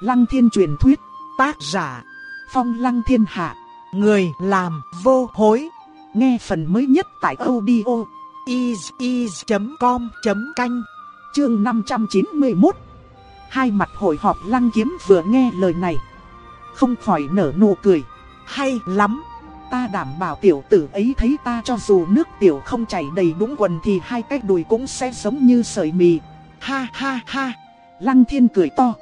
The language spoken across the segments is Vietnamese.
Lăng thiên truyền thuyết, tác giả, phong lăng thiên hạ, người làm vô hối. Nghe phần mới nhất tại audio is.com.canh, chương 591. Hai mặt hội họp lăng kiếm vừa nghe lời này. Không khỏi nở nụ cười, hay lắm. Ta đảm bảo tiểu tử ấy thấy ta cho dù nước tiểu không chảy đầy đúng quần thì hai cái đùi cũng sẽ giống như sợi mì. Ha ha ha, lăng thiên cười to.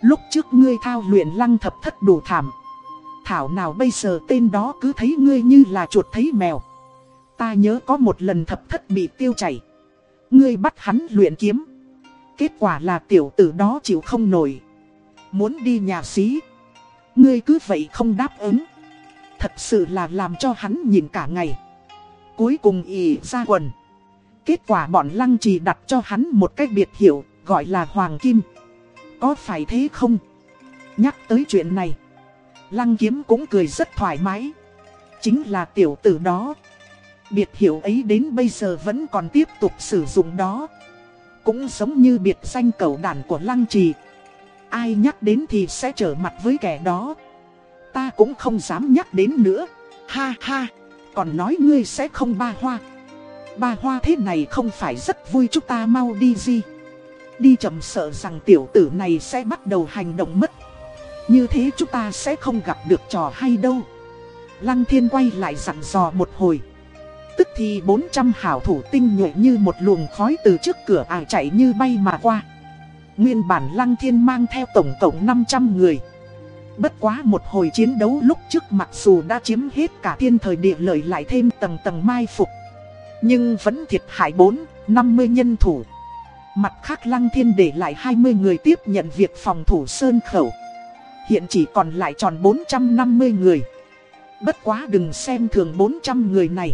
Lúc trước ngươi thao luyện lăng thập thất đủ thảm. Thảo nào bây giờ tên đó cứ thấy ngươi như là chuột thấy mèo. Ta nhớ có một lần thập thất bị tiêu chảy. Ngươi bắt hắn luyện kiếm. Kết quả là tiểu tử đó chịu không nổi. Muốn đi nhà xí. Ngươi cứ vậy không đáp ứng. Thật sự là làm cho hắn nhìn cả ngày. Cuối cùng ỉ ra quần. Kết quả bọn lăng trì đặt cho hắn một cái biệt hiệu, gọi là Hoàng Kim. Có phải thế không? Nhắc tới chuyện này, lăng kiếm cũng cười rất thoải mái. Chính là tiểu tử đó. Biệt hiệu ấy đến bây giờ vẫn còn tiếp tục sử dụng đó. Cũng giống như biệt danh cầu đàn của lăng trì. Ai nhắc đến thì sẽ trở mặt với kẻ đó. Ta cũng không dám nhắc đến nữa. Ha ha, còn nói ngươi sẽ không ba hoa. Ba hoa thế này không phải rất vui chúng ta mau đi gì. Đi chậm sợ rằng tiểu tử này sẽ bắt đầu hành động mất. Như thế chúng ta sẽ không gặp được trò hay đâu. Lăng thiên quay lại dặn dò một hồi. Tức thì 400 hảo thủ tinh nhuệ như một luồng khói từ trước cửa ải chạy như bay mà qua. Nguyên bản Lăng Thiên mang theo tổng cộng 500 người. Bất quá một hồi chiến đấu lúc trước mặc dù đã chiếm hết cả thiên thời địa lợi lại thêm tầng tầng mai phục. Nhưng vẫn thiệt hại 4, 50 nhân thủ. Mặt khác Lăng Thiên để lại 20 người tiếp nhận việc phòng thủ Sơn Khẩu. Hiện chỉ còn lại tròn 450 người. Bất quá đừng xem thường 400 người này.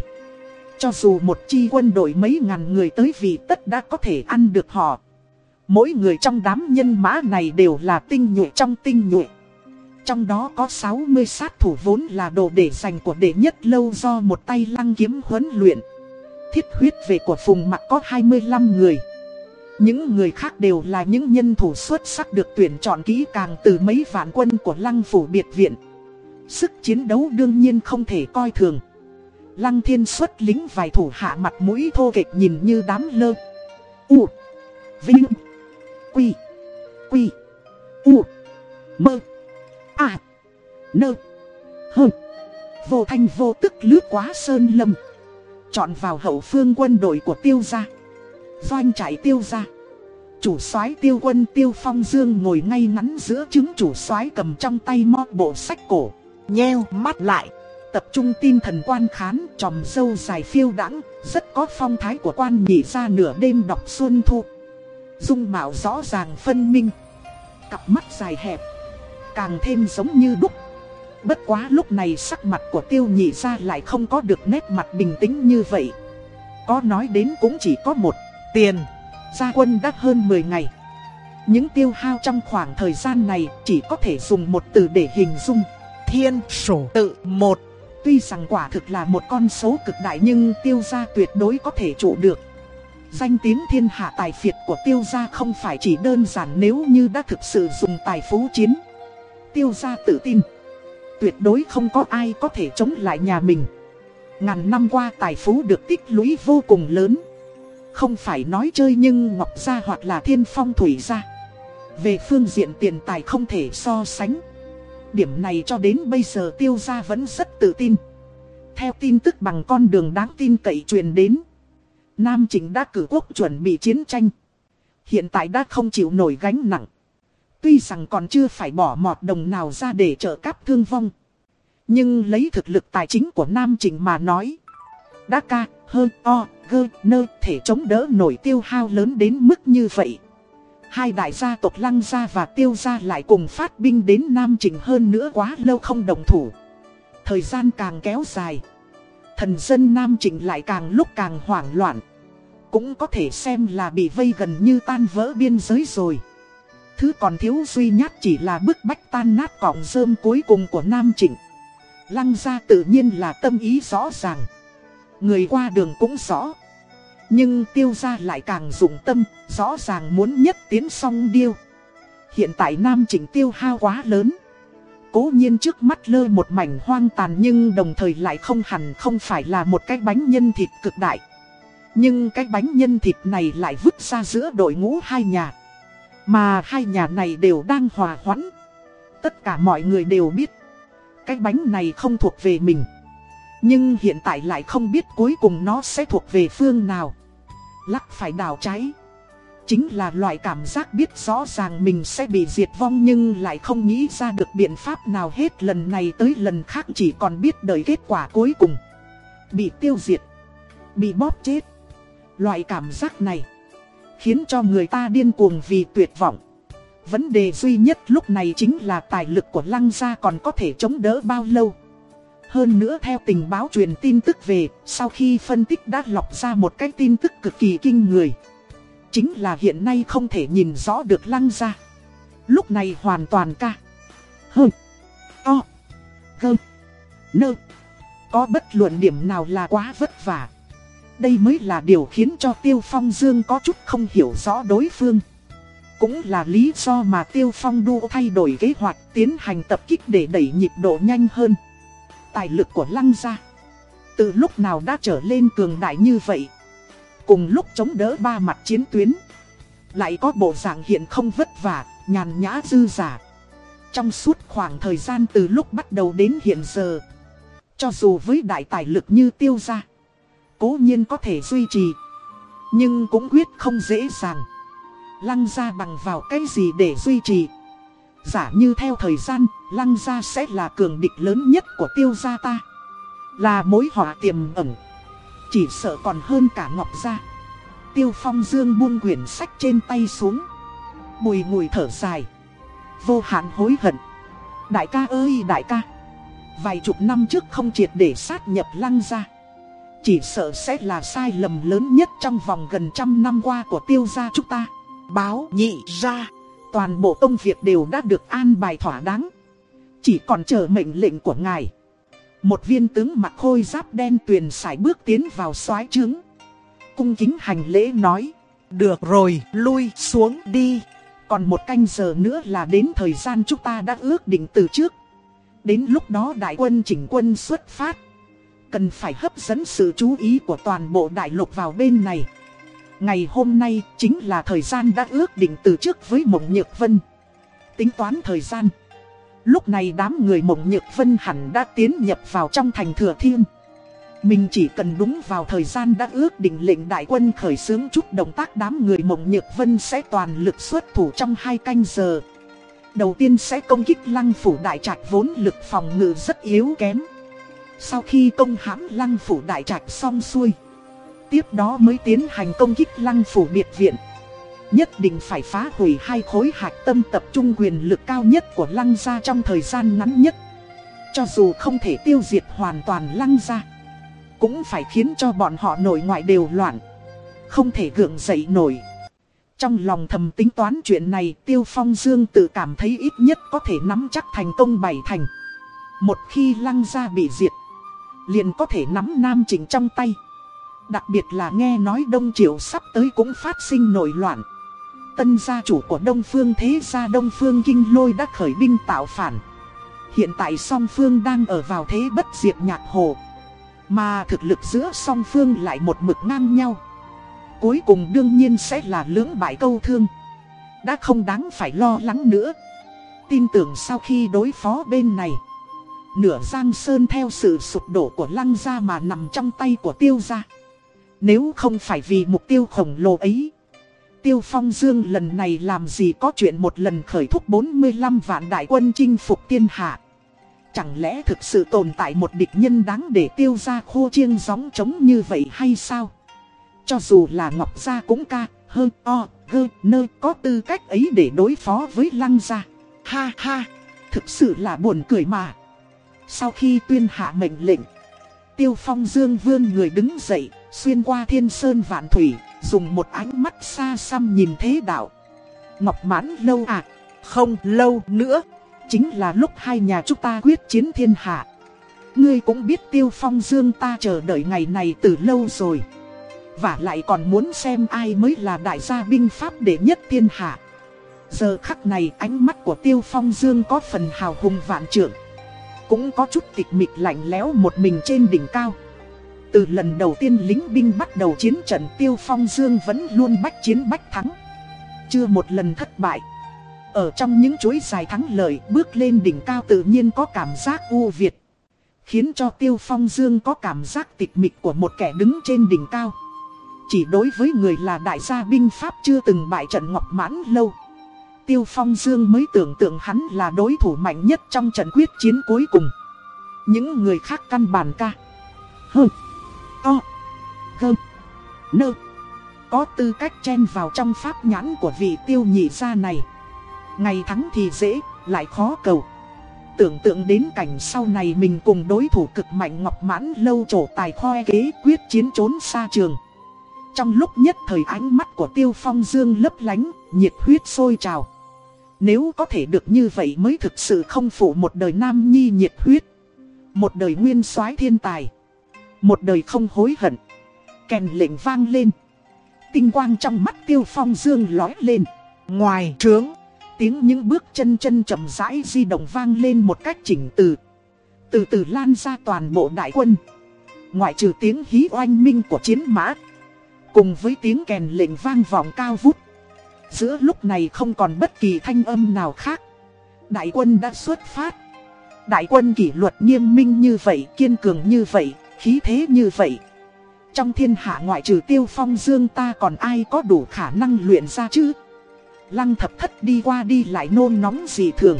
Cho dù một chi quân đội mấy ngàn người tới vì tất đã có thể ăn được họ. Mỗi người trong đám nhân mã này đều là tinh nhuệ trong tinh nhuệ. Trong đó có 60 sát thủ vốn là đồ để dành của đệ nhất lâu do một tay lăng kiếm huấn luyện. Thiết huyết về của Phùng mặt có 25 người. Những người khác đều là những nhân thủ xuất sắc được tuyển chọn kỹ càng từ mấy vạn quân của lăng phủ biệt viện. Sức chiến đấu đương nhiên không thể coi thường. Lăng thiên xuất lính vài thủ hạ mặt mũi thô kệch nhìn như đám lơ. U. Vinh. Quy. Quy. U. Mơ. À. Nơ. Hơ. Vô thanh vô tức lướt quá sơn lâm. Chọn vào hậu phương quân đội của tiêu gia. Doanh trại tiêu ra Chủ soái tiêu quân, tiêu phong dương ngồi ngay ngắn giữa chứng chủ soái cầm trong tay mo bộ sách cổ. Nheo mắt lại. Tập trung tinh thần quan khán, tròm dâu dài phiêu đãng, Rất có phong thái của quan nhị ra nửa đêm đọc xuân thu Dung mạo rõ ràng phân minh, Cặp mắt dài hẹp, Càng thêm giống như đúc Bất quá lúc này sắc mặt của tiêu nhị ra lại không có được nét mặt bình tĩnh như vậy Có nói đến cũng chỉ có một Tiền, Gia quân đã hơn 10 ngày. Những tiêu hao trong khoảng thời gian này chỉ có thể dùng một từ để hình dung. Thiên sổ tự một. Tuy rằng quả thực là một con số cực đại nhưng tiêu gia tuyệt đối có thể trụ được. Danh tiếng thiên hạ tài phiệt của tiêu gia không phải chỉ đơn giản nếu như đã thực sự dùng tài phú chiến. Tiêu gia tự tin. Tuyệt đối không có ai có thể chống lại nhà mình. Ngàn năm qua tài phú được tích lũy vô cùng lớn. Không phải nói chơi nhưng Ngọc Gia hoặc là Thiên Phong Thủy Gia. Về phương diện tiền tài không thể so sánh. Điểm này cho đến bây giờ tiêu gia vẫn rất tự tin. Theo tin tức bằng con đường đáng tin cậy truyền đến, Nam Chính đã cử quốc chuẩn bị chiến tranh. Hiện tại đã không chịu nổi gánh nặng. Tuy rằng còn chưa phải bỏ mọt đồng nào ra để trợ cấp thương vong. Nhưng lấy thực lực tài chính của Nam Trình mà nói đã ca, hơn, o, gơ, nơ thể chống đỡ nổi tiêu hao lớn đến mức như vậy Hai đại gia tộc Lăng Gia và Tiêu Gia lại cùng phát binh đến Nam Trình hơn nữa quá lâu không đồng thủ. Thời gian càng kéo dài. Thần dân Nam Trình lại càng lúc càng hoảng loạn. Cũng có thể xem là bị vây gần như tan vỡ biên giới rồi. Thứ còn thiếu duy nhất chỉ là bức bách tan nát cọng rơm cuối cùng của Nam Trịnh. Lăng gia tự nhiên là tâm ý rõ ràng. Người qua đường cũng rõ. Nhưng tiêu gia lại càng dụng tâm, rõ ràng muốn nhất tiến song điêu. Hiện tại Nam Trịnh tiêu hao quá lớn. Cố nhiên trước mắt lơ một mảnh hoang tàn nhưng đồng thời lại không hẳn không phải là một cái bánh nhân thịt cực đại. Nhưng cái bánh nhân thịt này lại vứt ra giữa đội ngũ hai nhà. Mà hai nhà này đều đang hòa hoãn. Tất cả mọi người đều biết. Cái bánh này không thuộc về mình. Nhưng hiện tại lại không biết cuối cùng nó sẽ thuộc về phương nào. Lắc phải đào cháy. Chính là loại cảm giác biết rõ ràng mình sẽ bị diệt vong nhưng lại không nghĩ ra được biện pháp nào hết lần này tới lần khác chỉ còn biết đợi kết quả cuối cùng. Bị tiêu diệt. Bị bóp chết. Loại cảm giác này khiến cho người ta điên cuồng vì tuyệt vọng. Vấn đề duy nhất lúc này chính là tài lực của lăng gia còn có thể chống đỡ bao lâu. Hơn nữa theo tình báo truyền tin tức về, sau khi phân tích đã lọc ra một cái tin tức cực kỳ kinh người. Chính là hiện nay không thể nhìn rõ được lăng ra. Lúc này hoàn toàn ca. Hơ. To. Gơ. Nơ. Có bất luận điểm nào là quá vất vả. Đây mới là điều khiến cho Tiêu Phong Dương có chút không hiểu rõ đối phương. Cũng là lý do mà Tiêu Phong đua thay đổi kế hoạch tiến hành tập kích để đẩy nhịp độ nhanh hơn. Tài lực của Lăng gia từ lúc nào đã trở lên cường đại như vậy. Cùng lúc chống đỡ ba mặt chiến tuyến. Lại có bộ dạng hiện không vất vả, nhàn nhã dư giả. Trong suốt khoảng thời gian từ lúc bắt đầu đến hiện giờ. Cho dù với đại tài lực như tiêu gia cố nhiên có thể duy trì. Nhưng cũng quyết không dễ dàng. Lăng gia bằng vào cái gì để duy trì. Giả như theo thời gian, lăng gia sẽ là cường địch lớn nhất của tiêu gia ta. Là mối họa tiềm ẩn. Chỉ sợ còn hơn cả ngọc gia. Tiêu phong dương buông quyển sách trên tay xuống. Bùi ngùi thở dài. Vô hạn hối hận. Đại ca ơi đại ca. Vài chục năm trước không triệt để sát nhập lăng gia chỉ sợ sẽ là sai lầm lớn nhất trong vòng gần trăm năm qua của tiêu gia chúng ta. Báo nhị ra, toàn bộ công việc đều đã được an bài thỏa đáng. Chỉ còn chờ mệnh lệnh của ngài. Một viên tướng mặc khôi giáp đen tuyền sải bước tiến vào soái trướng. Cung kính hành lễ nói. Được rồi, lui xuống đi. Còn một canh giờ nữa là đến thời gian chúng ta đã ước định từ trước. Đến lúc đó đại quân chỉnh quân xuất phát. Cần phải hấp dẫn sự chú ý của toàn bộ đại lục vào bên này Ngày hôm nay chính là thời gian đã ước định từ trước với Mộng Nhược Vân. Tính toán thời gian. Lúc này đám người Mộng Nhược Vân hẳn đã tiến nhập vào trong thành Thừa Thiên. Mình chỉ cần đúng vào thời gian đã ước định lệnh đại quân khởi xướng chút động tác đám người Mộng Nhược Vân sẽ toàn lực xuất thủ trong hai canh giờ. Đầu tiên sẽ công kích lăng phủ đại trạch vốn lực phòng ngự rất yếu kém. Sau khi công hãm lăng phủ đại trạch xong xuôi Tiếp đó mới tiến hành công kích lăng phủ biệt viện. Nhất định phải phá hủy hai khối hạch tâm tập trung quyền lực cao nhất của lăng gia trong thời gian ngắn nhất. Cho dù không thể tiêu diệt hoàn toàn lăng gia, Cũng phải khiến cho bọn họ nội ngoại đều loạn, Không thể gượng dậy nổi. Trong lòng thầm tính toán chuyện này, Tiêu Phong Dương tự cảm thấy ít nhất có thể nắm chắc thành công bảy thành. Một khi lăng gia bị diệt, liền có thể nắm Nam Trịnh trong tay. Đặc biệt là nghe nói Đông Triều sắp tới cũng phát sinh nổi loạn. Tân gia chủ của Đông Phương Thế gia Đông Phương Kinh Lôi đã khởi binh tạo phản. Hiện tại song phương đang ở vào thế bất diệt nhạc hồ. Mà thực lực giữa song phương lại một mực ngang nhau. Cuối cùng đương nhiên sẽ là lưỡng bại câu thương. Đã không đáng phải lo lắng nữa. Tin tưởng sau khi đối phó bên này, Nửa giang sơn theo sự sụp đổ của lăng gia mà nằm trong tay của tiêu gia. Nếu không phải vì mục tiêu khổng lồ ấy. Tiêu Phong Dương lần này làm gì có chuyện một lần khởi thúc 45 vạn đại quân chinh phục tiên hạ. Chẳng lẽ thực sự tồn tại một địch nhân đáng để tiêu gia khô chiêng gióng trống như vậy hay sao? Cho dù là Ngọc Gia cũng ca, hơn o, gơ, nơ có tư cách ấy để đối phó với lăng gia. Ha ha, thực sự là buồn cười mà. Sau khi tuyên hạ mệnh lệnh, Tiêu Phong Dương vươn người đứng dậy, xuyên qua thiên sơn vạn thủy, dùng một ánh mắt xa xăm nhìn thế đạo. Ngọc mãn lâu à, không lâu nữa, chính là lúc hai nhà chúng ta quyết chiến thiên hạ. Ngươi cũng biết Tiêu Phong Dương ta chờ đợi ngày này từ lâu rồi. Và lại còn muốn xem ai mới là đại gia binh pháp đệ nhất thiên hạ. Giờ khắc này ánh mắt của Tiêu Phong Dương có phần hào hùng vạn trưởng. Cũng có chút tịch mịch lạnh lẽo một mình trên đỉnh cao. Từ lần đầu tiên lính binh bắt đầu chiến trận Tiêu Phong Dương vẫn luôn bách chiến bách thắng. Chưa một lần thất bại. Ở trong những chuỗi dài thắng lợi, bước lên đỉnh cao tự nhiên có cảm giác u việt, Khiến cho Tiêu Phong Dương có cảm giác tịch mịch của một kẻ đứng trên đỉnh cao. Chỉ đối với người là đại gia binh Pháp chưa từng bại trận Ngọc Mãn lâu. Tiêu Phong Dương mới tưởng tượng hắn là đối thủ mạnh nhất trong trận quyết chiến cuối cùng. Những người khác căn bản ca. Hơ. To. Gơ. Nơ. Có tư cách chen vào trong pháp nhãn của vị tiêu nhị gia này. Ngày thắng thì dễ, lại khó cầu. Tưởng tượng đến cảnh sau này mình cùng đối thủ cực mạnh ngọc mãn lâu trổ tài khoe kế quyết chiến trốn xa trường. Trong lúc nhất thời ánh mắt của Tiêu Phong Dương lấp lánh, nhiệt huyết sôi trào. Nếu có thể được như vậy mới thực sự không phụ một đời nam nhi nhiệt huyết. Một đời nguyên soái thiên tài. Một đời không hối hận. Kèn lệnh vang lên. Tinh quang trong mắt tiêu phong dương lói lên. Ngoài trướng, Tiếng những bước chân chân chậm rãi di động vang lên một cách chỉnh từ Từ từ lan ra toàn bộ đại quân. Ngoại trừ tiếng hí oanh minh của chiến mã. Cùng với tiếng kèn lệnh vang vọng cao vút. Giữa lúc này không còn bất kỳ thanh âm nào khác. Đại quân đã xuất phát. Đại quân kỷ luật nghiêm minh như vậy, kiên cường như vậy, khí thế như vậy. Trong thiên hạ ngoại trừ tiêu phong dương ta còn ai có đủ khả năng luyện ra chứ? Lăng thập thất đi qua đi lại nôn nóng gì thường.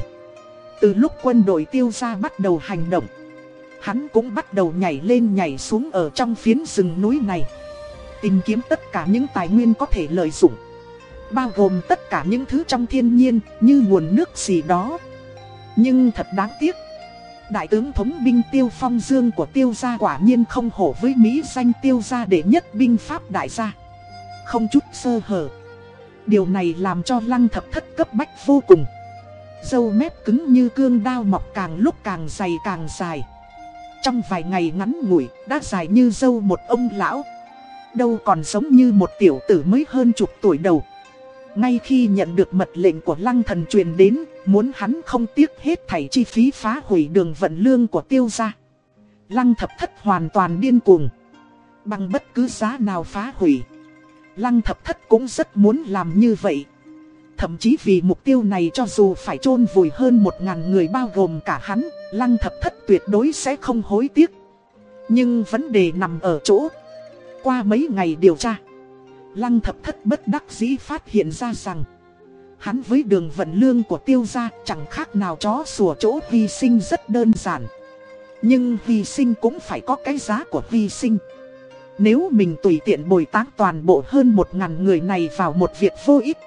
Từ lúc quân đội tiêu ra bắt đầu hành động, hắn cũng bắt đầu nhảy lên nhảy xuống ở trong phiến rừng núi này. Tìm kiếm tất cả những tài nguyên có thể lợi dụng. Bao gồm tất cả những thứ trong thiên nhiên, như nguồn nước gì đó. Nhưng thật đáng tiếc, Đại tướng thống binh tiêu phong dương của tiêu gia quả nhiên không hổ với Mỹ danh tiêu gia đệ nhất binh pháp đại gia. Không chút sơ hở, Điều này làm cho lăng thập thất cấp bách vô cùng. Dâu mép cứng như cương đao mọc càng lúc càng dày càng dài. Trong vài ngày ngắn ngủi, đã dài như dâu một ông lão. Đâu còn giống như một tiểu tử mới hơn chục tuổi đầu ngay khi nhận được mật lệnh của lăng thần truyền đến, muốn hắn không tiếc hết thảy chi phí phá hủy đường vận lương của tiêu gia. Lăng thập thất hoàn toàn điên cuồng. Bằng bất cứ giá nào phá hủy. Lăng thập thất cũng rất muốn làm như vậy. Thậm chí vì mục tiêu này cho dù phải chôn vùi hơn một ngàn người bao gồm cả hắn, lăng thập thất tuyệt đối sẽ không hối tiếc. Nhưng vấn đề nằm ở chỗ. Qua mấy ngày điều tra Lăng thập thất bất đắc dĩ phát hiện ra rằng, Hắn với đường vận lương của tiêu gia chẳng khác nào chó sủa chỗ hy sinh rất đơn giản. Nhưng hy sinh cũng phải có cái giá của hy sinh. Nếu mình tùy tiện bồi táng toàn bộ hơn một ngàn người này vào một việc vô ích,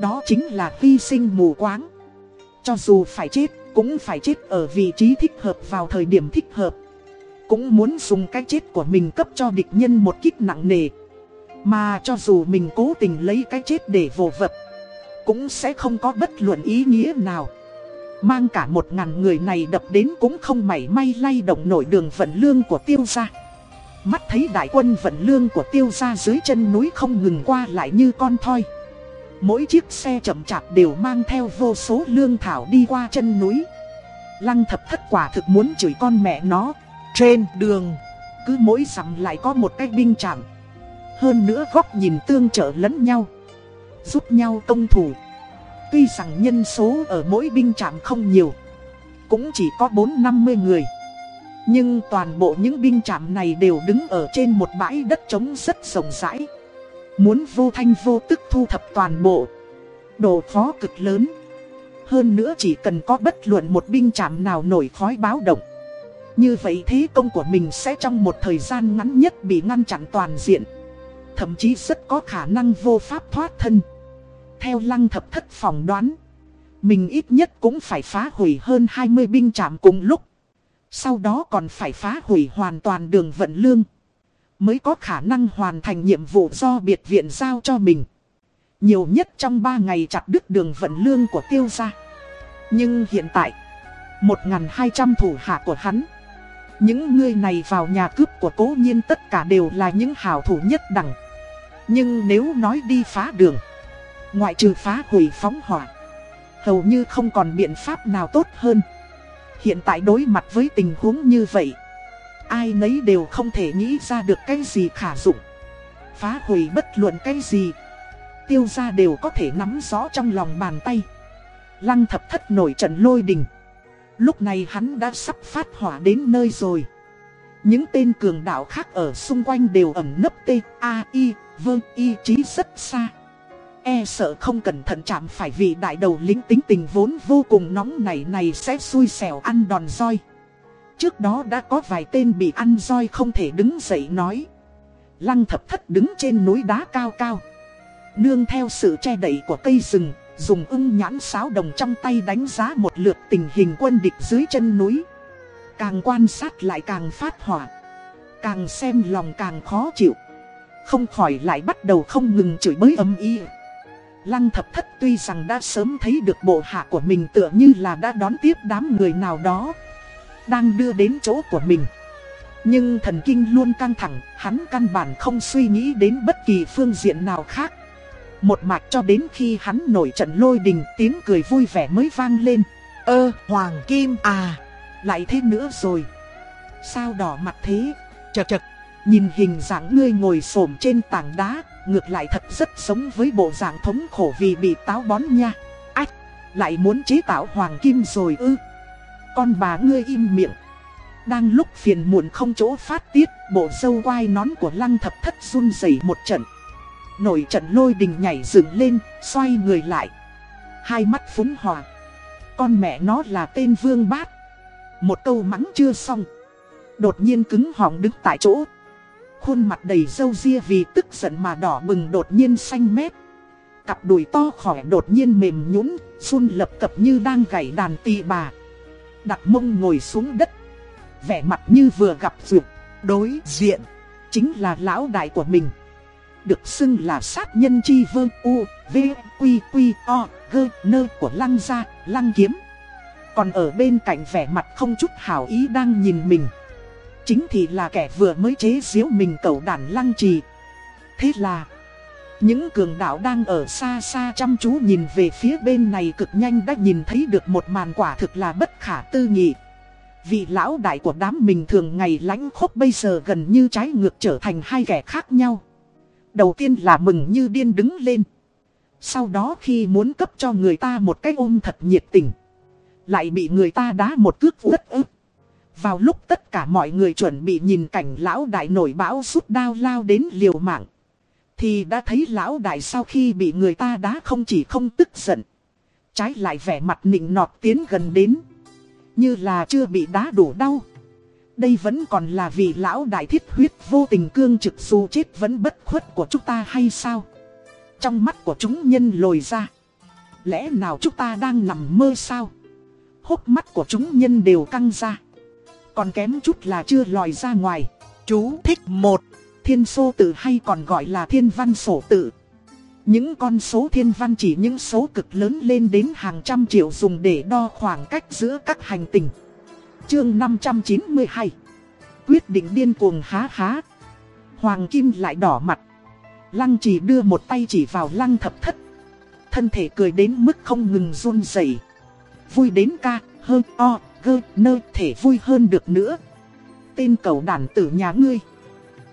Đó chính là hy sinh mù quáng. Cho dù phải chết, cũng phải chết ở vị trí thích hợp vào thời điểm thích hợp. Cũng muốn dùng cái chết của mình cấp cho địch nhân một kích nặng nề mà cho dù mình cố tình lấy cái chết để vồ vập, Cũng sẽ không có bất luận ý nghĩa nào. Mang cả một ngàn người này đập đến cũng không mảy may lay động nổi đường vận lương của tiêu gia. Mắt thấy đại quân vận lương của tiêu gia dưới chân núi không ngừng qua lại như con thoi. Mỗi chiếc xe chậm chạp đều mang theo vô số lương thảo đi qua chân núi. Lăng thập thất quả thực muốn chửi con mẹ nó. Trên đường, Cứ mỗi sầm lại có một cái binh chạm hơn nữa góc nhìn tương trợ lẫn nhau, Giúp nhau công thủ. Tuy rằng nhân số ở mỗi binh trạm không nhiều, Cũng chỉ có 4-50 người. Nhưng toàn bộ những binh trạm này đều đứng ở trên một bãi đất trống rất rộng rãi. Muốn vô thanh vô tức thu thập toàn bộ, Độ khó cực lớn. Hơn nữa chỉ cần có bất luận một binh trạm nào nổi khói báo động, Như vậy thế công của mình sẽ trong một thời gian ngắn nhất bị ngăn chặn toàn diện. Thậm chí rất có khả năng vô pháp thoát thân. Theo lăng thập thất phỏng đoán, Mình ít nhất cũng phải phá hủy hơn 20 binh trạm cùng lúc. Sau đó còn phải phá hủy hoàn toàn đường vận lương, Mới có khả năng hoàn thành nhiệm vụ do biệt viện giao cho mình. Nhiều nhất trong 3 ngày chặt đứt đường vận lương của tiêu gia. Nhưng hiện tại 1.200 thủ hạ của hắn, những người này vào nhà cướp của cố nhiên tất cả đều là những hảo thủ nhất đẳng. Nhưng nếu nói đi phá đường, Ngoại trừ phá hủy phóng hỏa Hầu như không còn biện pháp nào tốt hơn. Hiện tại đối mặt với tình huống như vậy Ai nấy đều không thể nghĩ ra được cái gì khả dụng. Phá hủy bất luận cái gì Tiêu gia đều có thể nắm rõ trong lòng bàn tay. Lăng thập thất nổi trận lôi đình. Lúc này hắn đã sắp phát hỏa đến nơi rồi. Những tên cường đạo khác ở xung quanh đều ẩn nấp T, A, I, vương ý trí rất xa. E sợ không cẩn thận chạm phải vị đại đầu lính tính tình vốn vô cùng nóng nảy này sẽ xui xẻo ăn đòn roi. Trước đó đã có vài tên bị ăn roi không thể đứng dậy nói. Lăng thập thất đứng trên núi đá cao cao. Nương theo sự che đậy của cây rừng, Dùng ưng nhãn sáo đồng trong tay đánh giá một lượt tình hình quân địch dưới chân núi. Càng quan sát lại càng phát hỏa. Càng xem lòng càng khó chịu. Không khỏi lại bắt đầu không ngừng chửi bới âm y. Lăng thập thất tuy rằng đã sớm thấy được bộ hạ của mình tựa như là đã đón tiếp đám người nào đó Đang đưa đến chỗ của mình. Nhưng thần kinh luôn căng thẳng, hắn căn bản không suy nghĩ đến bất kỳ phương diện nào khác. Một mạch cho đến khi hắn nổi trận lôi đình tiếng cười vui vẻ mới vang lên. Ơ, Hoàng Kim à, lại thế nữa rồi. Sao đỏ mặt thế, chật chật Nhìn hình dạng ngươi ngồi xổm trên tảng đá Ngược lại thật rất giống với bộ dạng thống khổ vì bị táo bón nha. Ách, lại muốn chế tạo hoàng kim rồi ư. Con bà ngươi im miệng. Đang lúc phiền muộn không chỗ phát tiết Bộ dâu quai nón của lăng thập thất run rẩy một trận. Nổi trận lôi đình nhảy dựng lên Xoay người lại. Hai mắt phúng hòa. Con mẹ nó là tên vương bát. Một câu mắng chưa xong. Đột nhiên cứng họng đứng tại chỗ. Khuôn mặt đầy râu ria vì tức giận mà đỏ bừng đột nhiên xanh mét. Cặp đùi to khỏe đột nhiên mềm nhũn Xuân lập cập như đang gảy đàn tỳ bà. Đặt mông ngồi xuống đất. Vẻ mặt như vừa gặp dược Đối diện Chính là lão đại của mình. Được xưng là sát nhân chi vương U, V, Quy, Quy, O, G, Nơ của lăng gia, lăng kiếm. Còn ở bên cạnh vẻ mặt không chút hảo ý đang nhìn mình. Chính thì là kẻ vừa mới chế giễu mình cẩu đản lăng trì. Thế là, Những cường đạo đang ở xa xa chăm chú nhìn về phía bên này cực nhanh đã nhìn thấy được một màn quả thực là bất khả tư nghị. Vị lão đại của đám mình thường ngày lãnh khốc bây giờ gần như trái ngược trở thành hai kẻ khác nhau. Đầu tiên là mừng như điên đứng lên. Sau đó khi muốn cấp cho người ta một cái ôm thật nhiệt tình, Lại bị người ta đá một cước rất ức vào lúc tất cả mọi người chuẩn bị nhìn cảnh lão đại nổi bão rút đao lao đến liều mạng. Thì đã thấy lão đại sau khi bị người ta đá không chỉ không tức giận. Trái lại vẻ mặt nịnh nọt tiến gần đến. Như là chưa bị đá đủ đau. Đây vẫn còn là vì lão đại thiết huyết vô tình cương trực dù chết vẫn bất khuất của chúng ta hay sao? Trong mắt của chúng nhân lồi ra. Lẽ nào chúng ta đang nằm mơ sao? Hốc mắt của chúng nhân đều căng ra. Còn kém chút là chưa lòi ra ngoài. Chú thích một Thiên số tự hay còn gọi là thiên văn sổ tự. Những con số thiên văn chỉ những số cực lớn lên đến hàng trăm triệu dùng để đo khoảng cách giữa các hành tinh. Chương 592 Quyết định điên cuồng há há. Hoàng Kim lại đỏ mặt. Lăng chỉ đưa một tay chỉ vào lăng thập thất. Thân thể cười đến mức không ngừng run rẩy Vui đến ca, hơn o, gơ, nơ thể vui hơn được nữa. Tên cầu đàn tử nhà ngươi.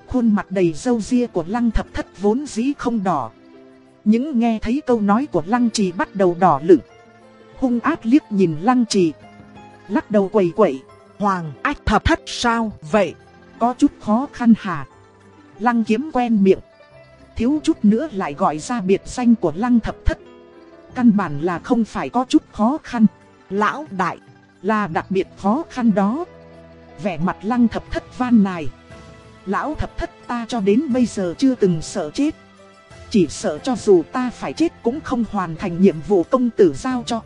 Khuôn mặt đầy râu ria của lăng thập thất vốn dĩ không đỏ. Những nghe thấy câu nói của lăng trì bắt đầu đỏ lửng. Hung ác liếc nhìn lăng trì. Lắc đầu quầy quậy. Hoàng ách thập thất sao vậy? Có chút khó khăn hà? Lăng kiếm quen miệng. Thiếu chút nữa lại gọi ra biệt danh của lăng thập thất. Căn bản là không phải có chút khó khăn. Lão đại là đặc biệt khó khăn đó. Vẻ mặt lăng thập thất van này Lão thập thất ta cho đến bây giờ chưa từng sợ chết. Chỉ sợ cho dù ta phải chết cũng không hoàn thành nhiệm vụ công tử giao cho.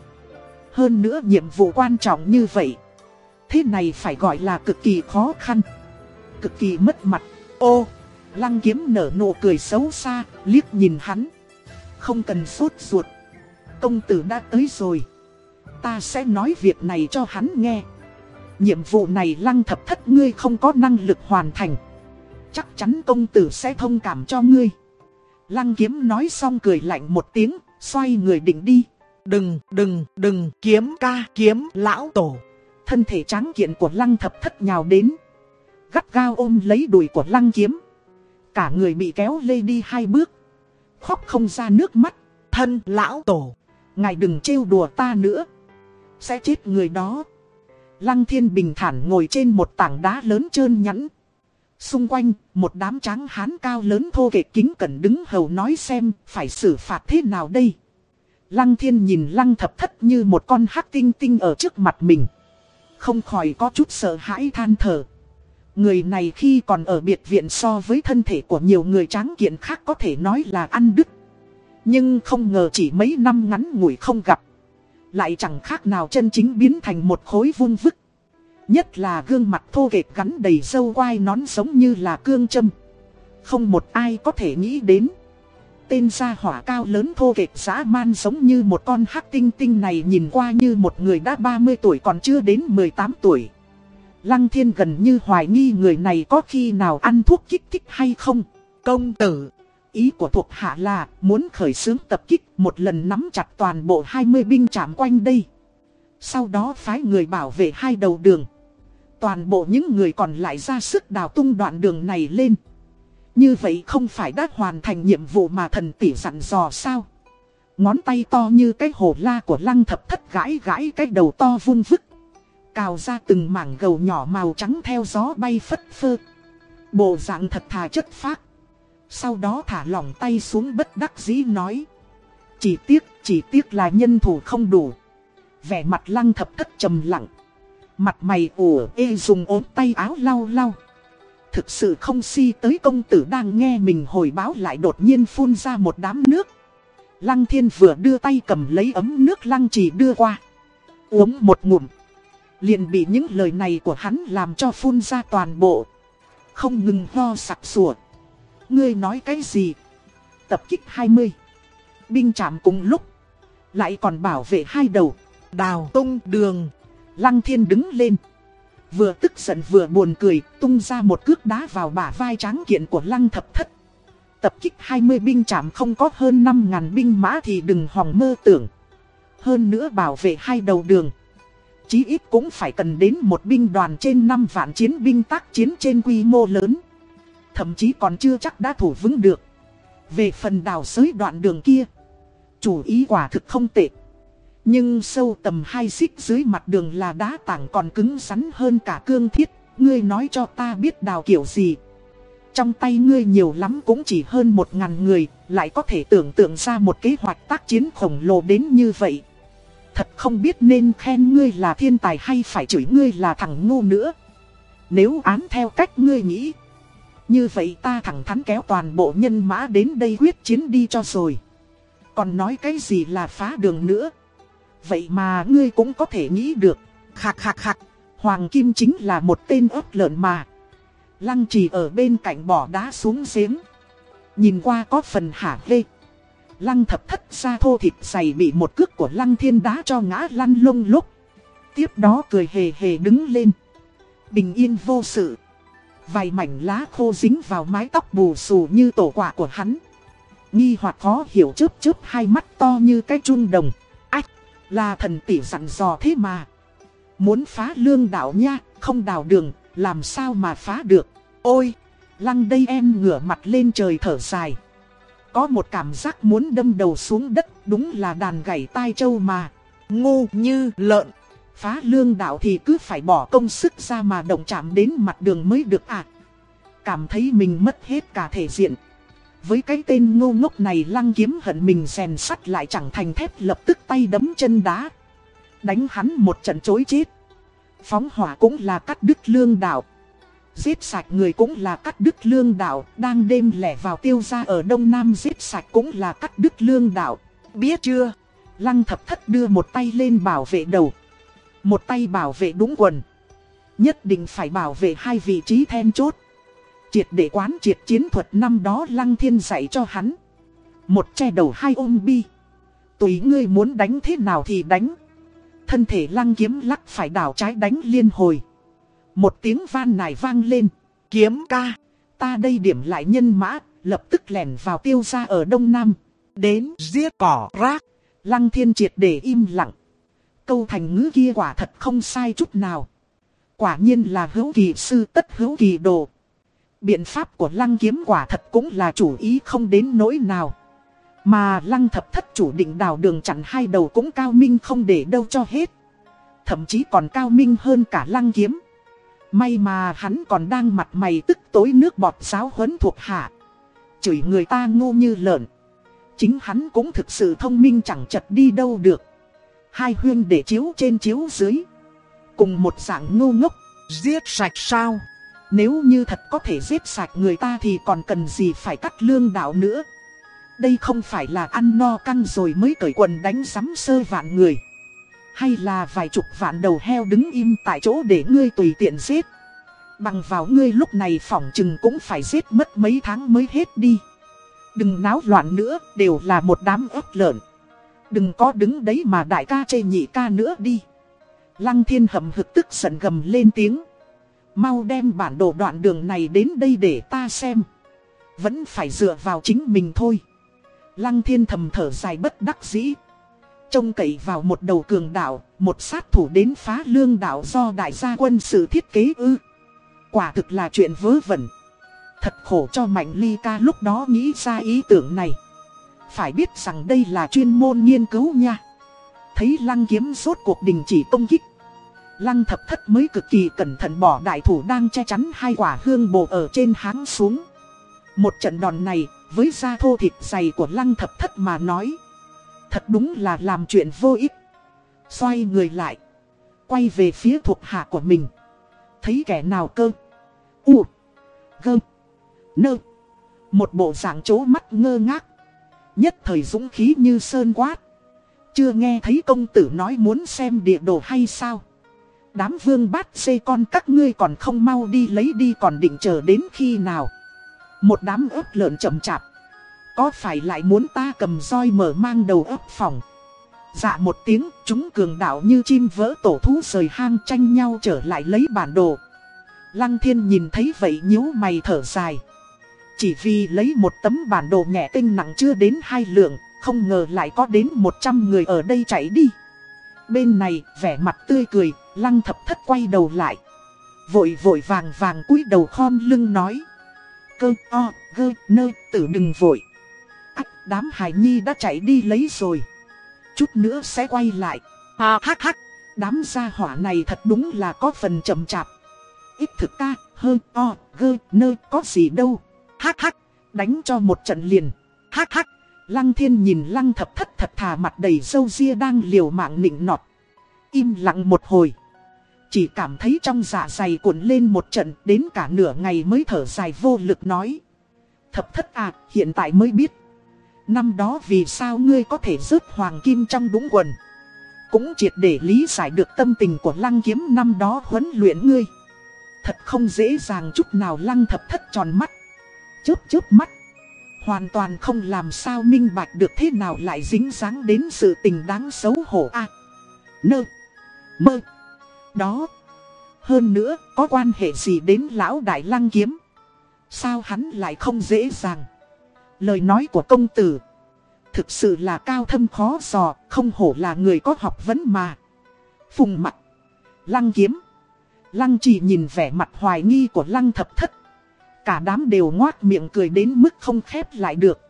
Hơn nữa nhiệm vụ quan trọng như vậy. Thế này phải gọi là cực kỳ khó khăn. Cực kỳ mất mặt. Ô, Lăng kiếm nở nụ cười xấu xa, Liếc nhìn hắn. Không cần sốt ruột. Công tử đã tới rồi ta sẽ nói việc này cho hắn nghe. Nhiệm vụ này lăng thập thất ngươi không có năng lực hoàn thành. Chắc chắn công tử sẽ thông cảm cho ngươi. Lăng kiếm nói xong cười lạnh một tiếng, Xoay người định đi. Đừng, đừng, đừng, kiếm ca, kiếm lão tổ. Thân thể trắng kiện của lăng thập thất nhào đến. Gắt gao ôm lấy đùi của lăng kiếm. Cả người bị kéo lê đi hai bước. Khóc không ra nước mắt. Thân lão tổ. Ngài đừng trêu đùa ta nữa. Sẽ chết người đó. Lăng thiên bình thản ngồi trên một tảng đá lớn trơn nhẵn. Xung quanh, một đám trắng hán cao lớn thô kệch kính cẩn đứng hầu nói xem phải xử phạt thế nào đây. Lăng thiên nhìn lăng thập thất như một con hắc tinh tinh ở trước mặt mình. Không khỏi có chút sợ hãi than thở. Người này khi còn ở biệt viện so với thân thể của nhiều người tráng kiện khác có thể nói là ăn đứt. Nhưng không ngờ chỉ mấy năm ngắn ngủi không gặp. Lại chẳng khác nào chân chính biến thành một khối vung vức. Nhất là gương mặt thô kệch gắn đầy sâu quai nón giống như là cương châm. Không một ai có thể nghĩ đến. Tên gia hỏa cao lớn thô kệch dã man giống như một con hắc tinh tinh này nhìn qua như một người đã 30 tuổi còn chưa đến 18 tuổi. Lăng thiên gần như hoài nghi người này có khi nào ăn thuốc kích thích hay không. Công tử. Ý của thuộc hạ là muốn khởi xướng tập kích một lần nắm chặt toàn bộ 20 binh chạm quanh đây. Sau đó phái người bảo vệ hai đầu đường. Toàn bộ những người còn lại ra sức đào tung đoạn đường này lên. Như vậy không phải đã hoàn thành nhiệm vụ mà thần tỷ dặn dò sao? Ngón tay to như cái hồ la của lăng thập thất gãi gãi cái đầu to vung vức. Cào ra từng mảng gầu nhỏ màu trắng theo gió bay phất phơ. Bộ dạng thật thà chất phác. Sau đó thả lỏng tay xuống bất đắc dĩ nói. Chỉ tiếc, chỉ tiếc là nhân thủ không đủ. Vẻ mặt lăng thập thất trầm lặng. Mặt mày ủa ê dùng ốm tay áo lau lau. Thực sự không si tới công tử đang nghe mình hồi báo lại đột nhiên phun ra một đám nước. Lăng thiên vừa đưa tay cầm lấy ấm nước lăng chỉ đưa qua. Uống một ngụm. Liền bị những lời này của hắn làm cho phun ra toàn bộ. Không ngừng ho sặc sủa. Ngươi nói cái gì? Tập kích 20. Binh chạm cùng lúc. Lại còn bảo vệ hai đầu. Đào tung đường. Lăng thiên đứng lên. Vừa tức giận vừa buồn cười, tung ra một cước đá vào bả vai tráng kiện của lăng thập thất. Tập kích 20 binh chạm không có hơn 5.000 binh mã thì đừng hòng mơ tưởng. Hơn nữa bảo vệ hai đầu đường. Chí ít cũng phải cần đến một binh đoàn trên 5 vạn chiến binh tác chiến trên quy mô lớn. Thậm chí còn chưa chắc đã thủ vững được. Về phần đào sới đoạn đường kia. Chủ ý quả thực không tệ. Nhưng sâu tầm hai xích dưới mặt đường là đá tảng còn cứng rắn hơn cả cương thiết, ngươi nói cho ta biết đào kiểu gì. Trong tay ngươi nhiều lắm cũng chỉ hơn một ngàn người, lại có thể tưởng tượng ra một kế hoạch tác chiến khổng lồ đến như vậy. Thật không biết nên khen ngươi là thiên tài hay phải chửi ngươi là thằng ngu nữa. Nếu án theo cách ngươi nghĩ, như vậy ta thẳng thắn kéo toàn bộ nhân mã đến đây quyết chiến đi cho rồi. Còn nói cái gì là phá đường nữa. Vậy mà ngươi cũng có thể nghĩ được. Khạc khạc khạc, Hoàng Kim chính là một tên ớt lợn mà. Lăng trì ở bên cạnh bỏ đá xuống giếng. Nhìn qua có phần hả hê. Lăng thập thất ra thô thịt dày bị một cước của lăng thiên đá cho ngã lăn lông lúc. Tiếp đó cười hề hề đứng lên. Bình yên vô sự. Vài mảnh lá khô dính vào mái tóc bù xù như tổ quả của hắn. Nghi hoặc khó hiểu chớp chớp hai mắt to như cái chun đồng. ách Là thần tỷ dặn dò thế mà. Muốn phá lương đạo nha, không đào đường, làm sao mà phá được. Ôi, lăng đây em ngửa mặt lên trời thở dài. Có một cảm giác muốn đâm đầu xuống đất, đúng là đàn gảy tai châu mà. Ngu như lợn. Phá lương đạo thì cứ phải bỏ công sức ra mà động chạm đến mặt đường mới được à. Cảm thấy mình mất hết cả thể diện. Với cái tên ngô ngốc này lăng kiếm hận mình rèn sắt lại chẳng thành thép lập tức tay đấm chân đá. Đánh hắn một trận chối chết. Phóng hỏa cũng là cắt đứt lương đạo. Giết sạch người cũng là cắt đứt lương đạo, đang đêm lẻ vào tiêu ra ở Đông Nam giết sạch cũng là cắt đứt lương đạo. Biết chưa? Lăng thập thất đưa một tay lên bảo vệ đầu. Một tay bảo vệ đúng quần. Nhất định phải bảo vệ hai vị trí then chốt. Triệt để quán triệt chiến thuật năm đó Lăng Thiên dạy cho hắn. Một che đầu hai ôm bi. Tùy ngươi muốn đánh thế nào thì đánh. Thân thể Lăng kiếm lắc phải đảo trái đánh liên hồi. Một tiếng van nài vang lên. Kiếm ca. Ta đây điểm lại nhân mã, lập tức lẻn vào tiêu ra ở Đông Nam. đến giết cỏ rác. Lăng thiên triệt để im lặng. Câu thành ngữ kia quả thật không sai chút nào. Quả nhiên là hữu kỳ sư tất hữu kỳ đồ. Biện pháp của lăng kiếm quả thật cũng là chủ ý không đến nỗi nào. Mà lăng thập thất chủ định đào đường chặn hai đầu cũng cao minh không để đâu cho hết. Thậm chí còn cao minh hơn cả lăng kiếm. May mà hắn còn đang mặt mày tức tối nước bọt giáo huấn thuộc hạ. Chửi người ta ngu như lợn. Chính hắn cũng thực sự thông minh chẳng chật đi đâu được. Hai huyên để chiếu trên chiếu dưới. Cùng một dạng ngu ngốc. Giết sạch sao? Nếu như thật có thể giết sạch người ta thì còn cần gì phải cắt lương đạo nữa. Đây không phải là ăn no căng rồi mới cởi quần đánh sắm sơ vạn người. Hay là vài chục vạn đầu heo đứng im tại chỗ để ngươi tùy tiện giết. Bằng vào ngươi lúc này phỏng chừng cũng phải giết mất mấy tháng mới hết đi. Đừng náo loạn nữa, đều là một đám ớt lợn. Đừng có đứng đấy mà đại ca chê nhị ca nữa đi. Lăng thiên hầm hực tức giận gầm lên tiếng. Mau đem bản đồ đoạn đường này đến đây để ta xem. Vẫn phải dựa vào chính mình thôi. Lăng thiên thầm thở dài bất đắc dĩ. Trông cậy vào một đầu cường đạo, một sát thủ đến phá lương đạo do đại gia quân sự thiết kế ư. Quả thực là chuyện vớ vẩn. Thật khổ cho Mạnh Ly ca lúc đó nghĩ ra ý tưởng này. Phải biết rằng đây là chuyên môn nghiên cứu nha. Thấy lăng kiếm rốt cuộc đình chỉ công kích. Lăng thập thất mới cực kỳ cẩn thận bỏ đại thủ đang che chắn hai quả hương bồ ở trên háng xuống. Một trận đòn này, với da thô thịt dày của lăng thập thất mà nói. Thật đúng là làm chuyện vô ích. Xoay người lại. Quay về phía thuộc hạ của mình. Thấy kẻ nào cơ. U. Gơ. Nơ. Một bộ dạng chố mắt ngơ ngác. Nhất thời dũng khí như sơn quát. Chưa nghe thấy công tử nói muốn xem địa đồ hay sao. Đám vương bát xê con các ngươi còn không mau đi lấy đi còn định chờ đến khi nào. Một đám ớt lợn chậm chạp. Có phải lại muốn ta cầm roi mở mang đầu ấp phòng. Dạ một tiếng, chúng cường đạo như chim vỡ tổ thú rời hang tranh nhau trở lại lấy bản đồ. Lăng thiên nhìn thấy vậy nhíu mày thở dài. Chỉ vì lấy một tấm bản đồ nhẹ tinh nặng chưa đến hai lượng, không ngờ lại có đến 100 người ở đây chạy đi. Bên này, vẻ mặt tươi cười, lăng thập thất quay đầu lại. Vội vội vàng vàng cúi đầu khom lưng nói. Cơ o, gơ, nơ, tử đừng vội. Ách, đám hải nhi đã chạy đi lấy rồi. Chút nữa sẽ quay lại. Ha hắc hắc. Đám gia hỏa này thật đúng là có phần chậm chạp. Ít thực ca, hơ, o, gơ, nơ, có gì đâu. Hắc hắc. Đánh cho một trận liền. Hắc hắc. Lăng thiên nhìn lăng thập thất thật thà mặt đầy sâu ria đang liều mạng nịnh nọt. Im lặng một hồi. Chỉ cảm thấy trong dạ dày cuộn lên một trận đến cả nửa ngày mới thở dài vô lực nói. Thập thất à, hiện tại mới biết. Năm đó vì sao ngươi có thể rớt hoàng kim trong đúng quần. Cũng triệt để lý giải được tâm tình của lăng kiếm năm đó huấn luyện ngươi. Thật không dễ dàng chút nào lăng thập thất tròn mắt. Chớp chớp mắt. Hoàn toàn không làm sao minh bạch được thế nào lại dính dáng đến sự tình đáng xấu hổ a à, Nơ. Mơ. Đó. Hơn nữa, có quan hệ gì đến lão đại lăng kiếm? Sao hắn lại không dễ dàng? Lời nói của công tử. Thực sự là cao thâm khó dò, không hổ là người có học vấn mà. Phùng mặt. Lăng kiếm. Lăng chỉ nhìn vẻ mặt hoài nghi của lăng thập thất. Cả đám đều ngoác miệng cười đến mức không khép lại được.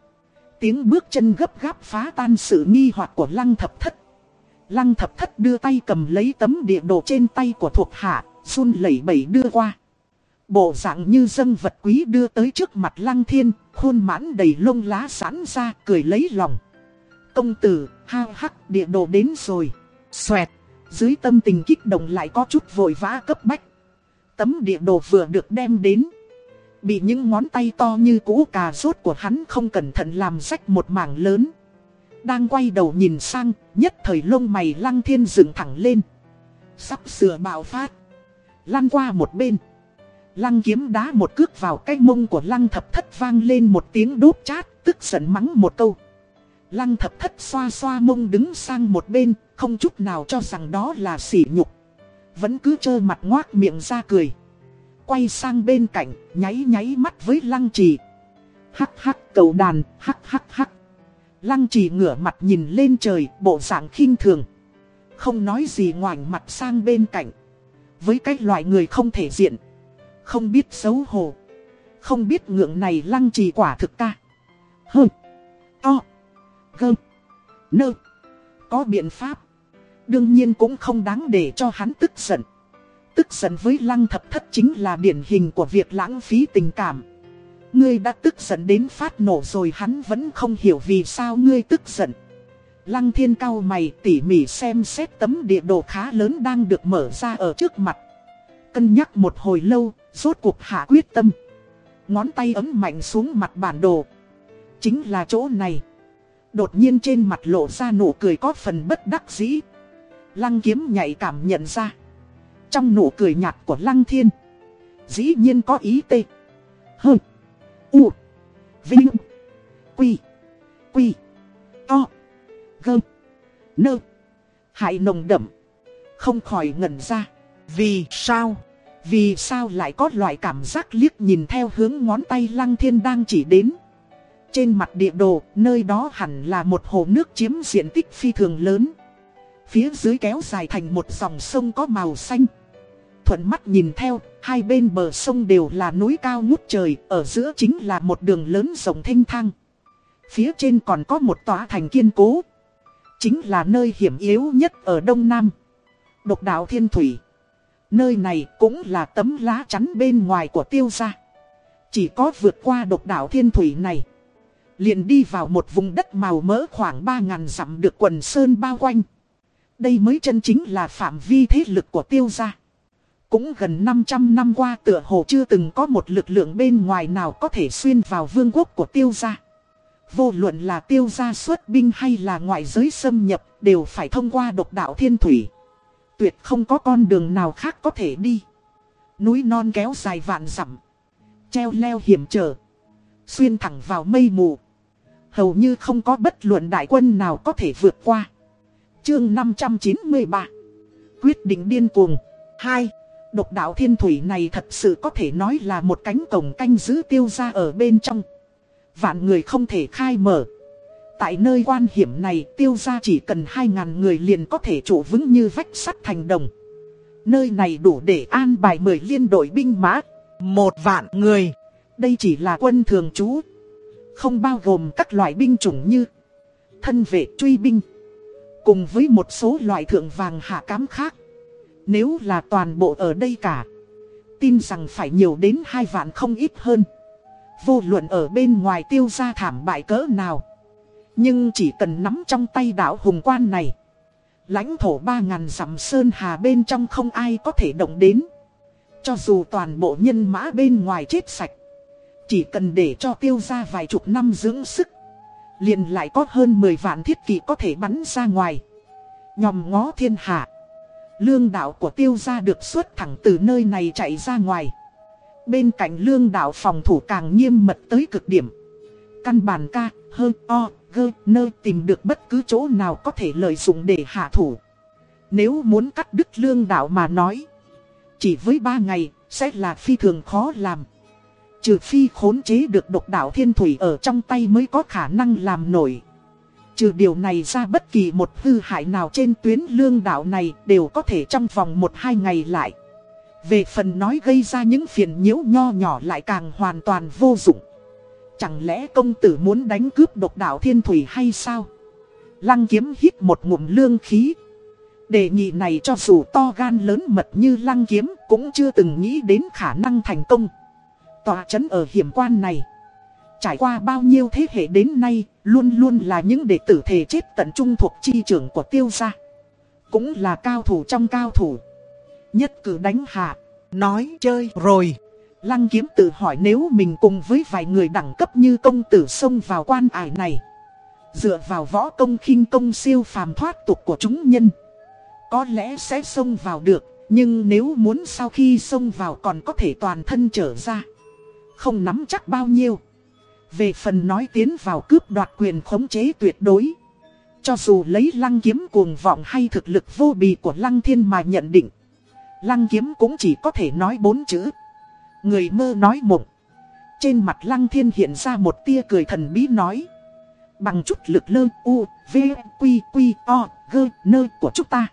Tiếng bước chân gấp gáp phá tan sự nghi hoặc của lăng thập thất. Lăng thập thất đưa tay cầm lấy tấm địa đồ trên tay của thuộc hạ, run lẩy bẩy đưa qua. Bộ dạng như dân vật quý đưa tới trước mặt lăng thiên, khuôn mãn đầy lông lá sẵn ra, cười lấy lòng. Công tử, ha hắc, địa đồ đến rồi. Xoẹt, dưới tâm tình kích động lại có chút vội vã cấp bách. Tấm địa đồ vừa được đem đến. Bị những ngón tay to như cũ cà rốt của hắn không cẩn thận làm rách một mảng lớn. Đang quay đầu nhìn sang, nhất thời lông mày lăng thiên dựng thẳng lên. Sắp sửa bạo phát. Lăn qua một bên. Lăng kiếm đá một cước vào cái mông của lăng thập thất vang lên một tiếng đốt chát, tức giận mắng một câu. Lăng thập thất xoa xoa mông đứng sang một bên, không chút nào cho rằng đó là sỉ nhục. Vẫn cứ trơ mặt ngoác miệng ra cười. Quay sang bên cạnh, nháy nháy mắt với lăng trì. Hắc hắc cầu đàn, hắc hắc hắc. Lăng trì ngửa mặt nhìn lên trời, bộ dạng khinh thường. Không nói gì ngoảnh mặt sang bên cạnh. Với cách loại người không thể diện. Không biết xấu hổ. Không biết ngượng này lăng trì quả thực ca. Hơn. To. Gơm. Nơ. Có biện pháp. Đương nhiên cũng không đáng để cho hắn tức giận. Tức giận với lăng thập thất chính là điển hình của việc lãng phí tình cảm. Ngươi đã tức giận đến phát nổ rồi hắn vẫn không hiểu vì sao ngươi tức giận. Lăng thiên cao mày tỉ mỉ xem xét tấm địa đồ khá lớn đang được mở ra ở trước mặt. Cân nhắc một hồi lâu, rốt cuộc hạ quyết tâm. Ngón tay ấm mạnh xuống mặt bản đồ. Chính là chỗ này. Đột nhiên trên mặt lộ ra nụ cười có phần bất đắc dĩ. Lăng kiếm nhạy cảm nhận ra. Trong nụ cười nhạt của lăng thiên. Dĩ nhiên có ý tê. Hơ U. Vinh. Quy. Quy. To. Gơ. Nơ. Hại nồng đậm. Không khỏi ngẩn ra. Vì sao? Vì sao lại có loại cảm giác liếc nhìn theo hướng ngón tay lăng thiên đang chỉ đến. Trên mặt địa đồ, nơi đó hẳn là một hồ nước chiếm diện tích phi thường lớn. Phía dưới kéo dài thành một dòng sông có màu xanh. Thuận mắt nhìn theo, hai bên bờ sông đều là núi cao ngút trời, ở giữa chính là một đường lớn rộng thanh thang. Phía trên còn có một tòa thành kiên cố. Chính là nơi hiểm yếu nhất ở Đông Nam. Độc đạo Thiên Thủy. Nơi này cũng là tấm lá chắn bên ngoài của tiêu gia. Chỉ có vượt qua độc đạo Thiên Thủy này. Liền đi vào một vùng đất màu mỡ khoảng 3.000 dặm được quần sơn bao quanh. Đây mới chân chính là phạm vi thế lực của tiêu gia. Cũng gần 500 năm qua tựa hồ chưa từng có một lực lượng bên ngoài nào có thể xuyên vào vương quốc của tiêu gia. Vô luận là tiêu gia xuất binh hay là ngoại giới xâm nhập đều phải thông qua độc đạo thiên thủy. Tuyệt không có con đường nào khác có thể đi. Núi non kéo dài vạn dặm, Treo leo hiểm trở. Xuyên thẳng vào mây mù. Hầu như không có bất luận đại quân nào có thể vượt qua. Chương 593 Quyết định điên cuồng 2. Độc đạo thiên thủy này thật sự có thể nói là một cánh cổng canh giữ tiêu ra ở bên trong. Vạn người không thể khai mở. Tại nơi quan hiểm này, tiêu ra chỉ cần 2.000 người liền có thể trụ vững như vách sắt thành đồng. Nơi này đủ để an bài 10 liên đội binh mã. Một vạn người. Đây chỉ là quân thường trú. Không bao gồm các loại binh chủng như thân vệ, truy binh. Cùng với một số loại thượng vàng hạ cám khác. Nếu là toàn bộ ở đây cả. Tin rằng phải nhiều đến hai vạn không ít hơn. Vô luận ở bên ngoài tiêu ra thảm bại cỡ nào. Nhưng chỉ cần nắm trong tay đảo hùng quan này. Lãnh thổ ba ngàn dặm sơn hà bên trong không ai có thể động đến. Cho dù toàn bộ nhân mã bên ngoài chết sạch. Chỉ cần để cho tiêu ra vài chục năm dưỡng sức. Liền lại có hơn 10 vạn thiết kỷ có thể bắn ra ngoài. Nhòm ngó thiên hạ. Lương đạo của tiêu gia được xuất thẳng từ nơi này chạy ra ngoài. Bên cạnh lương đạo phòng thủ càng nghiêm mật tới cực điểm. Căn bản ca, hơ, o, gơ, nơ tìm được bất cứ chỗ nào có thể lợi dụng để hạ thủ. Nếu muốn cắt đứt lương đạo mà nói. Chỉ với ba ngày, sẽ là phi thường khó làm. Trừ phi khốn chế được độc đạo thiên thủy ở trong tay mới có khả năng làm nổi. Trừ điều này ra bất kỳ một hư hại nào trên tuyến lương đạo này đều có thể trong vòng một hai ngày lại. Về phần nói gây ra những phiền nhiễu nho nhỏ lại càng hoàn toàn vô dụng. Chẳng lẽ công tử muốn đánh cướp độc đạo thiên thủy hay sao? Lăng kiếm hít một ngụm lương khí. Đề nghị này cho dù to gan lớn mật như lăng kiếm cũng chưa từng nghĩ đến khả năng thành công. Tòa chấn ở hiểm quan này. Trải qua bao nhiêu thế hệ đến nay, luôn luôn là những đệ tử thể chết tận trung thuộc chi trưởng của tiêu gia. Cũng là cao thủ trong cao thủ. Nhất cử đánh hạ, nói chơi rồi. Lăng kiếm tự hỏi nếu mình cùng với vài người đẳng cấp như công tử xông vào quan ải này. Dựa vào võ công khinh công siêu phàm thoát tục của chúng nhân. Có lẽ sẽ xông vào được, nhưng nếu muốn sau khi xông vào còn có thể toàn thân trở ra. Không nắm chắc bao nhiêu. Về phần nói tiến vào cướp đoạt quyền khống chế tuyệt đối. Cho dù lấy lăng kiếm cuồng vọng hay thực lực vô bì của lăng thiên mà nhận định. Lăng kiếm cũng chỉ có thể nói bốn chữ. Người mơ nói mộng. Trên mặt lăng thiên hiện ra một tia cười thần bí nói. Bằng chút lực lơ u, v, quy, quy, o, g nơ của chúng ta.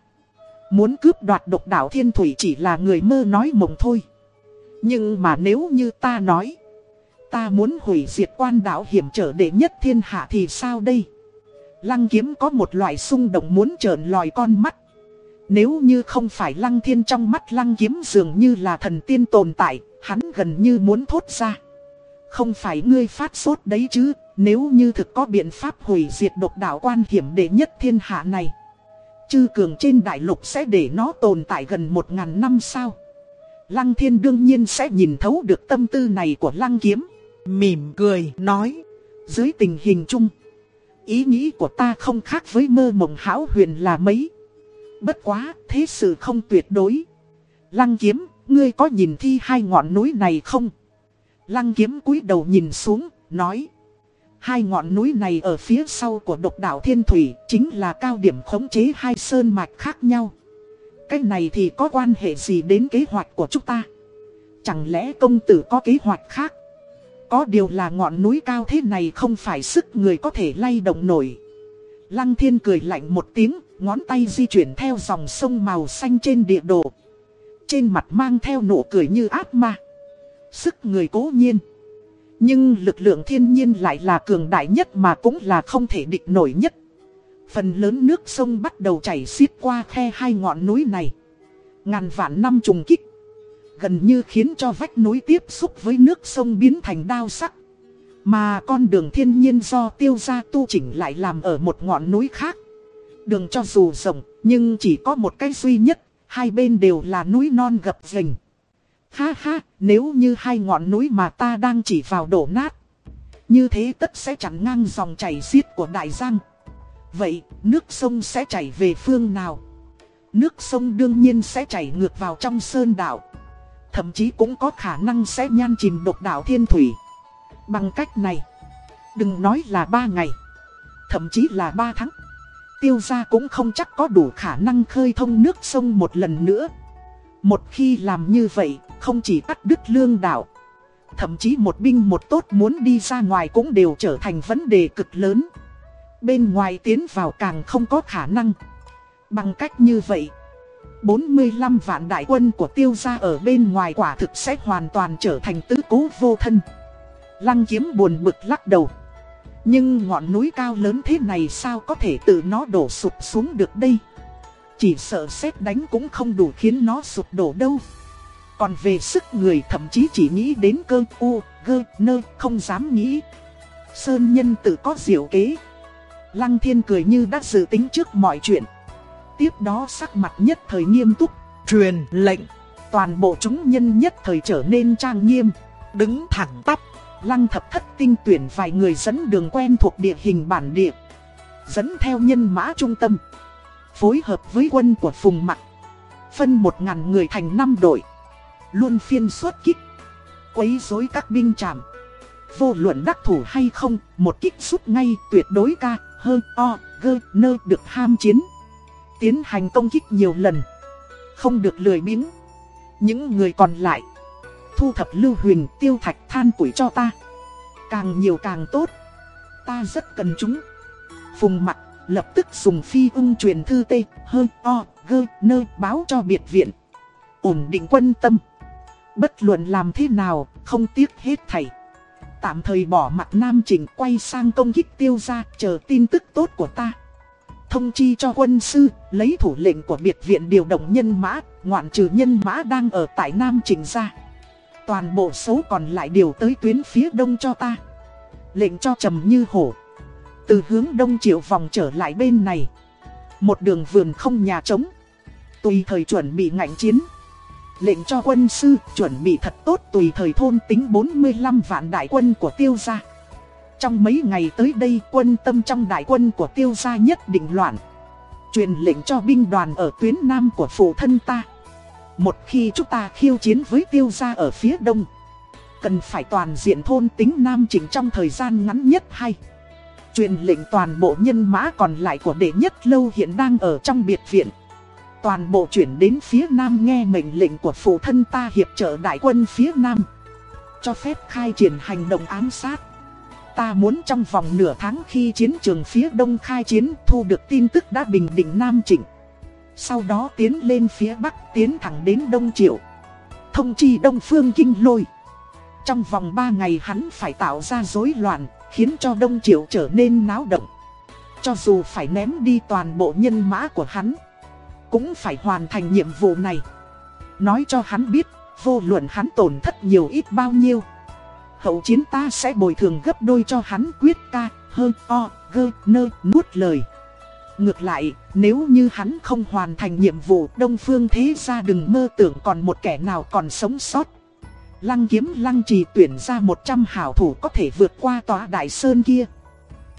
Muốn cướp đoạt độc đảo thiên thủy chỉ là người mơ nói mộng thôi. Nhưng mà nếu như ta nói, ta muốn hủy diệt quan đảo hiểm trở đệ nhất thiên hạ thì sao đây? Lăng kiếm có một loại xung động muốn trợn lòi con mắt. Nếu như không phải lăng thiên trong mắt lăng kiếm dường như là thần tiên tồn tại, hắn gần như muốn thốt ra. Không phải ngươi phát sốt đấy chứ, nếu như thực có biện pháp hủy diệt độc đảo quan hiểm đệ nhất thiên hạ này. Chư cường trên đại lục sẽ để nó tồn tại gần một ngàn năm sao. Lăng thiên đương nhiên sẽ nhìn thấu được tâm tư này của lăng kiếm. Mỉm cười, nói. Dưới tình hình chung, ý nghĩ của ta không khác với mơ mộng hão huyền là mấy. Bất quá, thế sự không tuyệt đối. Lăng kiếm, ngươi có nhìn thi hai ngọn núi này không? Lăng kiếm cúi đầu nhìn xuống, nói. Hai ngọn núi này ở phía sau của độc đảo Thiên Thủy chính là cao điểm khống chế hai sơn mạch khác nhau. Cái này thì có quan hệ gì đến kế hoạch của chúng ta? Chẳng lẽ công tử có kế hoạch khác? Có điều là ngọn núi cao thế này không phải sức người có thể lay động nổi. Lăng thiên cười lạnh một tiếng, ngón tay di chuyển theo dòng sông màu xanh trên địa đồ. Trên mặt mang theo nụ cười như ác ma. Sức người cố nhiên. Nhưng lực lượng thiên nhiên lại là cường đại nhất mà cũng là không thể địch nổi nhất. Phần lớn nước sông bắt đầu chảy xiết qua khe hai ngọn núi này. Ngàn vạn năm trùng kích. Gần như khiến cho vách núi tiếp xúc với nước sông biến thành đao sắc. Mà con đường thiên nhiên do tiêu gia tu chỉnh lại làm ở một ngọn núi khác. Đường cho dù rộng, nhưng chỉ có một cái duy nhất, hai bên đều là núi non gập rình. Ha ha, nếu như hai ngọn núi mà ta đang chỉ vào đổ nát. Như thế tất sẽ chặn ngang dòng chảy xiết của đại giang. Vậy, nước sông sẽ chảy về phương nào? Nước sông đương nhiên sẽ chảy ngược vào trong sơn đảo. Thậm chí cũng có khả năng sẽ nhan chìm độc đảo thiên thủy. Bằng cách này, đừng nói là ba ngày, thậm chí là ba tháng. Tiêu gia cũng không chắc có đủ khả năng khơi thông nước sông một lần nữa. Một khi làm như vậy, không chỉ cắt đứt lương đảo. Thậm chí một binh một tốt muốn đi ra ngoài cũng đều trở thành vấn đề cực lớn. Bên ngoài tiến vào càng không có khả năng. Bằng cách như vậy, 45 vạn đại quân của tiêu gia ở bên ngoài quả thực sẽ hoàn toàn trở thành tứ cố vô thân. Lăng kiếm buồn bực lắc đầu. Nhưng ngọn núi cao lớn thế này sao có thể tự nó đổ sụp xuống được đây? Chỉ sợ xét đánh cũng không đủ khiến nó sụp đổ đâu. Còn về sức người thậm chí chỉ nghĩ đến cơ u, gơ, nơ, không dám nghĩ. Sơn nhân tự có diệu kế. Lăng thiên cười như đã dự tính trước mọi chuyện. Tiếp đó sắc mặt nhất thời nghiêm túc, truyền lệnh. Toàn bộ chúng nhân nhất thời trở nên trang nghiêm, đứng thẳng tắp. Lăng thập thất tinh tuyển vài người dẫn đường quen thuộc địa hình bản địa. Dẫn theo nhân mã trung tâm. Phối hợp với quân của Phùng Mặc. Phân một ngàn người thành năm đội. Luôn phiên xuất kích. Quấy rối các binh trạm. Vô luận đắc thủ hay không, một kích rút ngay tuyệt đối ca, hơn o, gơ, nơ được ham chiến. Tiến hành công kích nhiều lần. Không được lười biếng. Những người còn lại thu thập lưu huyền tiêu thạch than củi cho ta. Càng nhiều càng tốt. Ta rất cần chúng. Phùng mặt lập tức dùng phi ung truyền thư tê, hơ, o, gơ, nơ báo cho biệt viện. Ổn định quân tâm. Bất luận làm thế nào, không tiếc hết thảy. Tạm thời bỏ mặt Nam Trình quay sang công kích tiêu ra, chờ tin tức tốt của ta. Thông chi cho quân sư, lấy thủ lệnh của biệt viện điều động nhân mã, ngoạn trừ nhân mã đang ở tại Nam Trình ra. Toàn bộ số còn lại điều tới tuyến phía đông cho ta. Lệnh cho trầm như hổ. Từ hướng đông triệu vòng trở lại bên này. Một đường vườn không nhà trống. Tùy thời chuẩn bị ngạnh chiến. Lệnh cho quân sư chuẩn bị thật tốt tùy thời thôn tính 45 vạn đại quân của tiêu gia. Trong mấy ngày tới đây, quân tâm trong đại quân của tiêu gia nhất định loạn. Truyền lệnh cho binh đoàn ở tuyến nam của phụ thân ta. Một khi chúng ta khiêu chiến với tiêu gia ở phía đông, Cần phải toàn diện thôn tính nam chỉnh trong thời gian ngắn nhất hay Truyền lệnh toàn bộ nhân mã còn lại của đệ nhất lâu hiện đang ở trong biệt viện Toàn bộ chuyển đến phía nam nghe mệnh lệnh của phụ thân ta hiệp trợ đại quân phía nam Cho phép khai triển hành động ám sát Ta muốn trong vòng nửa tháng khi chiến trường phía đông khai chiến thu được tin tức đã bình định Nam Trịnh. Sau đó tiến lên phía bắc tiến thẳng đến Đông Triệu. Thông chi Đông Phương Kinh Lôi. Trong vòng 3 ngày hắn phải tạo ra rối loạn, khiến cho Đông Triệu trở nên náo động. Cho dù phải ném đi toàn bộ nhân mã của hắn, cũng phải hoàn thành nhiệm vụ này. Nói cho hắn biết, vô luận hắn tổn thất nhiều ít bao nhiêu. Hậu chiến ta sẽ bồi thường gấp đôi cho hắn quyết ca, hơn o, gơ, nơ, nuốt lời. Ngược lại, nếu như hắn không hoàn thành nhiệm vụ Đông Phương thế ra đừng mơ tưởng còn một kẻ nào còn sống sót. Lăng kiếm lăng trì tuyển ra 100 hảo thủ có thể vượt qua tòa đại sơn kia.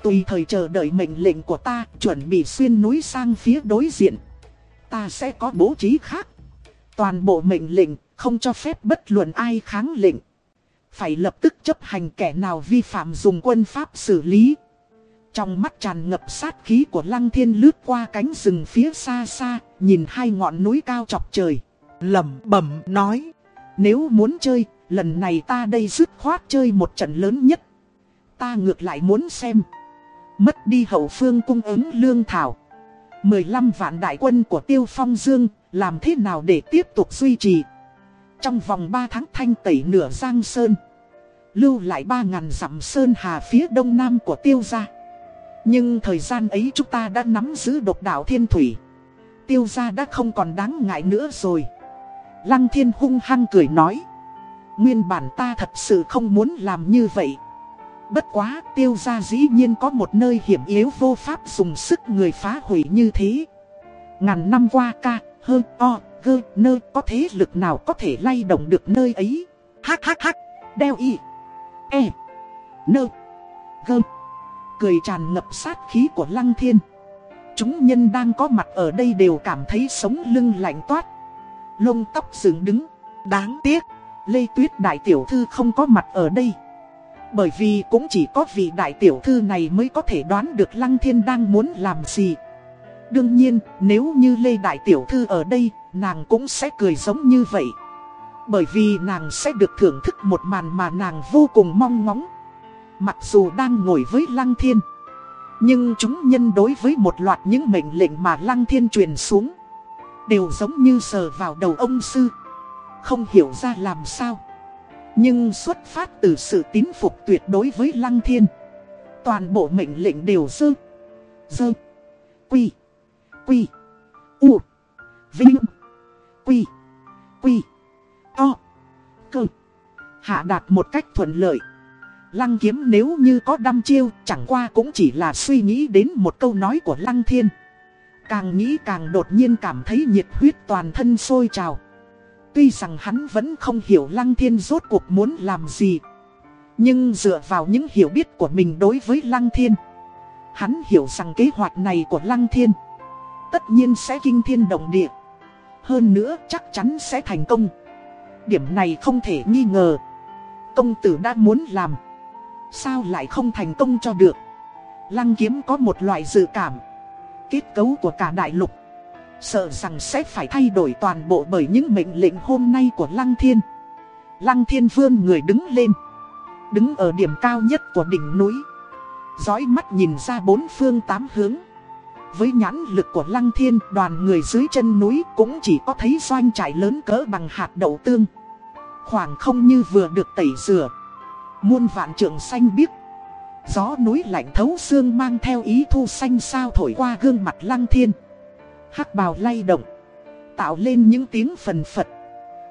Tùy thời chờ đợi mệnh lệnh của ta, chuẩn bị xuyên núi sang phía đối diện. Ta sẽ có bố trí khác. Toàn bộ mệnh lệnh, không cho phép bất luận ai kháng lệnh. Phải lập tức chấp hành kẻ nào vi phạm dùng quân pháp xử lý. Trong mắt tràn ngập sát khí của lăng thiên lướt qua cánh rừng phía xa xa, nhìn hai ngọn núi cao chọc trời. lẩm bẩm nói. Nếu muốn chơi, lần này ta đây dứt khoát chơi một trận lớn nhất. Ta ngược lại muốn xem. Mất đi hậu phương cung ứng lương thảo. 15 vạn đại quân của Tiêu Phong Dương, làm thế nào để tiếp tục duy trì. Trong vòng 3 tháng thanh tẩy nửa Giang Sơn. Lưu lại 3.000 dặm Sơn Hà phía đông nam của Tiêu gia. Nhưng thời gian ấy chúng ta đã nắm giữ độc đảo thiên thủy. Tiêu gia đã không còn đáng ngại nữa rồi. Lăng thiên hung hăng cười nói. Nguyên bản ta thật sự không muốn làm như vậy. Bất quá tiêu gia dĩ nhiên có một nơi hiểm yếu vô pháp dùng sức người phá hủy như thế. Ngàn năm qua ca, hơn o, gơ, nơ có thế lực nào có thể lay động được nơi ấy. Hắc hắc hắc, đeo y, e, nơ, gơ. Cười tràn ngập sát khí của lăng thiên. Chúng nhân đang có mặt ở đây đều cảm thấy sống lưng lạnh toát. Lông tóc dựng đứng. Đáng tiếc, Lê Tuyết Đại Tiểu Thư không có mặt ở đây. Bởi vì cũng chỉ có vị Đại Tiểu Thư này mới có thể đoán được Lăng Thiên đang muốn làm gì. Đương nhiên, nếu như Lê Đại Tiểu Thư ở đây, nàng cũng sẽ cười giống như vậy. Bởi vì nàng sẽ được thưởng thức một màn mà nàng vô cùng mong ngóng. Mặc dù đang ngồi với Lăng Thiên. Nhưng chúng nhân đối với một loạt những mệnh lệnh mà Lăng Thiên truyền xuống Đều giống như sờ vào đầu ông sư Không hiểu ra làm sao Nhưng xuất phát từ sự tín phục tuyệt đối với Lăng Thiên Toàn bộ mệnh lệnh đều dơ Dơ Quy Quy, U, Vinh, Quy Quy, To, Cơ Hạ đạt một cách thuận lợi Lăng kiếm nếu như có đăm chiêu, chẳng qua cũng chỉ là suy nghĩ đến một câu nói của Lăng Thiên Càng nghĩ càng đột nhiên cảm thấy nhiệt huyết toàn thân sôi trào. Tuy rằng hắn vẫn không hiểu Lăng Thiên rốt cuộc muốn làm gì. Nhưng dựa vào những hiểu biết của mình đối với Lăng Thiên. Hắn hiểu rằng kế hoạch này của Lăng Thiên. Tất nhiên sẽ kinh thiên động địa. Hơn nữa chắc chắn sẽ thành công. Điểm này không thể nghi ngờ. Công tử đã muốn làm. Sao lại không thành công cho được. Lăng kiếm có một loại dự cảm kết cấu của cả đại lục. Sợ rằng sẽ phải thay đổi toàn bộ bởi những mệnh lệnh hôm nay của Lăng Thiên. Lăng Thiên Vương người đứng lên. Đứng ở điểm cao nhất của đỉnh núi. Dõi mắt nhìn ra bốn phương tám hướng. Với nhãn lực của Lăng Thiên, đoàn người dưới chân núi cũng chỉ có thấy doanh trại lớn cỡ bằng hạt đậu tương. Khoảng không như vừa được tẩy rửa. Muôn vạn trượng xanh biếc. Gió núi lạnh thấu xương mang theo ý thu xanh sao thổi qua gương mặt lăng thiên. Hắc bào lay động. Tạo lên những tiếng phần phật.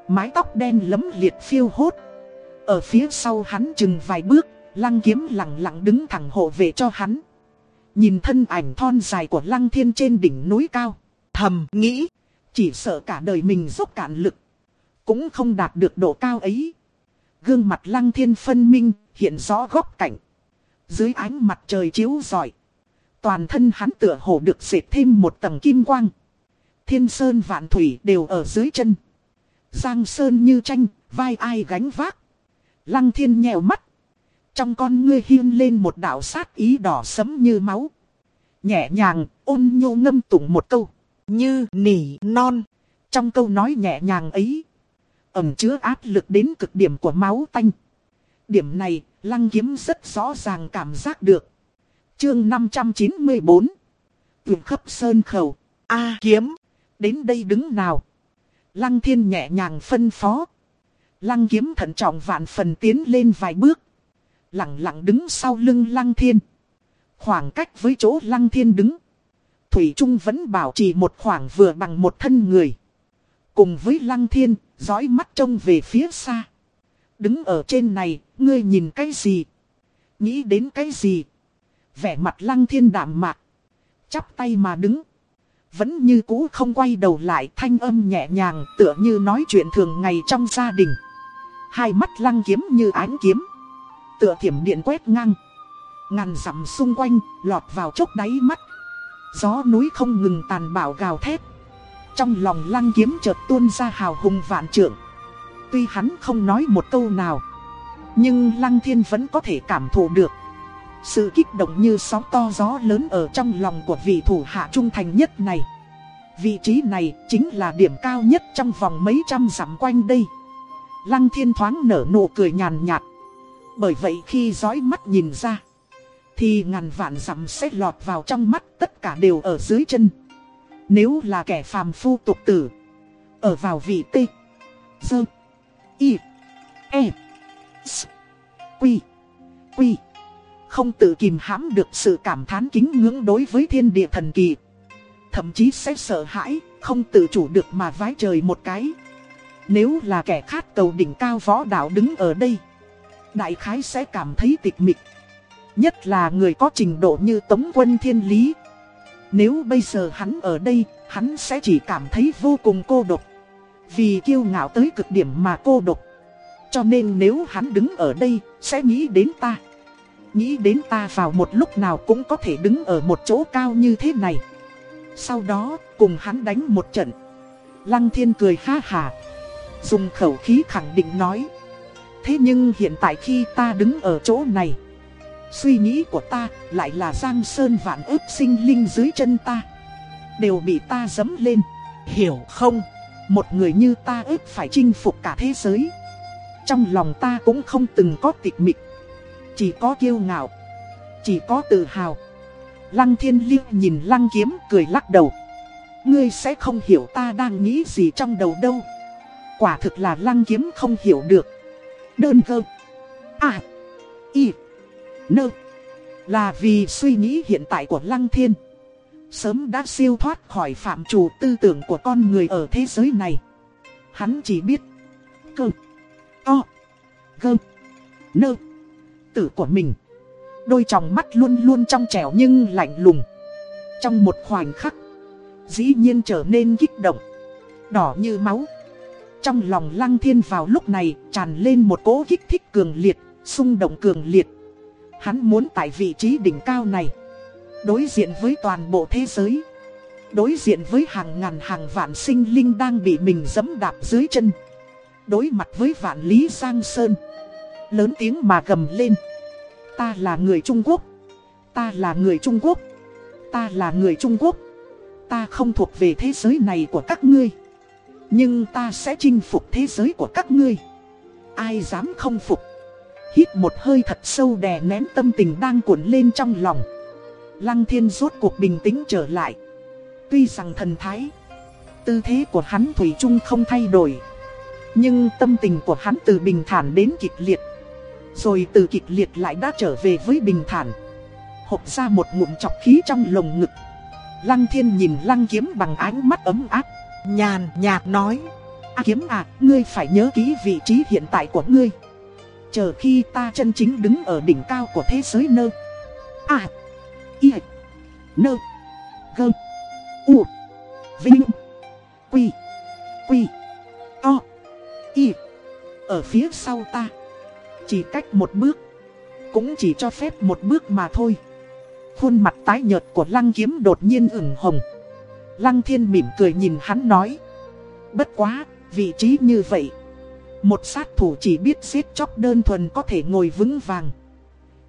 Mái tóc đen lấm liệt phiêu hốt. Ở phía sau hắn chừng vài bước, Lăng kiếm lặng lặng đứng thẳng hộ vệ cho hắn. Nhìn thân ảnh thon dài của lăng thiên trên đỉnh núi cao Thầm nghĩ Chỉ sợ cả đời mình dốc cạn lực Cũng không đạt được độ cao ấy Gương mặt lăng thiên phân minh Hiện rõ góc cạnh dưới ánh mặt trời chiếu rọi. Toàn thân hắn tựa hồ được dệt thêm một tầng kim quang. Thiên sơn vạn thủy đều ở dưới chân. Giang sơn như tranh, vai ai gánh vác. Lăng thiên nhèo mắt. Trong con ngươi hiên lên một đạo sát ý đỏ sấm như máu. Nhẹ nhàng, ôn nhô ngâm tụng một câu. Như nỉ non. Trong câu nói nhẹ nhàng ấy. Ẩm chứa áp lực đến cực điểm của máu tanh. Điểm này, lăng kiếm rất rõ ràng cảm giác được. Chương 594 Tuyệt khắp sơn khẩu. A kiếm. Đến đây đứng nào. Lăng thiên nhẹ nhàng phân phó. Lăng kiếm thận trọng vạn phần tiến lên vài bước. Lặng lặng đứng sau lưng lăng thiên. Khoảng cách với chỗ lăng thiên đứng. Thủy Trung vẫn bảo trì một khoảng vừa bằng một thân người. Cùng với lăng thiên, dõi mắt trông về phía xa. Đứng ở trên này, ngươi nhìn cái gì? Nghĩ đến cái gì? Vẻ mặt lăng thiên đạm mạc. Chắp tay mà đứng. Vẫn như cũ không quay đầu lại thanh âm nhẹ nhàng tựa như nói chuyện thường ngày trong gia đình. Hai mắt lăng kiếm như ánh kiếm. Tựa thiểm điện quét ngang. Ngàn dặm xung quanh, lọt vào chốc đáy mắt. Gió núi không ngừng tàn bạo gào thét. Trong lòng lăng kiếm chợt tuôn ra hào hùng vạn trượng. Tuy hắn không nói một câu nào. Nhưng lăng thiên vẫn có thể cảm thụ được. Sự kích động như sóng to gió lớn ở trong lòng của vị thủ hạ trung thành nhất này. Vị trí này chính là điểm cao nhất trong vòng mấy trăm dặm quanh đây. Lăng thiên thoáng nở nụ cười nhàn nhạt. Bởi vậy khi dõi mắt nhìn ra, thì ngàn vạn dặm sẽ lọt vào trong mắt tất cả đều ở dưới chân. Nếu là kẻ phàm phu tục tử, ở vào vị tê, dơ, y, e, s, quy, quy. Không tự kìm hãm được sự cảm thán kính ngưỡng đối với thiên địa thần kỳ. Thậm chí sẽ sợ hãi, không tự chủ được mà vái trời một cái. Nếu là kẻ khát cầu đỉnh cao võ đạo đứng ở đây, đại khái sẽ cảm thấy tịch mịch. Nhất là người có trình độ như Tống quân Thiên Lý. Nếu bây giờ hắn ở đây, hắn sẽ chỉ cảm thấy vô cùng cô độc. Vì kiêu ngạo tới cực điểm mà cô độc. Cho nên nếu hắn đứng ở đây, sẽ nghĩ đến ta. Nghĩ đến ta vào một lúc nào cũng có thể đứng ở một chỗ cao như thế này. Sau đó, cùng hắn đánh một trận. Lăng thiên cười ha hà. Dùng khẩu khí khẳng định nói. Thế nhưng hiện tại khi ta đứng ở chỗ này, Suy nghĩ của ta lại là giang sơn vạn ước sinh linh dưới chân ta. Đều bị ta dấm lên. Hiểu không? Một người như ta ước phải chinh phục cả thế giới. Trong lòng ta cũng không từng có tịch mịch. Chỉ có kiêu ngạo. Chỉ có tự hào. Lăng thiên liêu nhìn lăng kiếm cười lắc đầu. Ngươi sẽ không hiểu ta đang nghĩ gì trong đầu đâu. Quả thực là lăng kiếm không hiểu được. Đơn cơ. À Y Nơ Là vì suy nghĩ hiện tại của lăng thiên. Sớm đã siêu thoát khỏi phạm chủ tư tưởng của con người ở thế giới này. Hắn chỉ biết Cơ O Gơ, Nơ, Tử của mình. Đôi tròng mắt luôn luôn trong trẻo nhưng lạnh lùng. Trong một khoảnh khắc, Dĩ nhiên trở nên kích động, Đỏ như máu. Trong lòng lăng thiên vào lúc này tràn lên một cỗ kích thích cường liệt, xung động cường liệt. Hắn muốn tại vị trí đỉnh cao này, Đối diện với toàn bộ thế giới, Đối diện với hàng ngàn hàng vạn sinh linh đang bị mình dẫm đạp dưới chân, Đối mặt với vạn lý Giang Sơn. Lớn tiếng mà gầm lên, Ta là người Trung Quốc, Ta là người Trung Quốc, Ta là người Trung Quốc, Ta không thuộc về thế giới này của các ngươi. Nhưng ta sẽ chinh phục thế giới của các ngươi. Ai dám không phục? Hít một hơi thật sâu đè nén tâm tình đang cuộn lên trong lòng. Lăng thiên rốt cuộc bình tĩnh trở lại. Tuy rằng thần thái, Tư thế của hắn Thủy chung không thay đổi, Nhưng tâm tình của hắn từ bình thản đến kịch liệt. Rồi từ kịch liệt lại đã trở về với bình thản. Hộp ra một ngụm chọc khí trong lồng ngực. Lăng thiên nhìn lăng kiếm bằng ánh mắt ấm áp. Nhàn nhạt nói. A kiếm à, ngươi phải nhớ kỹ vị trí hiện tại của ngươi. Chờ khi ta chân chính đứng ở đỉnh cao của thế giới nơ. À Y Nơ Gơ U Vinh Quy Quy o Y. Ở phía sau ta Chỉ cách một bước Cũng chỉ cho phép một bước mà thôi. Khuôn mặt tái nhợt của lăng kiếm đột nhiên ửng hồng. Lăng thiên mỉm cười nhìn hắn nói Bất quá, vị trí như vậy một sát thủ chỉ biết giết chóc đơn thuần có thể ngồi vững vàng.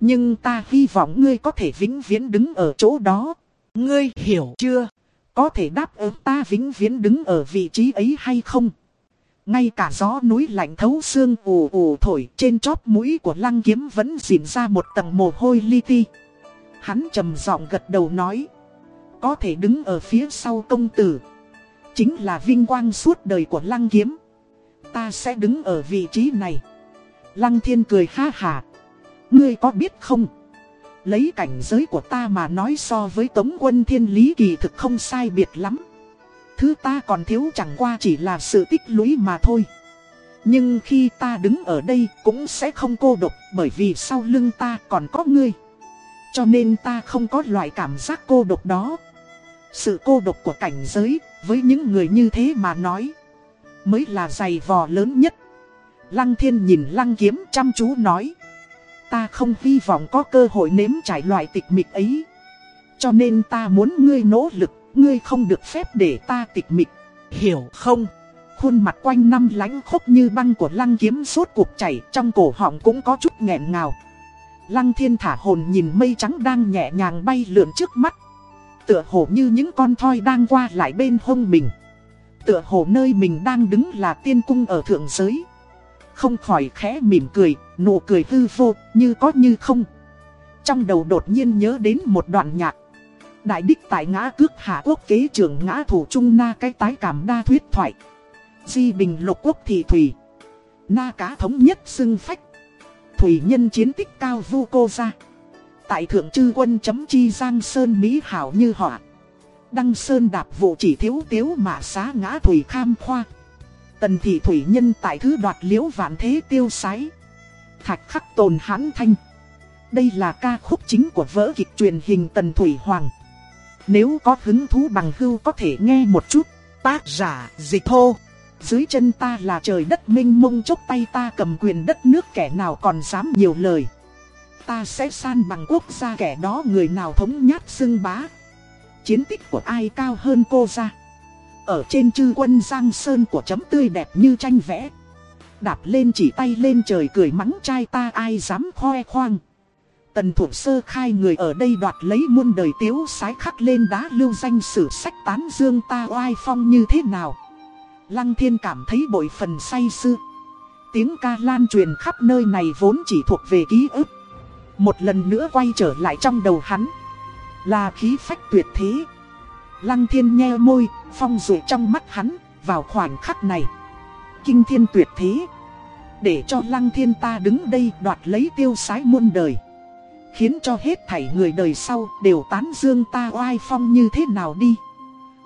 Nhưng ta hy vọng ngươi có thể vĩnh viễn đứng ở chỗ đó. Ngươi hiểu chưa? Có thể đáp ứng ta vĩnh viễn đứng ở vị trí ấy hay không? Ngay cả gió núi lạnh thấu xương ù ù thổi trên chóp mũi của lăng kiếm vẫn dịn ra một tầng mồ hôi li ti. Hắn trầm giọng gật đầu nói. Có thể đứng ở phía sau công tử. Chính là vinh quang suốt đời của lăng kiếm. Ta sẽ đứng ở vị trí này. Lăng thiên cười ha hà. Ngươi có biết không? Lấy cảnh giới của ta mà nói so với tống quân thiên lý kỳ thực không sai biệt lắm. Thứ ta còn thiếu chẳng qua chỉ là sự tích lũy mà thôi. Nhưng khi ta đứng ở đây cũng sẽ không cô độc bởi vì sau lưng ta còn có ngươi. Cho nên ta không có loại cảm giác cô độc đó. Sự cô độc của cảnh giới với những người như thế mà nói mới là giày vò lớn nhất. Lăng thiên nhìn lăng kiếm chăm chú nói. Ta không hy vọng có cơ hội nếm trải loại tịch mịch ấy. Cho nên ta muốn ngươi nỗ lực, ngươi không được phép để ta tịch mịch. Hiểu không? Khuôn mặt quanh năm lánh khốc như băng của lăng kiếm suốt cuộc chảy trong cổ họng cũng có chút nghẹn ngào. Lăng thiên thả hồn nhìn mây trắng đang nhẹ nhàng bay lượn trước mắt. Tựa hồ như những con thoi đang qua lại bên hông mình. Tựa hồ nơi mình đang đứng là tiên cung ở thượng giới. Không khỏi khẽ mỉm cười, nụ cười hư vô, như có như không. Trong đầu đột nhiên nhớ đến một đoạn nhạc. Đại đích tại ngã cước hạ quốc kế trưởng ngã thủ trung na cái tái cảm đa thuyết thoại. Di bình lục quốc thị thủy. Na cá thống nhất xưng phách. Thủy nhân chiến tích cao vu cô ra. Tại thượng chư quân chấm chi giang sơn mỹ hảo như họa. Đăng sơn đạp vụ chỉ thiếu tiếu mà xá ngã thủy kham khoa. Tần thị thủy nhân tại thứ đoạt liễu vạn thế tiêu sái. Thạch khắc tồn hãn thanh. Đây là ca khúc chính của vỡ kịch truyền hình Tần Thủy Hoàng. Nếu có hứng thú bằng hưu có thể nghe một chút. Tác giả dịch thô. Dưới chân ta là trời đất minh mông chốc tay ta cầm quyền đất nước kẻ nào còn dám nhiều lời. Ta sẽ san bằng quốc gia kẻ đó người nào thống nhát xưng bá. Chiến tích của ai cao hơn cô ra. Ở trên chư quân Giang Sơn của chấm tươi đẹp như tranh vẽ. Đạp lên chỉ tay lên trời cười mắng trai ta ai dám khoe khoang. Tần thủ sơ khai người ở đây đoạt lấy muôn đời tiếu sái khắc lên đá lưu danh sử sách tán dương ta oai phong như thế nào. Lăng thiên cảm thấy bội phần say sư Tiếng ca lan truyền khắp nơi này vốn chỉ thuộc về ký ức. Một lần nữa quay trở lại trong đầu hắn. Là khí phách tuyệt thế. Lăng thiên nhe môi, phong rụi trong mắt hắn, vào khoảnh khắc này. Kinh thiên tuyệt thế. Để cho lăng thiên ta đứng đây đoạt lấy tiêu sái muôn đời. Khiến cho hết thảy người đời sau đều tán dương ta oai phong như thế nào đi.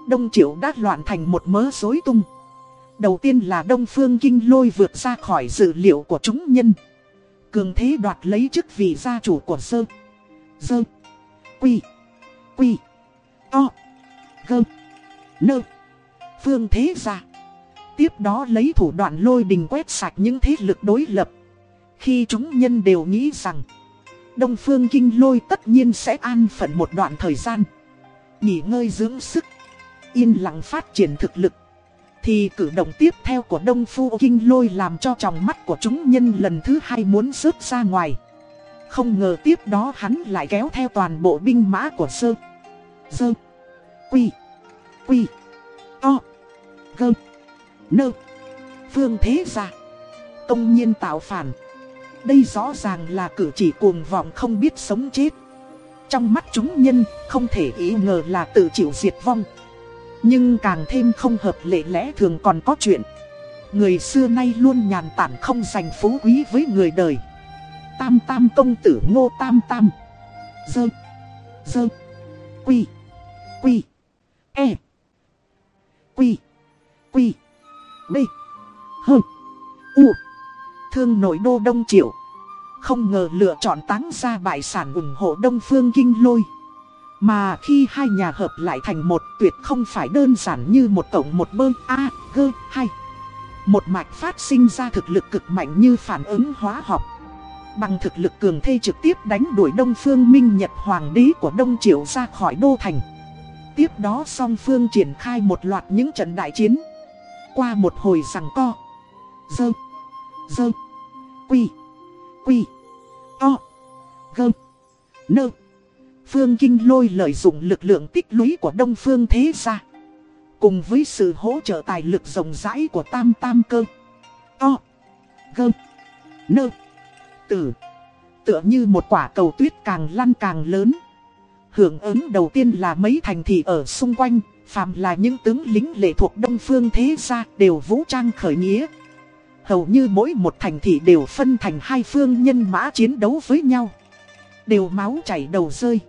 Đông triệu đã loạn thành một mớ rối tung. Đầu tiên là Đông Phương Kinh Lôi vượt ra khỏi dự liệu của chúng nhân. Cường thế đoạt lấy chức vị gia chủ của Sơ. Sơ. Quy. Quy. To. Gơ. Nơ. Phương thế gia. Tiếp đó lấy thủ đoạn lôi đình quét sạch những thế lực đối lập. Khi chúng nhân đều nghĩ rằng Đông Phương Kinh Lôi tất nhiên sẽ an phận một đoạn thời gian, Nghỉ ngơi dưỡng sức, Yên lặng phát triển thực lực thì cử động tiếp theo của Đông Phu Kinh Lôi làm cho tròng mắt của chúng nhân lần thứ hai muốn rớt ra ngoài. Không ngờ tiếp đó hắn lại kéo theo toàn bộ binh mã của Sơ Sơ, Quy Quy, To, Gơ, Nơ. Phương thế gia. Công nhiên tạo phản. Đây rõ ràng là cử chỉ cuồng vọng không biết sống chết. Trong mắt chúng nhân, không thể ý ngờ là tự chịu diệt vong. Nhưng càng thêm không hợp lệ lẽ thường còn có chuyện. Người xưa nay luôn nhàn tản không dành phú quý với người đời. Tam tam công tử ngô tam tam. Dơ. Dơ. Quy. Quy. E. Quy. Quy. B. H. U. Thương nội đô Đông Triệu Không ngờ lựa chọn táng ra bại sản ủng hộ Đông Phương Kinh Lôi. Mà khi hai nhà hợp lại thành một tuyệt không phải đơn giản như một tổng một bơ A, G, hay Một mạch phát sinh ra thực lực cực mạnh như phản ứng hóa học. Bằng thực lực cường thê trực tiếp đánh đuổi Đông Phương Minh Nhật Hoàng đế của Đông Triệu ra khỏi Đô Thành. Tiếp đó song phương triển khai một loạt những trận đại chiến. Qua một hồi rằng co. Dơ. Dơ. Quy. Quy. To. Gơ. Nơ. Phương Kinh lôi lợi dụng lực lượng tích lũy của Đông Phương Thế Gia. Cùng với sự hỗ trợ tài lực rộng rãi của tam tam cơ. O, Gơ. Nơ. Tử. Tựa như một quả cầu tuyết càng lăn càng lớn. Hưởng ứng đầu tiên là mấy thành thị ở xung quanh phạm là những tướng lính lệ thuộc Đông Phương thế gia đều vũ trang khởi nghĩa. Hầu như mỗi một thành thị đều phân thành hai phương nhân mã chiến đấu với nhau. Đều máu chảy đầu rơi.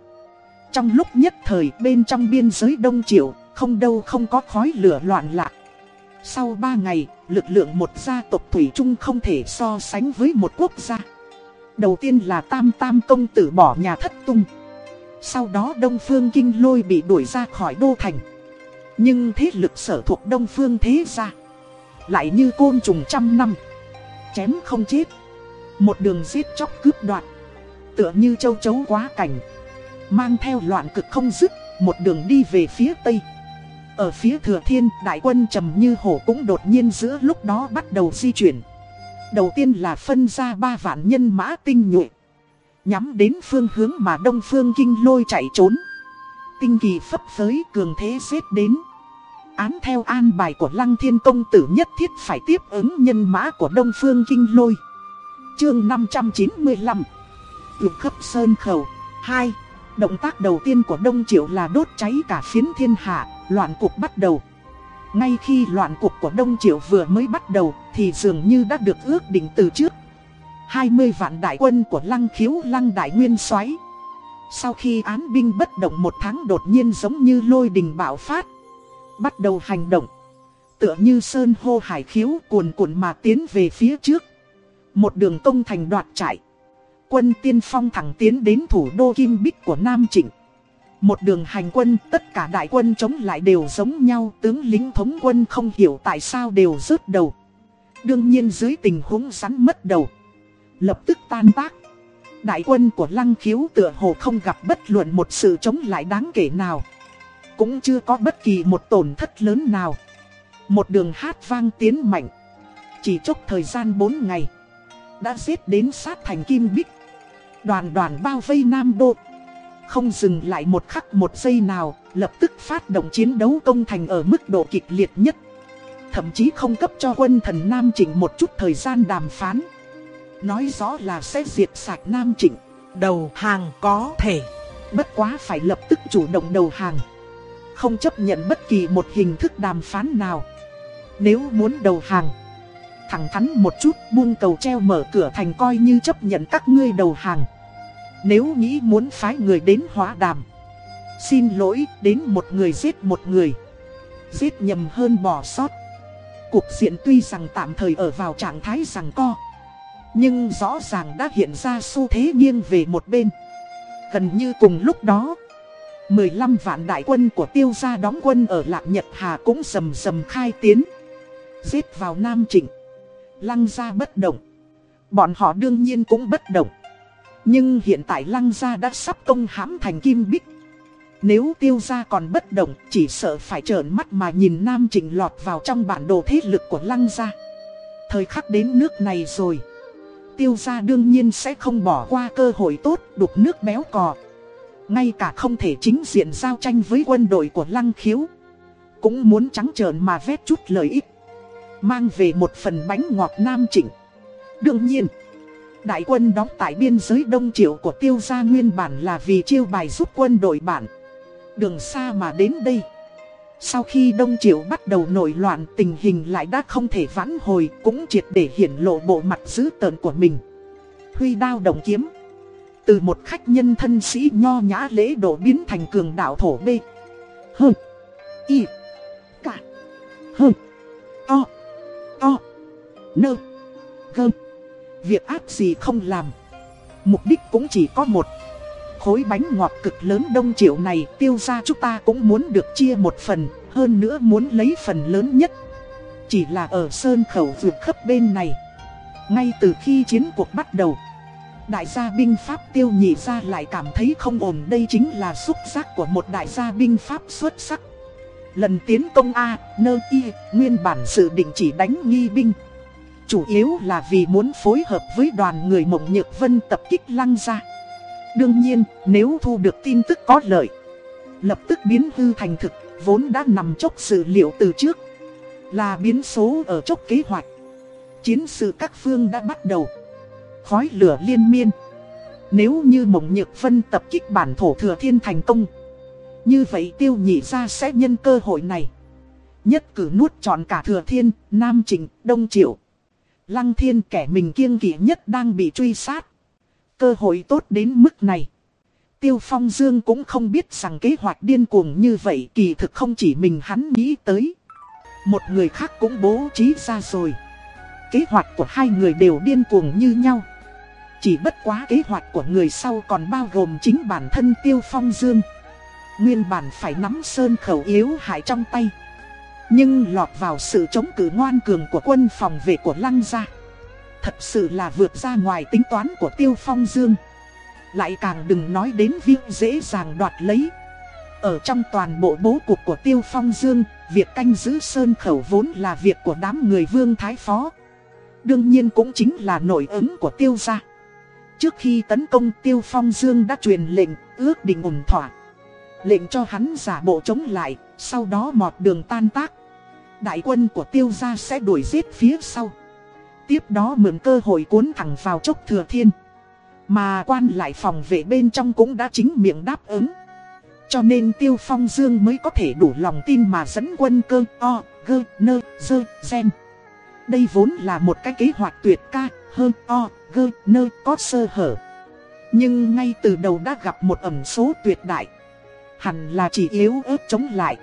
Trong lúc nhất thời, bên trong biên giới Đông Triệu Không đâu không có khói lửa loạn lạc. Sau ba ngày, lực lượng một gia tộc Thủy Trung không thể so sánh với một quốc gia. Đầu tiên là Tam Tam công tử bỏ nhà thất tung. Sau đó Đông Phương Kinh Lôi bị đuổi ra khỏi đô thành. Nhưng thế lực sở thuộc Đông Phương thế gia Lại như côn trùng trăm năm, Chém không chết. Một đường giết chóc cướp đoạt, Tựa như châu chấu quá cảnh Mang theo loạn cực không dứt, Một đường đi về phía tây. Ở phía thừa thiên, đại quân trầm như hổ cũng đột nhiên giữa lúc đó bắt đầu di chuyển. Đầu tiên là phân ra ba vạn nhân mã tinh nhuệ. Nhắm đến phương hướng mà đông phương kinh lôi chạy trốn. Tinh kỳ phấp phới cường thế xếp đến. Án theo an bài của lăng thiên công tử nhất thiết phải tiếp ứng nhân mã của đông phương kinh lôi. Chương 595 tục khắp sơn khẩu. 2. Động tác đầu tiên của Đông Triệu là đốt cháy cả phiến thiên hạ, loạn cục bắt đầu ngay khi loạn cuộc của Đông Triệu vừa mới bắt đầu thì dường như đã được ước định từ trước. 20 vạn đại quân của Lăng Khiếu Lăng Đại Nguyên xoáy. Sau khi án binh bất động một tháng đột nhiên giống như lôi đình bạo phát. Bắt đầu hành động. Tựa như sơn hô hải khiếu cuồn cuộn mà tiến về phía trước. Một đường công thành đoạt trại. Quân tiên phong thẳng tiến đến thủ đô Kim Bích của Nam Trịnh. Một đường hành quân, tất cả đại quân chống lại đều giống nhau, Tướng lính thống quân không hiểu tại sao đều rớt đầu. Đương nhiên dưới tình huống rắn mất đầu, Lập tức tan tác. Đại quân của lăng khiếu tựa hồ không gặp bất luận một sự chống lại đáng kể nào, Cũng chưa có bất kỳ một tổn thất lớn nào. Một đường hát vang tiến mạnh, Chỉ chốc thời gian 4 ngày, Đã giết đến sát thành Kim Bích. Đoàn đoàn bao vây Nam Đô không dừng lại một khắc một giây nào, lập tức phát động chiến đấu công thành ở mức độ kịch liệt nhất. Thậm chí không cấp cho quân thần Nam Trịnh một chút thời gian đàm phán. Nói rõ là sẽ diệt sạch Nam Trịnh. Đầu hàng có thể. Bất quá phải lập tức chủ động đầu hàng. Không chấp nhận bất kỳ một hình thức đàm phán nào. Nếu muốn đầu hàng, thẳng thắn một chút buông cầu treo mở cửa thành coi như chấp nhận các ngươi đầu hàng. Nếu nghĩ muốn phái người đến hóa đàm, Xin lỗi, đến một người giết một người. Giết nhầm hơn bỏ sót. Cuộc diện tuy rằng tạm thời ở vào trạng thái rằng co, Nhưng rõ ràng đã hiện ra xu thế nghiêng về một bên. Gần như cùng lúc đó 15 vạn đại quân của tiêu gia đóng quân ở Lạc Nhật Hà cũng sầm sầm khai tiến. Giết vào Nam Trịnh, Lăng gia bất động. Bọn họ đương nhiên cũng bất động nhưng hiện tại lăng gia đã sắp công hãm thành kim bích. Nếu tiêu gia còn bất động, chỉ sợ phải trợn mắt mà nhìn Nam Trịnh lọt vào trong bản đồ thế lực của lăng gia. Thời khắc đến nước này rồi. Tiêu gia đương nhiên sẽ không bỏ qua cơ hội tốt đục nước béo cò. Ngay cả không thể chính diện giao tranh với quân đội của lăng khiếu. Cũng muốn trắng trợn mà vét chút lợi ích. Mang về một phần bánh ngọt Nam Trịnh. Đương nhiên. Đại quân đóng tại biên giới Đông Triệu của tiêu gia nguyên bản là vì chiêu bài giúp quân đội bản. Đường xa mà đến đây. Sau khi Đông Triệu bắt đầu nổi loạn, tình hình lại đã không thể vãn hồi, cũng triệt để hiển lộ bộ mặt dữ tợn của mình. Huy đao đồng kiếm. Từ một khách nhân thân sĩ nho nhã lễ độ biến thành cường đạo thổ bê. Hơn. Y. Cả. Hơn. To. To. Nơ. Gơm. Việc ác gì không làm. Mục đích cũng chỉ có một. Khối bánh ngọt cực lớn đông triệu này tiêu ra chúng ta cũng muốn được chia một phần Hơn nữa muốn lấy phần lớn nhất. Chỉ là ở sơn khẩu vượt khắp bên này. Ngay từ khi chiến cuộc bắt đầu Đại gia binh Pháp tiêu nhị ra lại cảm thấy không ổn. Đây chính là xúc giác của một đại gia binh Pháp xuất sắc. Lần tiến công A, nơ y, nguyên bản sự định chỉ đánh nghi binh. Chủ yếu là vì muốn phối hợp với đoàn người mộng nhược vân tập kích lăng ra Đương nhiên nếu thu được tin tức có lợi Lập tức biến hư thành thực Vốn đã nằm chốc sự liệu từ trước Là biến số ở chốc kế hoạch. Chiến sự các phương đã bắt đầu. Khói lửa liên miên. Nếu như mộng nhược vân tập kích bản thổ thừa thiên thành công Như vậy tiêu nhị ra sẽ nhân cơ hội này. Nhất cử nuốt trọn cả thừa thiên, Nam Trịnh, Đông Triệu Lăng thiên kẻ mình kiêng kỵ nhất đang bị truy sát Cơ hội tốt đến mức này Tiêu Phong Dương cũng không biết rằng kế hoạch điên cuồng như vậy kỳ thực không chỉ mình hắn nghĩ tới. Một người khác cũng bố trí ra rồi. Kế hoạch của hai người đều điên cuồng như nhau. Chỉ bất quá kế hoạch của người sau còn bao gồm chính bản thân Tiêu Phong Dương. Nguyên bản phải nắm sơn khẩu yếu hại trong tay. Nhưng lọt vào sự chống cử ngoan cường của quân phòng vệ của Lăng gia. Thật sự là vượt ra ngoài tính toán của Tiêu Phong Dương. Lại càng đừng nói đến việc dễ dàng đoạt lấy Ở trong toàn bộ bố cục của Tiêu Phong Dương, Việc canh giữ sơn khẩu vốn là việc của đám người vương thái phó Đương nhiên cũng chính là nội ứng của tiêu gia Trước khi tấn công Tiêu Phong Dương đã truyền lệnh, ước định ổn thỏa Lệnh cho hắn giả bộ chống lại sau đó mọt đường tan tác Đại quân của tiêu gia sẽ đuổi giết phía sau Tiếp đó mượn cơ hội cuốn thẳng vào chốc thừa thiên mà quan lại phòng vệ bên trong cũng đã chính miệng đáp ứng. Cho nên Tiêu Phong Dương mới có thể đủ lòng tin mà dẫn quân cơ o, gơ, nơ, dơ, gen. Đây vốn là một cái kế hoạch tuyệt ca, hơn o, gơ, nơ có sơ hở. Nhưng ngay từ đầu đã gặp một ẩm số tuyệt đại. Hẳn là chỉ yếu ớt chống lại.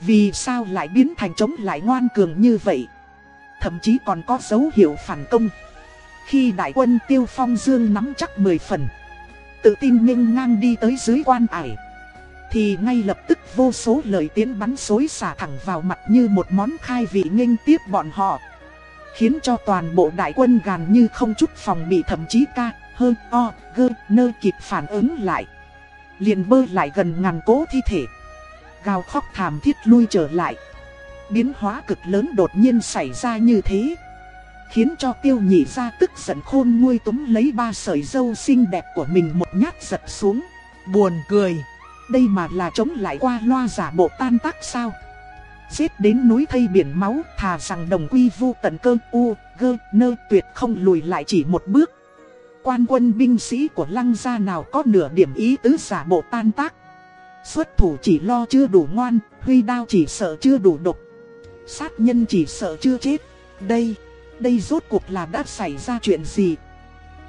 Vì sao lại biến thành chống lại ngoan cường như vậy? Thậm chí còn có dấu hiệu phản công. Khi đại quân tiêu phong dương nắm chắc 10 phần Tự tin nghênh ngang đi tới dưới quan ải Thì ngay lập tức vô số lời tiến bắn xối xả thẳng vào mặt như một món khai vị nghênh tiếp bọn họ Khiến cho toàn bộ đại quân gàn như không chút phòng bị thậm chí ca, hơn, o, gơ, nơ kịp phản ứng lại liền bơ lại gần ngàn cố thi thể Gào khóc thảm thiết lui trở lại Biến hóa cực lớn đột nhiên xảy ra như thế Khiến cho tiêu nhị ra tức giận khôn nguôi túm lấy ba sợi dâu xinh đẹp của mình một nhát giật xuống. Buồn cười. Đây mà là chống lại qua loa giả bộ tan tác sao. Giết đến núi thây biển máu thà rằng đồng quy vu tận cơ u, gơ, nơ tuyệt không lùi lại chỉ một bước. Quan quân binh sĩ của lăng gia nào có nửa điểm ý tứ giả bộ tan tác. Xuất thủ chỉ lo chưa đủ ngoan, huy đao chỉ sợ chưa đủ độc. Sát nhân chỉ sợ chưa chết. Đây đây rốt cuộc là đã xảy ra chuyện gì?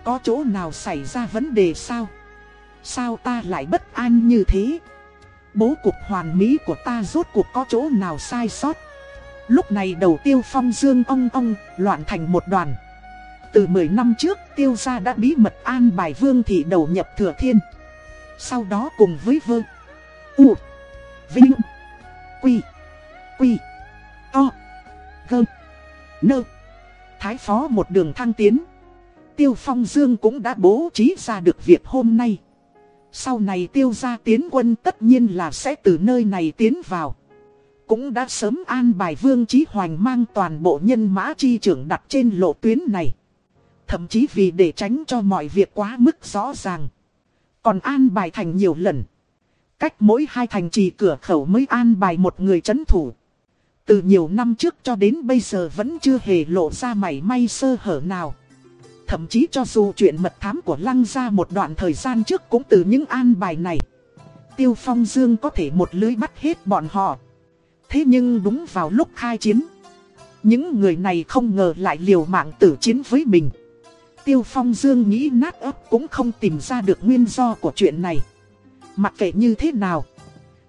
Có chỗ nào xảy ra vấn đề sao? Sao ta lại bất an như thế? Bố cục hoàn mỹ của ta rốt cuộc có chỗ nào sai sót? Lúc này đầu tiêu phong dương ong ong, loạn thành một đoàn. Từ 10 năm trước, tiêu gia đã bí mật an bài vương thị đầu nhập thừa thiên. Sau đó cùng với vương U, Vinh, Quy, Quy, o, Gơ, Nơ thái phó một đường thăng tiến. Tiêu Phong Dương cũng đã bố trí ra được việc hôm nay. Sau này tiêu gia tiến quân tất nhiên là sẽ từ nơi này tiến vào. Cũng đã sớm an bài Vương trí Hoành mang toàn bộ nhân mã chi trưởng đặt trên lộ tuyến này. Thậm chí vì để tránh cho mọi việc quá mức rõ ràng. Còn an bài thành nhiều lần. Cách mỗi hai thành trì cửa khẩu mới an bài một người chấn thủ. Từ nhiều năm trước cho đến bây giờ vẫn chưa hề lộ ra mảy may sơ hở nào. Thậm chí cho dù chuyện mật thám của Lăng ra một đoạn thời gian trước cũng từ những an bài này. Tiêu Phong Dương có thể một lưới bắt hết bọn họ. Thế nhưng đúng vào lúc khai chiến. Những người này không ngờ lại liều mạng tử chiến với mình. Tiêu Phong Dương nghĩ nát ấp cũng không tìm ra được nguyên do của chuyện này. Mặc kệ như thế nào.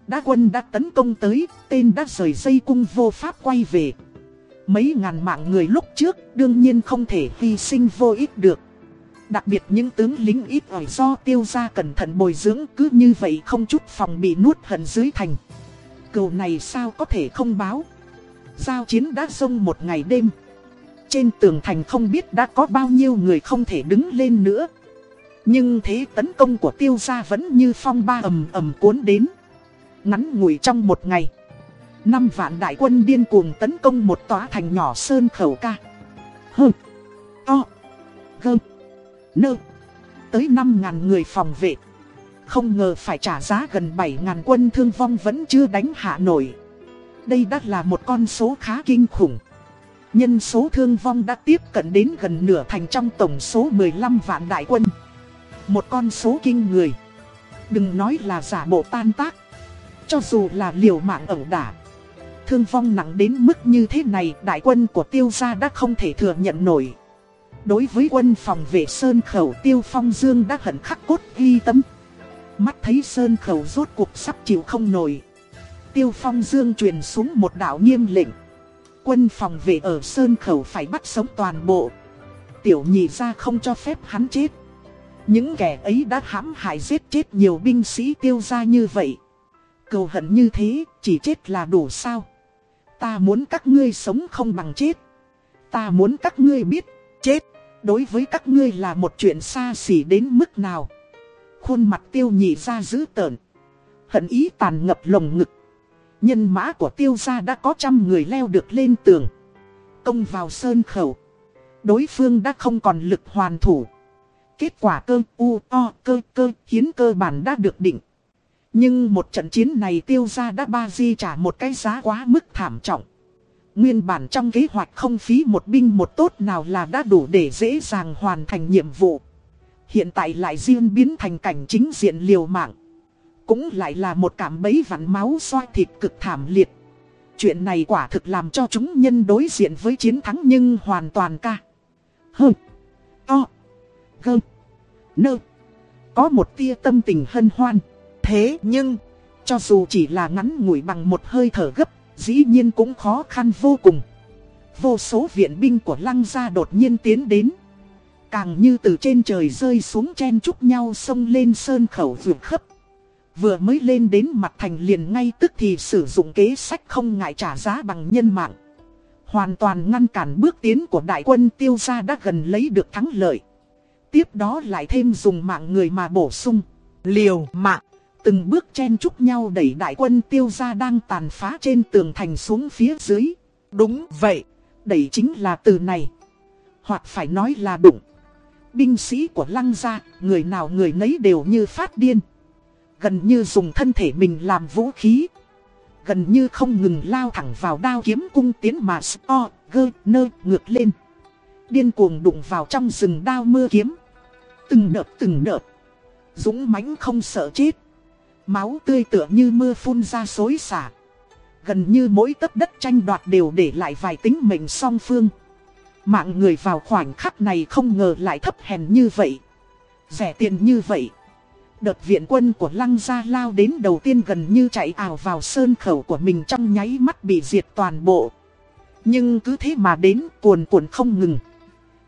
Đá quân đã tấn công tới, tên đã rời dây cung vô pháp quay về. Mấy ngàn mạng người lúc trước đương nhiên không thể hy sinh vô ích được. Đặc biệt những tướng lính ít ỏi do tiêu ra cẩn thận bồi dưỡng cứ như vậy không chút phòng bị nuốt hận dưới thành. Cầu này sao có thể không báo. Giao chiến đã sông một ngày đêm. Trên tường thành không biết đã có bao nhiêu người không thể đứng lên nữa. Nhưng thế tấn công của tiêu gia vẫn như phong ba ầm ầm cuốn đến. Ngắn ngủi trong một ngày, năm vạn đại quân điên cuồng tấn công một tòa thành nhỏ sơn khẩu ca Hơ, To, Gơ, Nơ Tới năm ngàn người phòng vệ Không ngờ phải trả giá gần 7.000 quân thương vong vẫn chưa đánh hạ nổi. Đây đã là một con số khá kinh khủng. Nhân số thương vong đã tiếp cận đến gần nửa thành trong tổng số 15 vạn đại quân. Một con số kinh người. Đừng nói là giả bộ tan tác. Cho dù là liều mạng ẩu đả. Thương vong nặng đến mức như thế này, đại quân của tiêu gia đã không thể thừa nhận nổi. Đối với quân phòng vệ Sơn Khẩu, Tiêu Phong Dương đã hận khắc cốt ghi tâm. Mắt thấy Sơn Khẩu rốt cuộc sắp chịu không nổi. Tiêu Phong Dương truyền xuống một đạo nghiêm lệnh. Quân phòng vệ ở Sơn Khẩu phải bắt sống toàn bộ. Tiểu nhị ra không cho phép hắn chết. Những kẻ ấy đã hãm hại giết chết nhiều binh sĩ tiêu gia như vậy. Cầu hận như thế, chỉ chết là đủ sao. Ta muốn các ngươi sống không bằng chết. Ta muốn các ngươi biết, chết, đối với các ngươi là một chuyện xa xỉ đến mức nào. Khuôn mặt tiêu nhị ra dữ tợn. Hận ý tàn ngập lồng ngực. Nhân mã của tiêu gia đã có trăm người leo được lên tường. Công vào sơn khẩu. Đối phương đã không còn lực hoàn thủ. Kết quả cơ, u, o, cơ cơ, hiến cơ bản đã được định. Nhưng một trận chiến này tiêu gia đã ba di trả một cái giá quá mức thảm trọng. Nguyên bản trong kế hoạch không phí một binh một tốt nào là đã đủ để dễ dàng hoàn thành nhiệm vụ. Hiện tại lại riêng biến thành cảnh chính diện liều mạng. Cũng lại là một cảm bấy vặn máu xoay thịt cực thảm liệt. Chuyện này quả thực làm cho chúng nhân đối diện với chiến thắng nhưng hoàn toàn ca. Hơ. To. Gơ. Nơ. Có một tia tâm tình hân hoan. Thế nhưng, cho dù chỉ là ngắn ngủi bằng một hơi thở gấp, dĩ nhiên cũng khó khăn vô cùng. Vô số viện binh của lăng gia đột nhiên tiến đến. Càng như từ trên trời rơi xuống chen chúc nhau xông lên sơn khẩu vượt khấp. Vừa mới lên đến mặt thành liền ngay tức thì sử dụng kế sách không ngại trả giá bằng nhân mạng. Hoàn toàn ngăn cản bước tiến của đại quân tiêu gia đã gần lấy được thắng lợi. Tiếp đó lại thêm dùng mạng người mà bổ sung. Liều mạng. Từng bước chen chúc nhau đẩy đại quân tiêu gia đang tàn phá trên tường thành xuống phía dưới. Đúng vậy. Đẩy chính là từ này. Hoặc phải nói là đụng. Binh sĩ của lăng gia, người nào người nấy đều như phát điên. Gần như dùng thân thể mình làm vũ khí. Gần như không ngừng lao thẳng vào đao kiếm cung tiến mà o, gơ, nơ, ngược lên. Điên cuồng đụng vào trong rừng đao mưa kiếm. Từng đợt từng đợt. Dũng mãnh không sợ chết. Máu tươi tựa như mưa phun ra xối xả. Gần như mỗi tấc đất tranh đoạt đều để lại vài tính mệnh song phương. Mạng người vào khoảnh khắc này không ngờ lại thấp hèn như vậy. Rẻ tiền như vậy. Đợt viện quân của Lăng Gia lao đến đầu tiên gần như chạy ảo vào sơn khẩu của mình trong nháy mắt bị diệt toàn bộ. Nhưng cứ thế mà đến, cuồn cuộn không ngừng.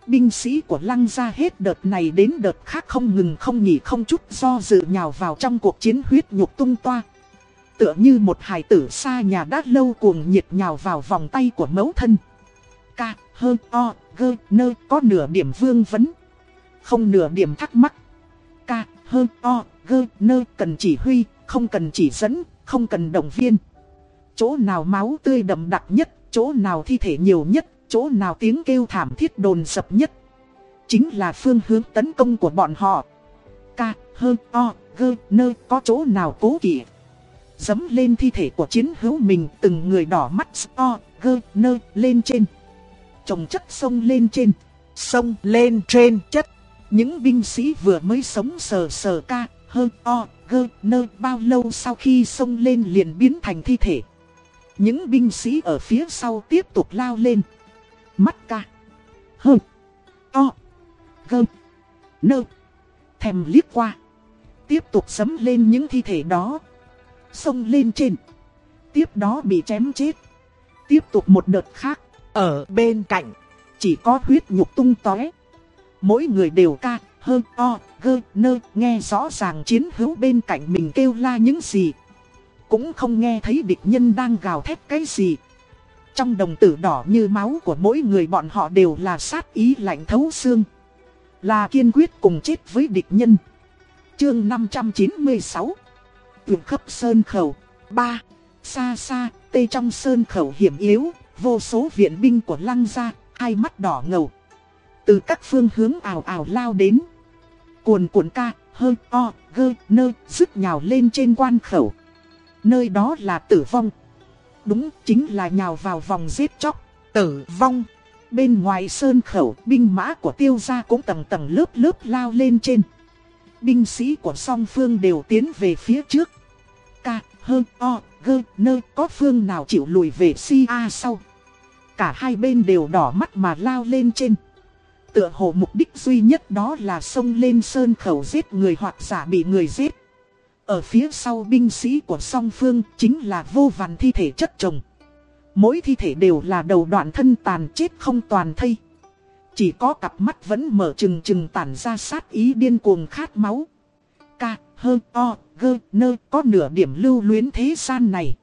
Binh sĩ của Lăng Gia hết đợt này đến đợt khác không ngừng không nghỉ không chút do dự nhào vào trong cuộc chiến huyết nhục tung toa. Tựa như một hài tử xa nhà đã lâu cuồng nhiệt nhào vào vòng tay của mẫu thân. Ca, hơ, o, gơ, nơ có nửa điểm vương vấn. Không nửa điểm thắc mắc. Ca, hơ, o, gơ, nơ cần chỉ huy, không cần chỉ dẫn, không cần động viên. Chỗ nào máu tươi đậm đặc nhất, chỗ nào thi thể nhiều nhất, chỗ nào tiếng kêu thảm thiết đồn sập nhất. Chính là phương hướng tấn công của bọn họ. Ca, hơ, o, gơ, nơi có chỗ nào cố kỵ. Dấm lên thi thể của chiến hữu mình từng người đỏ mắt o, gơ, nơi lên trên. Trồng chất sông lên trên. Sông lên trên chất. Những binh sĩ vừa mới sống sờ sờ ca, hơ, o, gơ, nơ bao lâu sau khi sông lên liền biến thành thi thể. Những binh sĩ ở phía sau tiếp tục lao lên. Mắt ca. Hơ. To. Gơ. Nơ. Thèm liếc qua. Tiếp tục sấm lên những thi thể đó. Xông lên trên. Tiếp đó bị chém chết. Tiếp tục một đợt khác. Ở bên cạnh. Chỉ có huyết nhục tung tóe. Mỗi người đều ca. Hơ. To. Gơ. Nơ. Nghe rõ ràng chiến hữu bên cạnh mình kêu la những gì. Cũng không nghe thấy địch nhân đang gào thét cái gì. Trong đồng tử đỏ như máu của mỗi người bọn họ đều là sát ý lạnh thấu xương. Là kiên quyết cùng chết với địch nhân. Chương 596 tuyển khắp sơn khẩu 3. Xa xa, tê trong sơn khẩu hiểm yếu, vô số viện binh của lăng gia, hai mắt đỏ ngầu. Từ các phương hướng ảo ảo lao đến. Cuồn cuộn ca, hơ, o, gơ, nơ, dứt nhào lên trên quan khẩu. Nơi đó là tử vong. Đúng, chính là nhào vào vòng giết chóc, tử vong. Bên ngoài sơn khẩu, binh mã của tiêu gia cũng tầng tầng lớp lớp lao lên trên. Binh sĩ của song phương đều tiến về phía trước. Ca, hơ, o, gơ, nơ, có phương nào chịu lùi về si a sau. Cả hai bên đều đỏ mắt mà lao lên trên. Tựa hồ mục đích duy nhất đó là xông lên sơn khẩu giết người hoặc giả bị người giết. Ở phía sau binh sĩ của song phương chính là vô vàn thi thể chất chồng. Mỗi thi thể đều là đầu đoạn thân tàn chết không toàn thây. Chỉ có cặp mắt vẫn mở trừng trừng tản ra sát ý điên cuồng khát máu. Ca, hơ, o, gơ, nơ có nửa điểm lưu luyến thế gian này.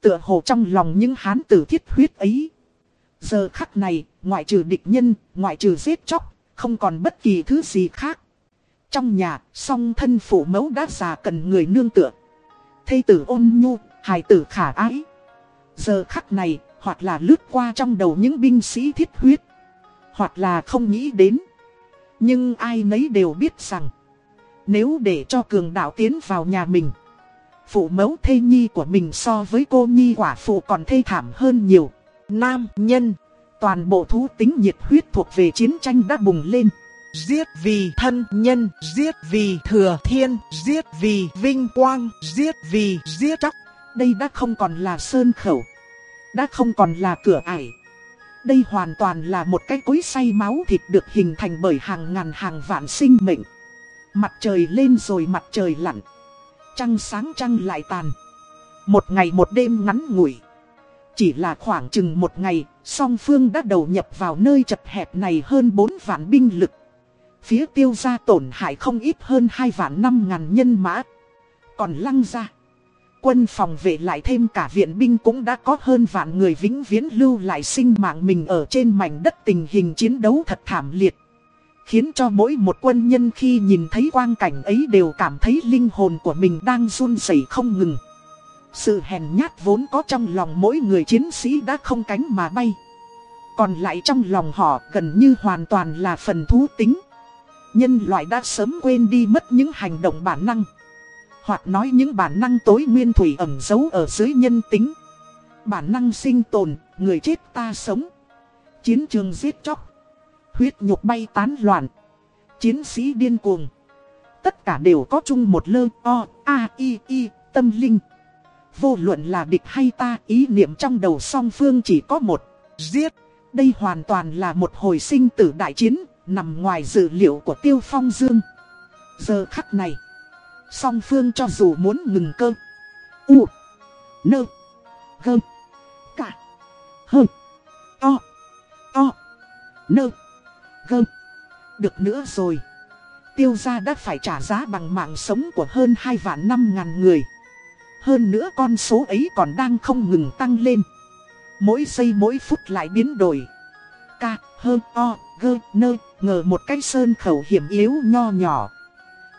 Tựa hồ trong lòng những hán tử thiết huyết ấy. Giờ khắc này, ngoại trừ địch nhân, ngoại trừ giết chóc, không còn bất kỳ thứ gì khác. Trong nhà, song thân phụ mẫu đã già cần người nương tựa. Thây tử ôn nhu, hài tử khả ái. Giờ khắc này, hoặc là lướt qua trong đầu những binh sĩ thiết huyết. Hoặc là không nghĩ đến. Nhưng ai nấy đều biết rằng. Nếu để cho cường đạo tiến vào nhà mình. Phụ mẫu thê nhi của mình so với cô nhi quả phụ còn thê thảm hơn nhiều. Nam nhân. Toàn bộ thú tính nhiệt huyết thuộc về chiến tranh đã bùng lên. Giết vì thân nhân, giết vì thừa thiên, giết vì vinh quang, giết vì giết chóc. Đây đã không còn là sơn khẩu. Đã không còn là cửa ải. Đây hoàn toàn là một cái cối say máu thịt được hình thành bởi hàng ngàn hàng vạn sinh mệnh. Mặt trời lên rồi mặt trời lặn. Trăng sáng trăng lại tàn. Một ngày một đêm ngắn ngủi. Chỉ là khoảng chừng một ngày, song phương đã đầu nhập vào nơi chật hẹp này hơn 4 vạn binh lực. Phía tiêu gia tổn hại không ít hơn 2 vạn 5 ngàn nhân mã. Còn lăng ra. Quân phòng vệ lại thêm cả viện binh cũng đã có hơn vạn người vĩnh viễn lưu lại sinh mạng mình ở trên mảnh đất tình hình chiến đấu thật thảm liệt. Khiến cho mỗi một quân nhân khi nhìn thấy quang cảnh ấy đều cảm thấy linh hồn của mình đang run rẩy không ngừng. Sự hèn nhát vốn có trong lòng mỗi người chiến sĩ đã không cánh mà bay. Còn lại trong lòng họ gần như hoàn toàn là phần thú tính. Nhân loại đã sớm quên đi mất những hành động bản năng. Hoặc nói những bản năng tối nguyên thủy ẩn giấu ở dưới nhân tính. Bản năng sinh tồn, người chết ta sống. Chiến trường giết chóc. Huyết nhục bay tán loạn. Chiến sĩ điên cuồng. Tất cả đều có chung một lơ o, a, i, i, tâm linh. Vô luận là địch hay ta, ý niệm trong đầu song phương chỉ có một. Giết. Đây hoàn toàn là một hồi sinh tử đại chiến, nằm ngoài dự liệu của Tiêu Phong Dương. Giờ khắc này, song phương cho dù muốn ngừng cơ. U. Nơ. Gơ. Cả. Hơ. To. To. Nơ. Gơ. Được nữa rồi. Tiêu gia đã phải trả giá bằng mạng sống của hơn 2 vạn 5 ngàn người. Hơn nữa con số ấy còn đang không ngừng tăng lên. Mỗi giây mỗi phút lại biến đổi. Ca, hơ, o, gơ, nơ, ngờ một cái sơn khẩu hiểm yếu nho nhỏ.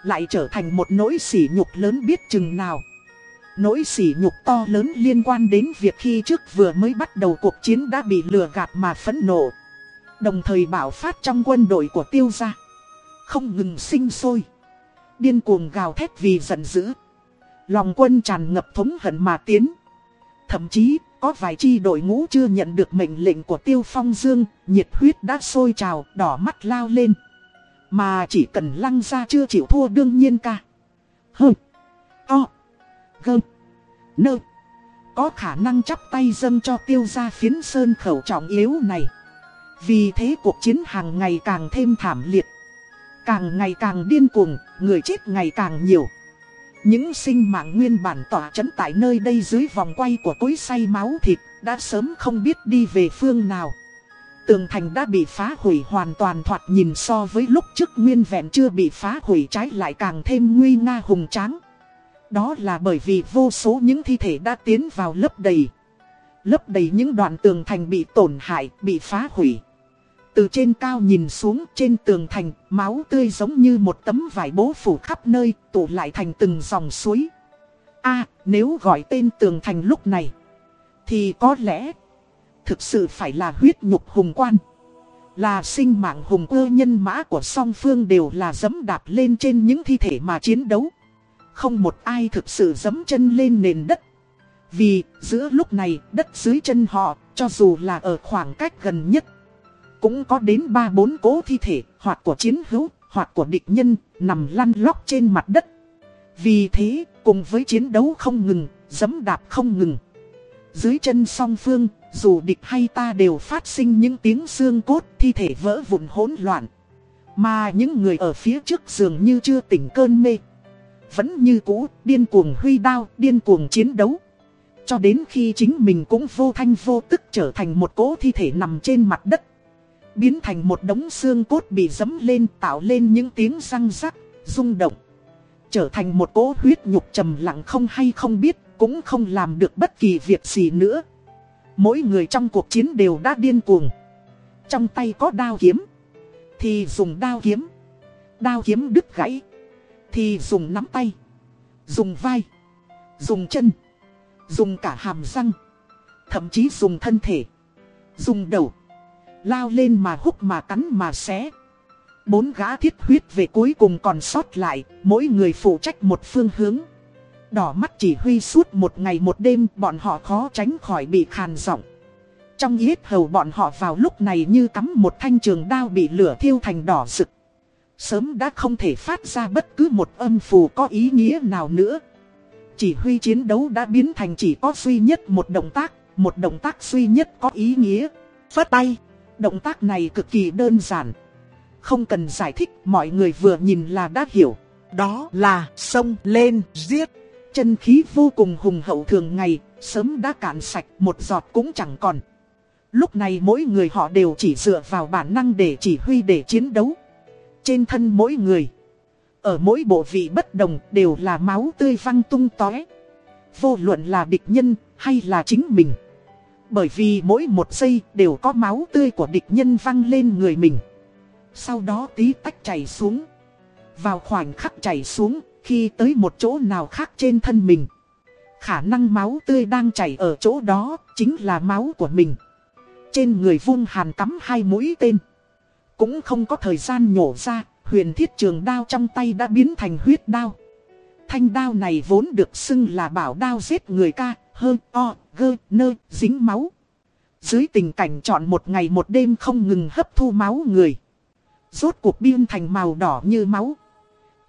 Lại trở thành một nỗi sỉ nhục lớn biết chừng nào. Nỗi sỉ nhục to lớn liên quan đến việc khi trước vừa mới bắt đầu cuộc chiến đã bị lừa gạt mà phẫn nộ. Đồng thời bảo phát trong quân đội của tiêu gia. Không ngừng sinh sôi. Điên cuồng gào thét vì giận dữ. Lòng quân tràn ngập thống hận mà tiến. Thậm chí, có vài chi đội ngũ chưa nhận được mệnh lệnh của Tiêu Phong Dương, nhiệt huyết đã sôi trào, đỏ mắt lao lên. Mà chỉ cần lăng ra chưa chịu thua đương nhiên ca. Hơ. To. Gơ. Nơ. Có khả năng chắp tay dâng cho tiêu gia phiến sơn khẩu trọng yếu này. Vì thế cuộc chiến hàng ngày càng thêm thảm liệt. Càng ngày càng điên cuồng, người chết ngày càng nhiều. Những sinh mạng nguyên bản tỏa chấn tại nơi đây dưới vòng quay của cối say máu thịt, đã sớm không biết đi về phương nào. Tường thành đã bị phá hủy hoàn toàn thoạt nhìn so với lúc trước nguyên vẹn chưa bị phá hủy trái lại càng thêm nguy nga hùng tráng. Đó là bởi vì vô số những thi thể đã tiến vào lấp đầy. Lấp đầy những đoạn tường thành bị tổn hại, bị phá hủy. Từ trên cao nhìn xuống trên tường thành, máu tươi giống như một tấm vải bố phủ khắp nơi, tụ lại thành từng dòng suối. a nếu gọi tên tường thành lúc này, thì có lẽ, thực sự phải là huyết nhục hùng quan. Là sinh mạng hùng ơ nhân mã của song phương đều là dấm đạp lên trên những thi thể mà chiến đấu. Không một ai thực sự dấm chân lên nền đất. Vì giữa lúc này đất dưới chân họ, cho dù là ở khoảng cách gần nhất, cũng có đến ba bốn cố thi thể, hoặc của chiến hữu, hoặc của địch nhân, nằm lăn lóc trên mặt đất. Vì thế, cùng với chiến đấu không ngừng, dẫm đạp không ngừng. Dưới chân song phương, dù địch hay ta đều phát sinh những tiếng xương cốt, thi thể vỡ vụn hỗn loạn. Mà những người ở phía trước dường như chưa tỉnh cơn mê. Vẫn như cũ, điên cuồng huy đao, điên cuồng chiến đấu. Cho đến khi chính mình cũng vô thanh vô tức trở thành một cỗ thi thể nằm trên mặt đất. Biến thành một đống xương cốt bị dấm lên tạo lên những tiếng răng rắc, rung động. Trở thành một cỗ huyết nhục trầm lặng không hay không biết, cũng không làm được bất kỳ việc gì nữa. Mỗi người trong cuộc chiến đều đã điên cuồng. Trong tay có đao kiếm, thì dùng đao kiếm. Đao kiếm đứt gãy, thì dùng nắm tay, dùng vai, dùng chân, dùng cả hàm răng, thậm chí dùng thân thể, dùng đầu. Lao lên mà húc mà cắn mà xé. Bốn gã thiết huyết về cuối cùng còn sót lại, Mỗi người phụ trách một phương hướng. Đỏ mắt chỉ huy suốt một ngày một đêm, Bọn họ khó tránh khỏi bị khàn giọng. Trong yết hầu bọn họ vào lúc này như cắm một thanh trường đao bị lửa thiêu thành đỏ rực. Sớm đã không thể phát ra bất cứ một âm phù có ý nghĩa nào nữa. Chỉ huy chiến đấu đã biến thành chỉ có duy nhất một động tác, Một động tác duy nhất có ý nghĩa. Phất tay. Động tác này cực kỳ đơn giản. Không cần giải thích, mọi người vừa nhìn là đã hiểu. Đó là sông lên, giết. Chân khí vô cùng hùng hậu thường ngày, sớm đã cạn sạch, một giọt cũng chẳng còn. Lúc này mỗi người họ đều chỉ dựa vào bản năng để chỉ huy để chiến đấu. Trên thân mỗi người, ở mỗi bộ vị bất đồng đều là máu tươi văng tung tóe. Vô luận là địch nhân hay là chính mình. Bởi vì mỗi một giây đều có máu tươi của địch nhân văng lên người mình. Sau đó tí tách chảy xuống. Vào khoảnh khắc chảy xuống, khi tới một chỗ nào khác trên thân mình, Khả năng máu tươi đang chảy ở chỗ đó chính là máu của mình. Trên người vung hàn cắm hai mũi tên. Cũng không có thời gian nhổ ra, Huyền thiết trường đao trong tay đã biến thành huyết đao. Thanh đao này vốn được xưng là bảo đao giết người ca Hơ, o, gơ, nơ, dính máu. Dưới tình cảnh chọn một ngày một đêm không ngừng hấp thu máu người. Rốt cuộc biên thành màu đỏ như máu.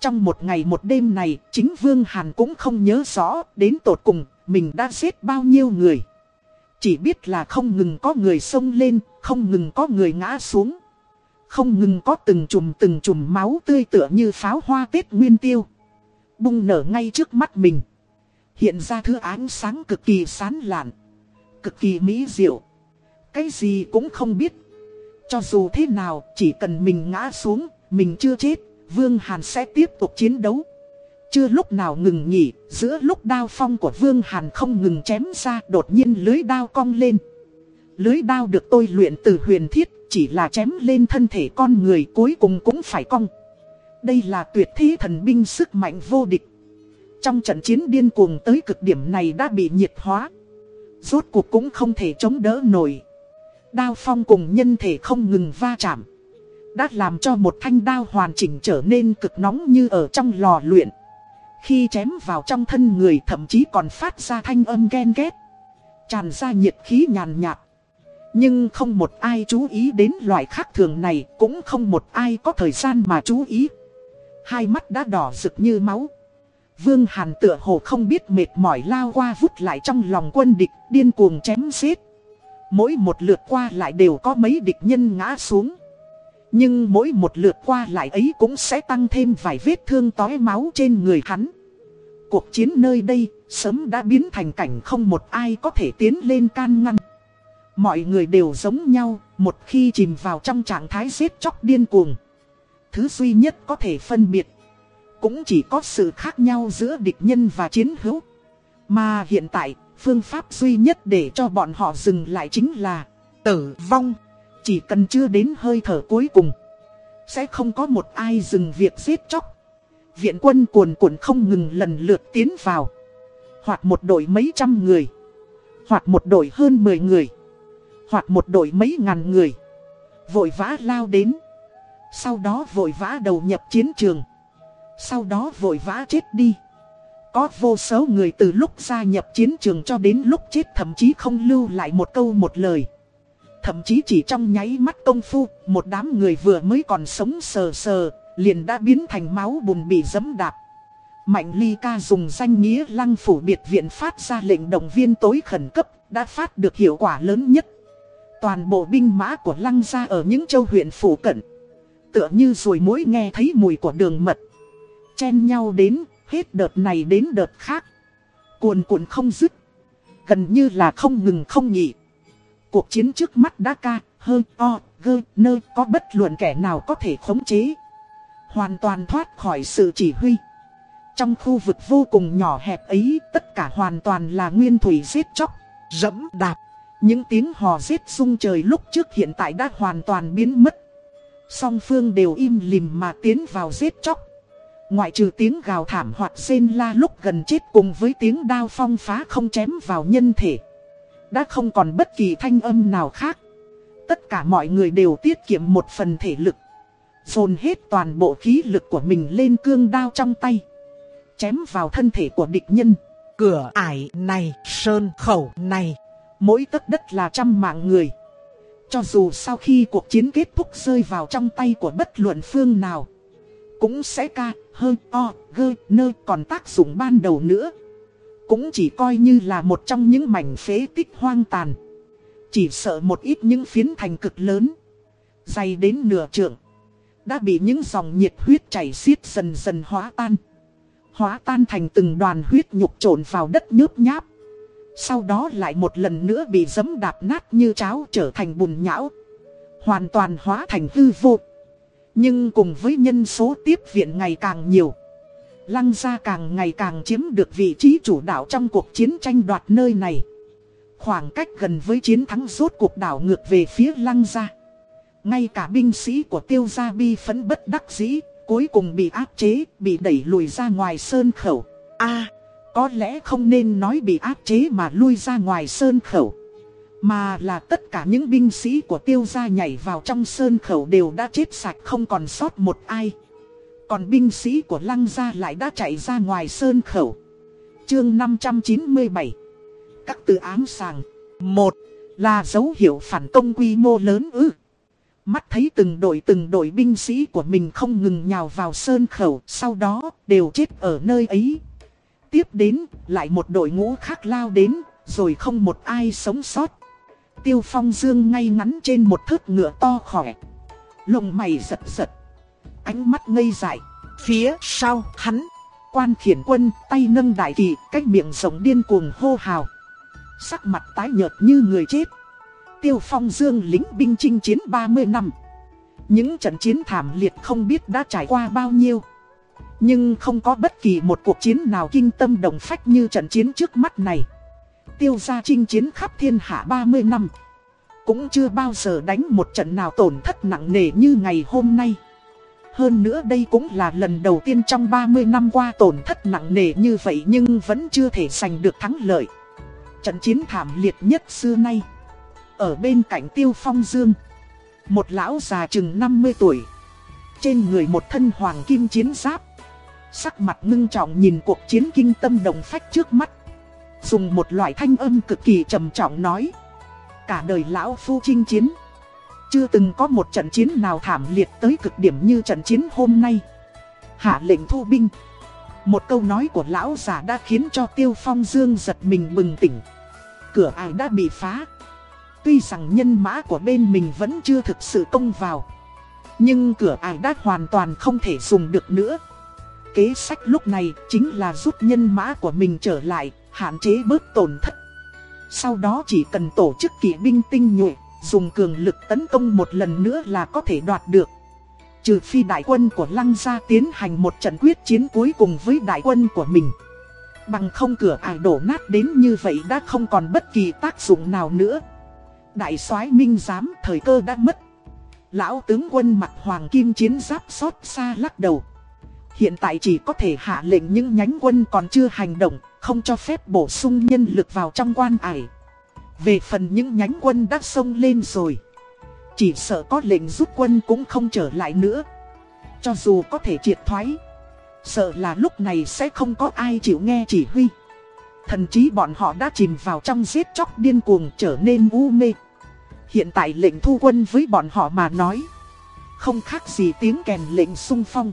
Trong một ngày một đêm này, chính Vương Hàn cũng không nhớ rõ đến tột cùng mình đã giết bao nhiêu người. Chỉ biết là không ngừng có người xông lên, không ngừng có người ngã xuống. Không ngừng có từng chùm từng chùm máu tươi tựa như pháo hoa Tết Nguyên Tiêu. Bung nở ngay trước mắt mình. Hiện ra thứ ánh sáng cực kỳ sán lạn, Cực kỳ mỹ diệu. Cái gì cũng không biết. Cho dù thế nào, chỉ cần mình ngã xuống, Mình chưa chết, Vương Hàn sẽ tiếp tục chiến đấu. Chưa lúc nào ngừng nghỉ, Giữa lúc đao phong của Vương Hàn không ngừng chém ra, Đột nhiên lưới đao cong lên. Lưới đao được tôi luyện từ huyền thiết, Chỉ là chém lên thân thể con người cuối cùng cũng phải cong. Đây là tuyệt thế thần binh sức mạnh vô địch trong trận chiến điên cuồng tới cực điểm này đã bị nhiệt hóa. Rốt cuộc cũng không thể chống đỡ nổi. Đao phong cùng nhân thể không ngừng va chạm. Đã làm cho một thanh đao hoàn chỉnh trở nên cực nóng như ở trong lò luyện. Khi chém vào trong thân người thậm chí còn phát ra thanh âm ghen ghét. Tràn ra nhiệt khí nhàn nhạt. Nhưng không một ai chú ý đến loại khác thường này, cũng không một ai có thời gian mà chú ý. Hai mắt đã đỏ rực như máu. Vương Hàn tựa hồ không biết mệt mỏi lao qua vút lại trong lòng quân địch, điên cuồng chém giết. Mỗi một lượt qua lại đều có mấy địch nhân ngã xuống. Nhưng mỗi một lượt qua lại ấy cũng sẽ tăng thêm vài vết thương tói máu trên người hắn. Cuộc chiến nơi đây sớm đã biến thành cảnh không một ai có thể tiến lên can ngăn. Mọi người đều giống nhau, một khi chìm vào trong trạng thái giết chóc điên cuồng. Thứ duy nhất có thể phân biệt cũng chỉ có sự khác nhau giữa địch nhân và chiến hữu. Mà hiện tại, phương pháp duy nhất để cho bọn họ dừng lại chính là tử vong. Chỉ cần chưa đến hơi thở cuối cùng, sẽ không có một ai dừng việc giết chóc. Viện quân cuồn cuộn không ngừng lần lượt tiến vào. Hoặc một đội mấy trăm người, hoặc một đội hơn 10 người, hoặc một đội mấy ngàn người. Vội vã lao đến. Sau đó vội vã đầu nhập chiến trường. Sau đó vội vã chết đi. Có vô số người từ lúc gia nhập chiến trường cho đến lúc chết thậm chí không lưu lại một câu một lời. Thậm chí chỉ trong nháy mắt công phu, một đám người vừa mới còn sống sờ sờ, liền đã biến thành máu bùn bị dẫm đạp. Mạnh ly ca dùng danh nghĩa lăng phủ biệt viện phát ra lệnh động viên tối khẩn cấp, đã phát được hiệu quả lớn nhất. Toàn bộ binh mã của lăng gia ở những châu huyện phủ cận. Tựa như rồi mỗi nghe thấy mùi của đường mật. Chen nhau đến, hết đợt này đến đợt khác. Cuồn cuộn không dứt. Gần như là không ngừng không nghỉ. Cuộc chiến trước mắt đã ca, hơi, o, gơ, nơ, có bất luận kẻ nào có thể khống chế. Hoàn toàn thoát khỏi sự chỉ huy. Trong khu vực vô cùng nhỏ hẹp ấy, tất cả hoàn toàn là nguyên thủy giết chóc, dẫm đạp. Những tiếng hò giết sung trời lúc trước hiện tại đã hoàn toàn biến mất. Song phương đều im lìm mà tiến vào giết chóc. Ngoại trừ tiếng gào thảm hoặc rên la lúc gần chết cùng với tiếng đao phong phá không chém vào nhân thể. Đã không còn bất kỳ thanh âm nào khác. Tất cả mọi người đều tiết kiệm một phần thể lực. Dồn hết toàn bộ khí lực của mình lên cương đao trong tay. Chém vào thân thể của địch nhân. Cửa ải này, sơn khẩu này. Mỗi tấc đất là trăm mạng người. Cho dù sau khi cuộc chiến kết thúc rơi vào trong tay của bất luận phương nào. Cũng sẽ ca, hơn, o, gơ, nơ còn tác dụng ban đầu nữa. Cũng chỉ coi như là một trong những mảnh phế tích hoang tàn. Chỉ sợ một ít những phiến thành cực lớn. Dày đến nửa trượng. Đã bị những dòng nhiệt huyết chảy xiết dần dần hóa tan. Hóa tan thành từng đoàn huyết nhục trộn vào đất nhớp nháp. Sau đó lại một lần nữa bị giấm đạp nát như cháo trở thành bùn nhão. Hoàn toàn hóa thành hư vô. Nhưng cùng với nhân số tiếp viện ngày càng nhiều. Lăng gia càng ngày càng chiếm được vị trí chủ đạo trong cuộc chiến tranh đoạt nơi này. Khoảng cách gần với chiến thắng rốt cuộc đảo ngược về phía lăng gia. Ngay cả binh sĩ của tiêu gia bi phấn bất đắc dĩ, cuối cùng bị áp chế, bị đẩy lùi ra ngoài sơn khẩu. a có lẽ không nên nói bị áp chế mà lui ra ngoài sơn khẩu. Mà là tất cả những binh sĩ của tiêu gia nhảy vào trong sơn khẩu đều đã chết sạch không còn sót một ai. Còn binh sĩ của lăng gia lại đã chạy ra ngoài sơn khẩu. Chương 597 Các từ ám sàng Một là dấu hiệu phản công quy mô lớn ư. Mắt thấy từng đội từng đội binh sĩ của mình không ngừng nhào vào sơn khẩu, sau đó đều chết ở nơi ấy. Tiếp đến, lại một đội ngũ khác lao đến, rồi không một ai sống sót. Tiêu phong dương ngay ngắn trên một thớt ngựa to khỏe. Lồng mày giật giật. Ánh mắt ngây dại. Phía sau hắn, quan khiển quân tay nâng đại kỳ, cách miệng rồng điên cuồng hô hào. Sắc mặt tái nhợt như người chết. Tiêu phong dương lính binh chinh chiến 30 năm. Những trận chiến thảm liệt không biết đã trải qua bao nhiêu. Nhưng không có bất kỳ một cuộc chiến nào kinh tâm đồng phách như trận chiến trước mắt này. Tiêu gia chinh chiến khắp thiên hạ 30 năm. Cũng chưa bao giờ đánh một trận nào tổn thất nặng nề như ngày hôm nay. Hơn nữa đây cũng là lần đầu tiên trong 30 năm qua tổn thất nặng nề như vậy nhưng vẫn chưa thể giành được thắng lợi. Trận chiến thảm liệt nhất xưa nay. Ở bên cạnh Tiêu Phong Dương. Một lão già chừng 50 tuổi. Trên người một thân hoàng kim chiến giáp. Sắc mặt ngưng trọng nhìn cuộc chiến kinh tâm đồng phách trước mắt. Dùng một loại thanh âm cực kỳ trầm trọng nói. Cả đời lão phu chinh chiến. Chưa từng có một trận chiến nào thảm liệt tới cực điểm như trận chiến hôm nay. Hạ lệnh thu binh. Một câu nói của lão già đã khiến cho Tiêu Phong Dương giật mình bừng tỉnh. Cửa ải đã bị phá. Tuy rằng nhân mã của bên mình vẫn chưa thực sự công vào. Nhưng cửa ải đã hoàn toàn không thể dùng được nữa. Kế sách lúc này chính là giúp nhân mã của mình trở lại, hạn chế bớt tổn thất. Sau đó chỉ cần tổ chức kỵ binh tinh nhuệ, dùng cường lực tấn công một lần nữa là có thể đoạt được. Trừ phi đại quân của Lăng Gia tiến hành một trận quyết chiến cuối cùng với đại quân của mình. Bằng không cửa ải đổ nát đến như vậy đã không còn bất kỳ tác dụng nào nữa. Đại soái minh giám thời cơ đã mất. Lão tướng quân mặt hoàng kim chiến giáp xót xa lắc đầu. Hiện tại chỉ có thể hạ lệnh những nhánh quân còn chưa hành động, không cho phép bổ sung nhân lực vào trong quan ải. Về phần những nhánh quân đã xông lên rồi. chỉ sợ có lệnh rút quân cũng không trở lại nữa. Cho dù có thể triệt thoái, sợ là lúc này sẽ không có ai chịu nghe chỉ huy. Thần chí bọn họ đã chìm vào trong giết chóc điên cuồng trở nên u mê. Hiện tại lệnh thu quân với bọn họ mà nói. Không khác gì tiếng kèn lệnh sung phong.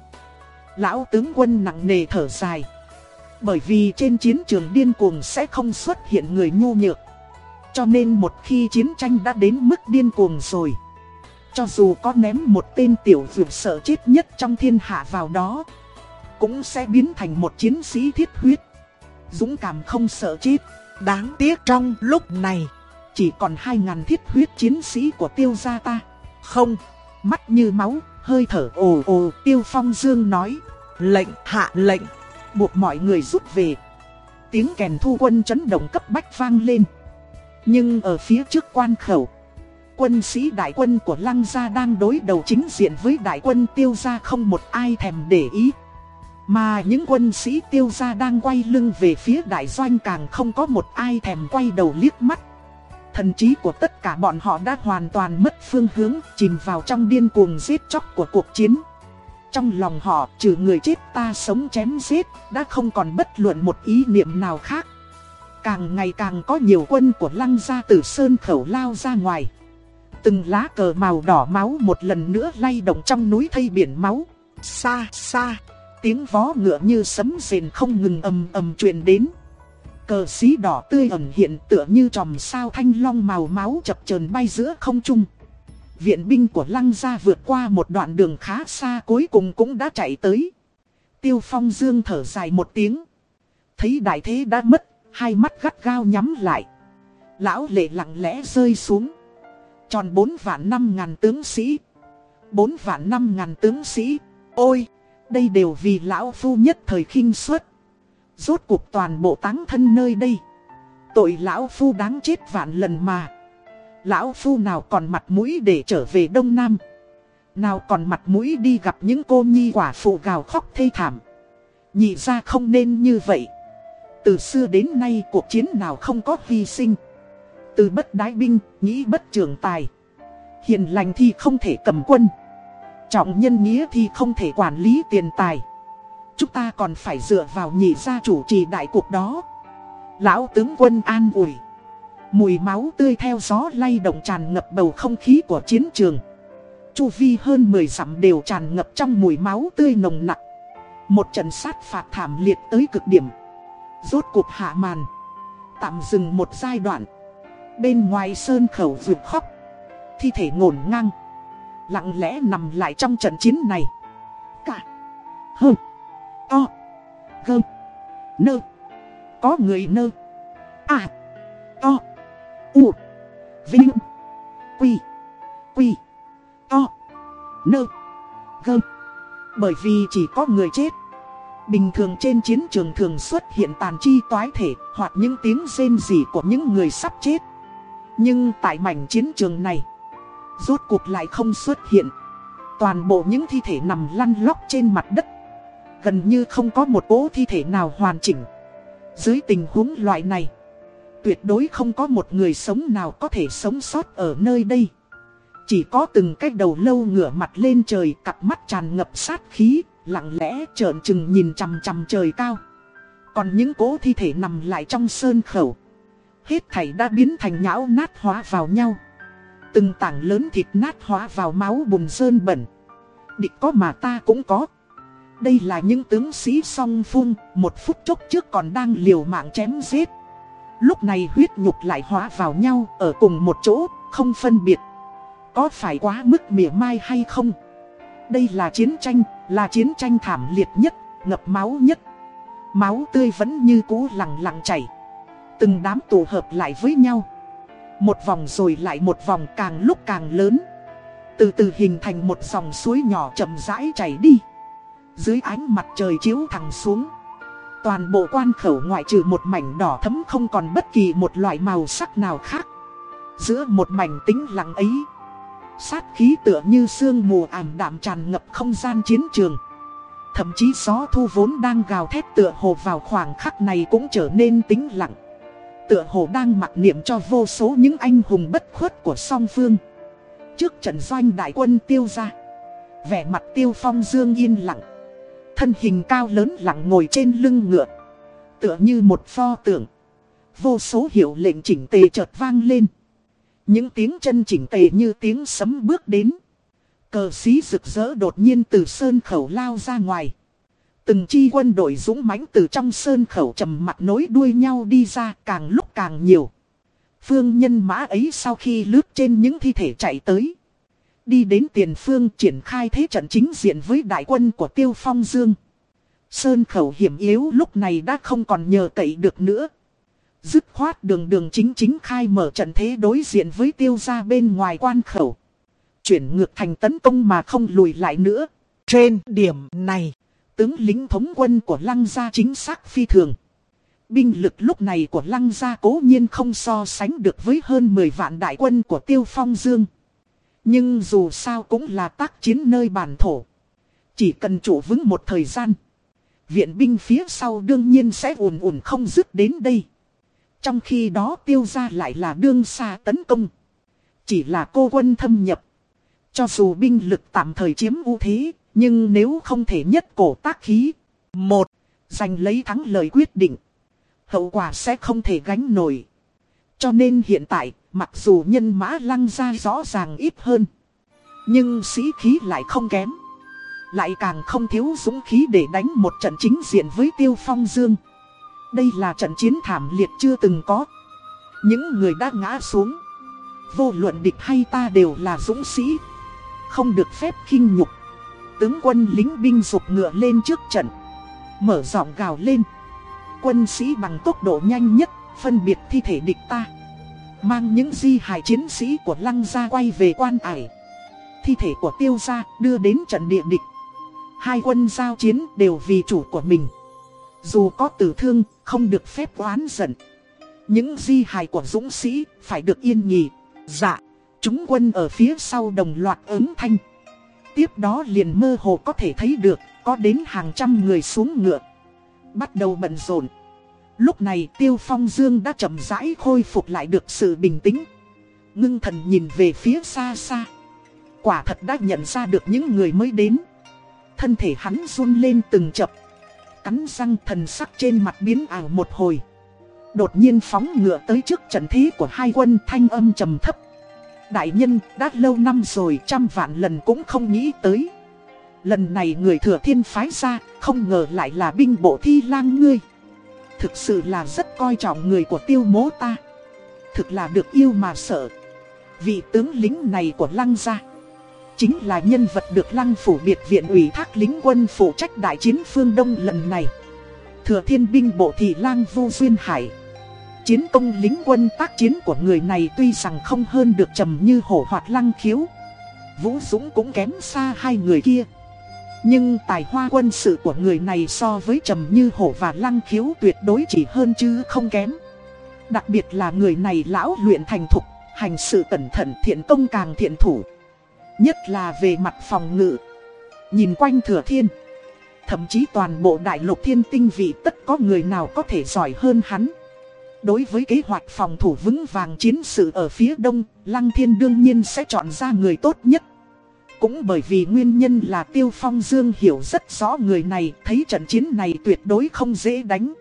Lão tướng quân nặng nề thở dài. Bởi vì trên chiến trường điên cuồng sẽ không xuất hiện người nhu nhược. Cho nên một khi chiến tranh đã đến mức điên cuồng rồi. Cho dù có ném một tên tiểu vượt sợ chết nhất trong thiên hạ vào đó. Cũng sẽ biến thành một chiến sĩ thiết huyết. Dũng cảm không sợ chết. Đáng tiếc trong lúc này. Chỉ còn hai ngàn thiết huyết chiến sĩ của tiêu gia ta. Không. Mắt như máu, hơi thở ồ ồ. Tiêu phong dương nói. Lệnh hạ lệnh. Buộc mọi người rút về. Tiếng kèn thu quân chấn động cấp bách vang lên. Nhưng ở phía trước quan khẩu, Quân sĩ đại quân của Lăng Gia đang đối đầu chính diện với đại quân tiêu gia không một ai thèm để ý Mà những quân sĩ tiêu gia đang quay lưng về phía đại doanh càng không có một ai thèm quay đầu liếc mắt Thần trí của tất cả bọn họ đã hoàn toàn mất phương hướng, Chìm vào trong điên cuồng giết chóc của cuộc chiến trong lòng họ trừ người chết ta sống chém giết Đã không còn bất luận một ý niệm nào khác Càng ngày càng có nhiều quân của lăng gia từ sơn khẩu lao ra ngoài. Từng lá cờ màu đỏ máu một lần nữa lay động trong núi thây biển máu. Xa xa, tiếng vó ngựa như sấm rền không ngừng ầm ầm truyền đến. Cờ xí đỏ tươi ẩn hiện tựa như tròm sao thanh long màu máu chập chờn bay giữa không trung. Viện binh của lăng gia vượt qua một đoạn đường khá xa cuối cùng cũng đã chạy tới. Tiêu phong dương thở dài một tiếng. Thấy đại thế đã mất hai mắt gắt gao nhắm lại. Lão lệ lặng lẽ rơi xuống. Tròn bốn vạn năm ngàn tướng sĩ. Bốn vạn năm ngàn tướng sĩ. Ôi, đây đều vì lão phu nhất thời khinh suất. Rốt cuộc toàn bộ táng thân nơi đây. Tội lão phu đáng chết vạn lần mà. Lão phu nào còn mặt mũi để trở về Đông Nam. Nào còn mặt mũi đi gặp những cô nhi quả phụ gào khóc thê thảm. Nhị ra không nên như vậy. Từ xưa đến nay cuộc chiến nào không có hy sinh Từ bất đái binh, nghĩ bất trường tài Hiền lành thì không thể cầm quân Trọng nhân nghĩa thì không thể quản lý tiền tài Chúng ta còn phải dựa vào nhị gia chủ trì đại cuộc đó Lão tướng quân an ủi Mùi máu tươi theo gió lay động tràn ngập bầu không khí của chiến trường. Chu vi hơn 10 dặm đều tràn ngập trong mùi máu tươi nồng nặng Một trận sát phạt thảm liệt tới cực điểm. Rốt cuộc hạ màn. Tạm dừng một giai đoạn. Bên ngoài sơn khẩu vượt khóc. Thi thể ngổn ngang. Lặng lẽ nằm lại trong trận chiến này. Cả. Hơ. To. Gơ. Nơ. Có người nơ. À. To. U Vinh Quy Quy To Nơ Gơ Bởi vì chỉ có người chết Bình thường trên chiến trường thường xuất hiện tàn chi toái thể hoặc những tiếng rên rỉ của những người sắp chết. Nhưng tại mảnh chiến trường này, rốt cuộc lại không xuất hiện. Toàn bộ những thi thể nằm lăn lóc trên mặt đất. Gần như không có một cỗ thi thể nào hoàn chỉnh. Dưới tình huống loại này, tuyệt đối không có một người sống nào có thể sống sót ở nơi đây. Chỉ có từng cái đầu lâu ngửa mặt lên trời cặp mắt tràn ngập sát khí, lặng lẽ trợn trừng nhìn chằm chằm trời cao. Còn những cố thi thể nằm lại trong sơn khẩu. Hết thảy đã biến thành nhão nát hóa vào nhau. Từng tảng lớn thịt nát hóa vào máu bùn sơn bẩn. Địch có mà ta cũng có. Đây là những tướng sĩ song phun, một phút chốc trước còn đang liều mạng chém giết. Lúc này huyết nhục lại hóa vào nhau ở cùng một chỗ, không phân biệt. Có phải quá mức mỉa mai hay không? Đây là chiến tranh, là chiến tranh thảm liệt nhất, ngập máu nhất. Máu tươi vẫn như cũ lặng lặng chảy. Từng đám tụ hợp lại với nhau. Một vòng rồi lại một vòng càng lúc càng lớn. Từ từ hình thành một dòng suối nhỏ chậm rãi chảy đi. Dưới ánh mặt trời chiếu thẳng xuống. Toàn bộ quan khẩu ngoại trừ một mảnh đỏ thấm không còn bất kỳ một loại màu sắc nào khác. Giữa một mảnh tĩnh lặng ấy, Sát khí tựa như sương mù ảm đạm tràn ngập không gian chiến trường. Thậm chí gió thu vốn đang gào thét tựa hồ vào khoảng khắc này cũng trở nên tĩnh lặng. Tựa hồ đang mặc niệm cho vô số những anh hùng bất khuất của song phương. Trước trận doanh đại quân tiêu ra, Vẻ mặt tiêu phong dương yên lặng. Thân hình cao lớn lặng ngồi trên lưng ngựa. Tựa như một pho tượng. Vô số hiệu lệnh chỉnh tề chợt vang lên. Những tiếng chân chỉnh tề như tiếng sấm bước đến. Cờ xí rực rỡ đột nhiên từ sơn khẩu lao ra ngoài. Từng chi quân đội dũng mãnh từ trong sơn khẩu trầm mặt nối đuôi nhau đi ra càng lúc càng nhiều. Phương nhân mã ấy sau khi lướt trên những thi thể chạy tới. Đi đến tiền phương triển khai thế trận chính diện với đại quân của Tiêu Phong Dương. Sơn khẩu hiểm yếu lúc này đã không còn nhờ cậy được nữa. Dứt khoát đường đường chính chính khai mở trận thế đối diện với tiêu gia bên ngoài quan khẩu. Chuyển ngược thành tấn công mà không lùi lại nữa. Trên điểm này, tướng lính thống quân của lăng gia chính xác phi thường. Binh lực lúc này của lăng gia cố nhiên không so sánh được với hơn 10 vạn đại quân của tiêu phong dương. Nhưng dù sao cũng là tác chiến nơi bản thổ. Chỉ cần chủ vững một thời gian. Viện binh phía sau đương nhiên sẽ ùn ùn không dứt đến đây. Trong khi đó tiêu ra lại là đương xa tấn công. Chỉ là cô quân thâm nhập. Cho dù binh lực tạm thời chiếm ưu thế, nhưng nếu không thể nhất cổ tác khí. Một, giành lấy thắng lợi quyết định. Hậu quả sẽ không thể gánh nổi. Cho nên hiện tại, mặc dù nhân mã lăng ra rõ ràng ít hơn. Nhưng sĩ khí lại không kém. Lại càng không thiếu dũng khí để đánh một trận chính diện với Tiêu Phong Dương. Đây là trận chiến thảm liệt chưa từng có. Những người đã ngã xuống. Vô luận địch hay ta đều là dũng sĩ. Không được phép khinh nhục. Tướng quân lính binh dục ngựa lên trước trận. Mở giọng gào lên. Quân sĩ bằng tốc độ nhanh nhất, phân biệt thi thể địch ta. Mang những di hài chiến sĩ của lăng gia quay về quan ải. Thi thể của tiêu gia đưa đến trận địa địch. Hai quân giao chiến đều vì chủ của mình. Dù có tử thương, không được phép oán giận. Những di hài của dũng sĩ phải được yên nghỉ. Dạ, chúng quân ở phía sau đồng loạt ứng thanh. Tiếp đó liền mơ hồ có thể thấy được, có đến hàng trăm người xuống ngựa. Bắt đầu bận rộn. Lúc này Tiêu Phong Dương đã chậm rãi khôi phục lại được sự bình tĩnh. Ngưng thần nhìn về phía xa xa. Quả thật đã nhận ra được những người mới đến. Thân thể hắn run lên từng chập. Cắn răng thần sắc trên mặt biến ảo một hồi. Đột nhiên phóng ngựa tới trước trận thế của hai quân thanh âm trầm thấp. Đại nhân, đã lâu năm rồi, trăm vạn lần cũng không nghĩ tới. Lần này người thừa thiên phái ra, không ngờ lại là binh bộ thi lang ngươi. Thực sự là rất coi trọng người của tiêu mố ta. Thực là được yêu mà sợ. Vị tướng lính này của lăng gia Chính là nhân vật được lăng phủ biệt viện ủy thác lính quân phụ trách đại chiến phương Đông lần này. Thừa thiên binh bộ thị lang vu duyên hải. Chiến công lính quân tác chiến của người này tuy rằng không hơn được trầm như hổ hoạt lăng khiếu, Vũ Dũng cũng kém xa hai người kia nhưng tài hoa quân sự của người này so với Trầm Như Hổ và Lăng Khiếu tuyệt đối chỉ hơn chứ không kém. Đặc biệt là người này lão luyện thành thục, hành sự cẩn thận thiện công càng thiện thủ. Nhất là về mặt phòng ngự. Nhìn quanh thừa thiên. Thậm chí toàn bộ đại lục thiên tinh vị tất có người nào có thể giỏi hơn hắn. Đối với kế hoạch phòng thủ vững vàng chiến sự ở phía đông, Lăng Thiên đương nhiên sẽ chọn ra người tốt nhất. Cũng bởi vì nguyên nhân là Tiêu Phong Dương hiểu rất rõ người này thấy trận chiến này tuyệt đối không dễ đánh.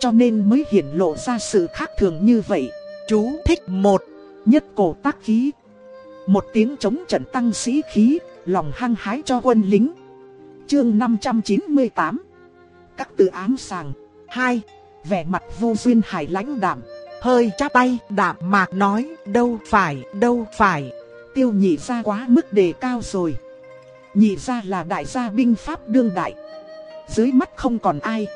Cho nên mới hiển lộ ra sự khác thường như vậy. Chú thích một, nhất cổ tác khí. Một tiếng chống trận tăng sĩ khí, lòng hăng hái cho quân lính. Chương 598 Các từ ám sàng hai Vẻ mặt vô duyên hải lãnh đảm Hơi chắp tay đạm mạc nói Đâu phải, đâu phải tiêu nhị ra quá mức đề cao rồi. Nhị ra là đại gia binh pháp đương đại. Dưới mắt không còn ai.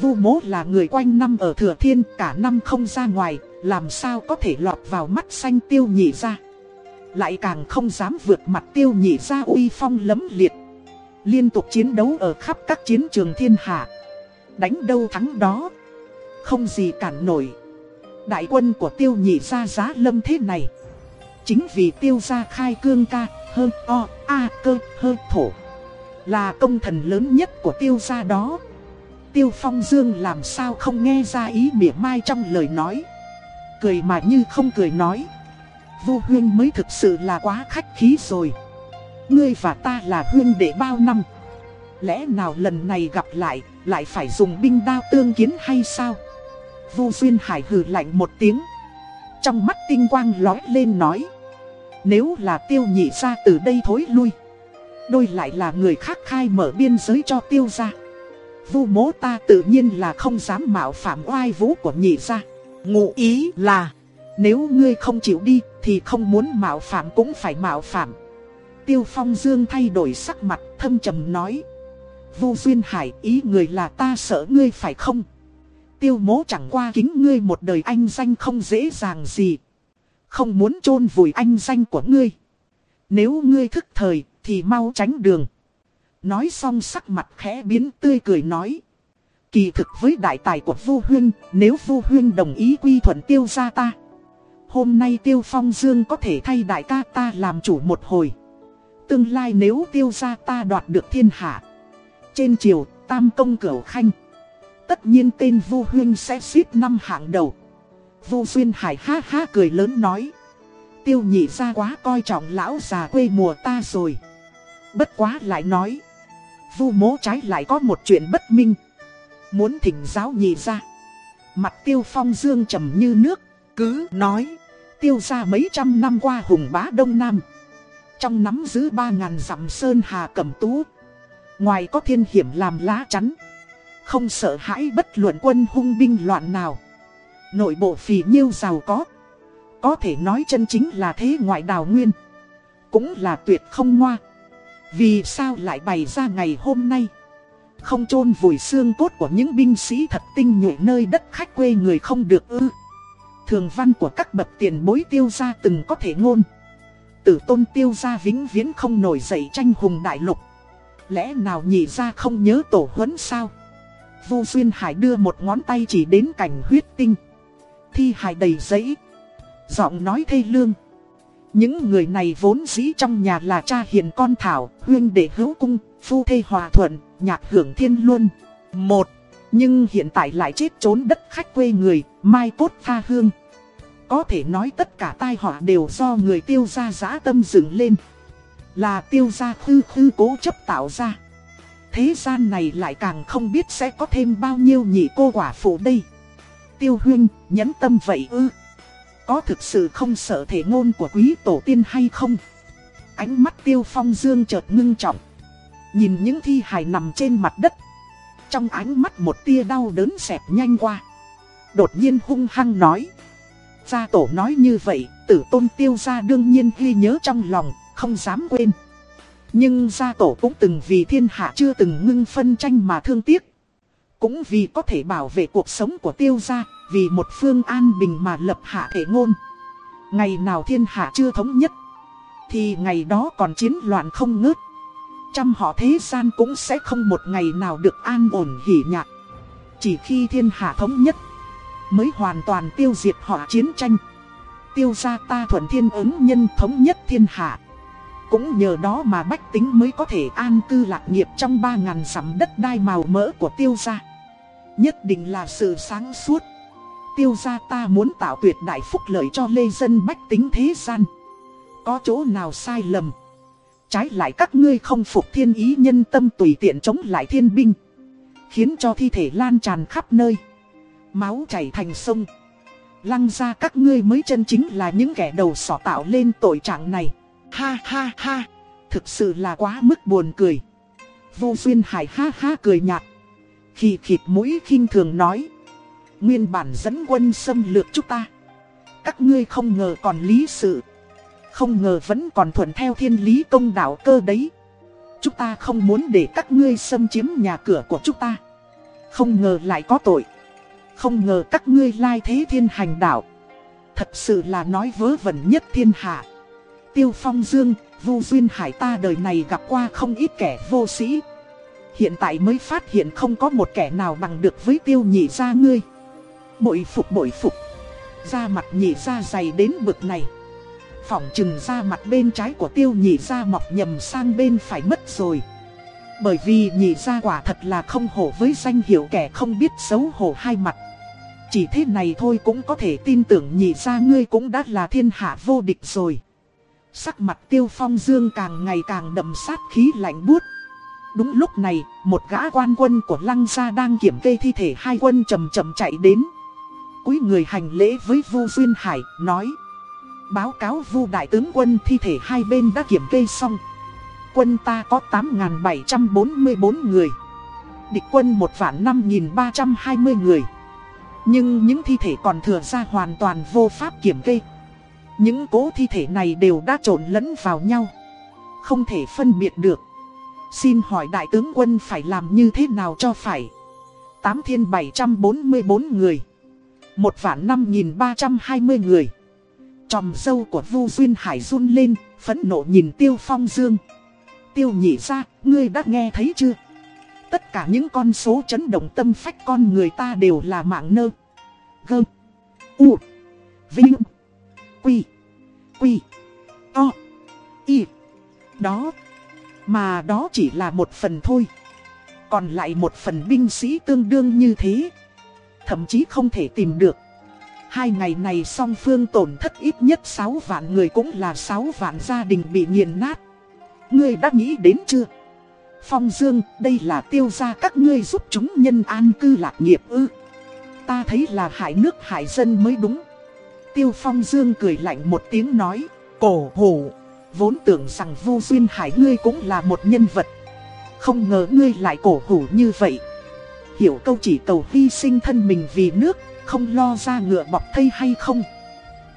Vu mố là người quanh năm ở thừa thiên cả năm không ra ngoài, làm sao có thể lọt vào mắt xanh tiêu nhị ra. Lại càng không dám vượt mặt tiêu nhị ra uy phong lấm liệt. Liên tục chiến đấu ở khắp các chiến trường thiên hạ. Đánh đâu thắng đó. Không gì cản nổi. Đại quân của tiêu nhị ra giá lâm thế này. Chính vì tiêu gia khai cương ca, hơn o, a, cơ, hơn thổ. Là công thần lớn nhất của tiêu gia đó. Tiêu phong dương làm sao không nghe ra ý mỉa mai trong lời nói. Cười mà như không cười nói. Vu Huyên mới thực sự là quá khách khí rồi. Ngươi và ta là huyên đệ bao năm. Lẽ nào lần này gặp lại, lại phải dùng binh đao tương kiến hay sao? Vu Duyên Hải hừ lạnh một tiếng. Trong mắt tinh quang lói lên nói. Nếu là tiêu nhị ra từ đây thối lui. Đôi lại là người khác khai mở biên giới cho tiêu ra. Vu mố ta tự nhiên là không dám mạo phạm oai vũ của nhị ra. Ngụ ý là, nếu ngươi không chịu đi thì không muốn mạo phạm cũng phải mạo phạm. Tiêu Phong Dương thay đổi sắc mặt thâm trầm nói. Vu Duyên Hải ý người là ta sợ ngươi phải không? Tiêu mố chẳng qua kính ngươi một đời anh danh không dễ dàng gì. Không muốn chôn vùi anh danh của ngươi. Nếu ngươi thức thời thì mau tránh đường. Nói xong sắc mặt khẽ biến tươi cười nói. Kỳ thực với đại tài của Vu Huyên, nếu Vu Huyên đồng ý quy thuận tiêu gia ta. Hôm nay tiêu phong dương có thể thay đại ca ta làm chủ một hồi. Tương lai nếu tiêu gia ta đoạt được thiên hạ. Trên triều, tam công cửu khanh. Tất nhiên tên Vu Huyên sẽ xếp năm hạng đầu. Vu Xuyên Hải ha ha cười lớn nói. Tiêu nhị ra quá coi trọng lão già quê mùa ta rồi. Bất quá lại nói. Vu mố trái lại có một chuyện bất minh. Muốn thỉnh giáo nhị ra. Mặt tiêu phong dương trầm như nước. Cứ nói. Tiêu ra mấy trăm năm qua hùng bá đông nam. Trong nắm giữ ba ngàn dặm sơn hà cẩm tú. Ngoài có thiên hiểm làm lá chắn. Không sợ hãi bất luận quân hung binh loạn nào. Nội bộ phì nhiêu giàu có. Có thể nói chân chính là thế ngoại đào nguyên. Cũng là tuyệt không ngoa. Vì sao lại bày ra ngày hôm nay? Không chôn vùi xương cốt của những binh sĩ thật tinh nhuệ nơi đất khách quê người không được ư. Thường văn của các bậc tiền bối tiêu gia từng có thể ngôn. Tử tôn tiêu gia vĩnh viễn không nổi dậy tranh hùng đại lục. Lẽ nào nhị ra không nhớ tổ huấn sao? Vu Xuyên Hải đưa một ngón tay chỉ đến cảnh huyết tinh. Thi hài đầy giấy. Giọng nói thê lương. Những người này vốn dĩ trong nhà là cha hiền con Thảo, huyên đệ hữu cung, phu thê hòa thuận, nhạc hưởng thiên luân. Một, nhưng hiện tại lại chết trốn đất khách quê người, mai cốt tha hương. Có thể nói tất cả tai họa đều do người tiêu gia giã tâm dựng lên. Là tiêu gia khư khư cố chấp tạo ra. Thế gian này lại càng không biết sẽ có thêm bao nhiêu nhị cô quả phụ đây. Tiêu huyên, nhẫn tâm vậy ư. Có thực sự không sợ thể ngôn của quý tổ tiên hay không? Ánh mắt tiêu phong dương chợt ngưng trọng. Nhìn những thi hài nằm trên mặt đất. Trong ánh mắt một tia đau đớn xẹp nhanh qua. Đột nhiên hung hăng nói. Gia tổ nói như vậy, tử tôn tiêu gia đương nhiên ghi nhớ trong lòng, không dám quên. Nhưng gia tổ cũng từng vì thiên hạ chưa từng ngưng phân tranh mà thương tiếc. Cũng vì có thể bảo vệ cuộc sống của tiêu gia, vì một phương an bình mà lập hạ thể ngôn. Ngày nào thiên hạ chưa thống nhất, thì ngày đó còn chiến loạn không ngớt. Trăm họ thế gian cũng sẽ không một ngày nào được an ổn hỉ nhạc. Chỉ khi thiên hạ thống nhất, mới hoàn toàn tiêu diệt họ chiến tranh. Tiêu gia ta thuận thiên ứng nhân thống nhất thiên hạ. Cũng nhờ đó mà bách tính mới có thể an cư lạc nghiệp trong ba ngàn dặm đất đai màu mỡ của tiêu gia. Nhất định là sự sáng suốt. Tiêu gia ta muốn tạo tuyệt đại phúc lợi cho lê dân bách tính thế gian. Có chỗ nào sai lầm. Trái lại các ngươi không phục thiên ý nhân tâm tùy tiện chống lại thiên binh. Khiến cho thi thể lan tràn khắp nơi. Máu chảy thành sông. Lăng ra các ngươi mới chân chính là những kẻ đầu sỏ tạo lên tội trạng này. Ha ha ha, thực sự là quá mức buồn cười. Vô duyên hải ha ha cười nhạt. Khi khịt mũi khinh thường nói. Nguyên bản dẫn quân xâm lược chúng ta. Các ngươi không ngờ còn lý sự. Không ngờ vẫn còn thuận theo thiên lý công đạo cơ đấy. Chúng ta không muốn để các ngươi xâm chiếm nhà cửa của chúng ta. Không ngờ lại có tội. Không ngờ các ngươi lai thế thiên hành đạo. Thật sự là nói vớ vẩn nhất thiên hạ. Tiêu Phong Dương, Vu Duyên Hải ta đời này gặp qua không ít kẻ vô sĩ. Hiện tại mới phát hiện không có một kẻ nào bằng được với tiêu nhị ra ngươi. Bội phục bội phục. Da mặt nhị ra dày đến bực này. Phỏng chừng da mặt bên trái của tiêu nhị ra mọc nhầm sang bên phải mất rồi. Bởi vì nhị ra quả thật là không hổ với danh hiệu kẻ không biết xấu hổ hai mặt. Chỉ thế này thôi cũng có thể tin tưởng nhị ra ngươi cũng đã là thiên hạ vô địch rồi. Sắc mặt tiêu phong dương càng ngày càng đậm sát khí lạnh buốt. Đúng lúc này, một gã quan quân của lăng gia đang kiểm kê thi thể hai quân chậm chậm chạy đến. Cúi người hành lễ với Vu Duyên Hải, nói. Báo cáo Vu Đại tướng quân thi thể hai bên đã kiểm kê xong. Quân ta có 8.744 người. Địch quân một vạn 5.320 người. Nhưng những thi thể còn thừa ra hoàn toàn vô pháp kiểm kê. Những cố thi thể này đều đã trộn lẫn vào nhau. Không thể phân biệt được. Xin hỏi đại tướng quân phải làm như thế nào cho phải? 8 thiên 744 người. Một vạn 5320 người. Tròm dâu của Vu Duyên Hải run lên, phẫn nộ nhìn Tiêu Phong Dương. Tiêu nhị ra, ngươi đã nghe thấy chưa? Tất cả những con số chấn động tâm phách con người ta đều là mạng nơ. Gơ. U. Vinh. Quy. Quy. To. Y. Đó. Mà đó chỉ là một phần thôi. Còn lại một phần binh sĩ tương đương như thế. Thậm chí không thể tìm được. Hai ngày này song phương tổn thất ít nhất 6 vạn người cũng là 6 vạn gia đình bị nghiền nát. Ngươi đã nghĩ đến chưa? Phong Dương, đây là tiêu gia các ngươi giúp chúng nhân an cư lạc nghiệp ư. Ta thấy là hại nước hại dân mới đúng. Tiêu Phong Dương cười lạnh một tiếng nói, cổ hủ. Vốn tưởng rằng Vu Duyên Hải ngươi cũng là một nhân vật. Không ngờ ngươi lại cổ hủ như vậy. Hiểu câu chỉ cầu hy sinh thân mình vì nước, không lo ra ngựa bọc thây hay không.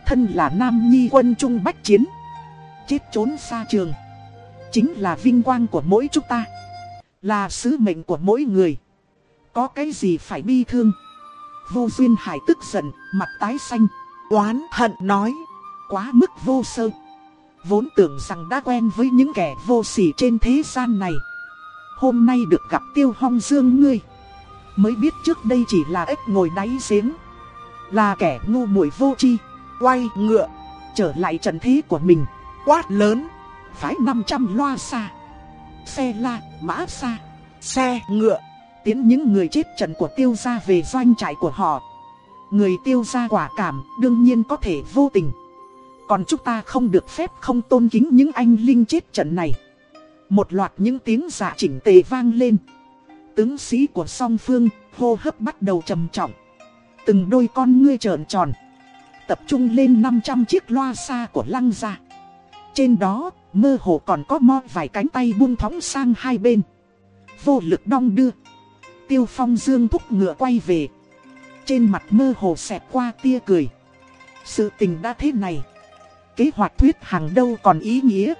Thân là nam nhi quân trung bách chiến. Chết trốn xa trường. Chính là vinh quang của mỗi chúng ta. Là sứ mệnh của mỗi người. Có cái gì phải bi thương. Vô duyên hải tức giận, mặt tái xanh. Oán hận nói. Quá mức vô sơ. Vốn tưởng rằng đã quen với những kẻ vô sỉ trên thế gian này. Hôm nay được gặp tiêu hong dương ngươi. Mới biết trước đây chỉ là ếch ngồi đáy giếng. Là kẻ ngu muội vô tri Quay ngựa. Trở lại trận thế của mình. Quát lớn. Phái 500 loa xa. Xe la, mã xa. Xe, ngựa. Tiến những người chết trận của tiêu gia về doanh trại của họ. Người tiêu gia quả cảm đương nhiên có thể vô tình. Còn chúng ta không được phép không tôn kính những anh linh chết trận này. Một loạt những tiếng giả chỉnh tề vang lên. Tướng sĩ của song phương, hô hấp bắt đầu trầm trọng. Từng đôi con ngươi trợn tròn. Tập trung lên 500 chiếc loa xa của lăng gia. Trên đó, mơ hồ còn có mo vài cánh tay buông thóng sang hai bên. Vô lực đong đưa. Tiêu phong dương thúc ngựa quay về. Trên mặt mơ hồ xẹt qua tia cười. Sự tình đã thế này. Kế hoạch thuyết hàng đâu còn ý nghĩa.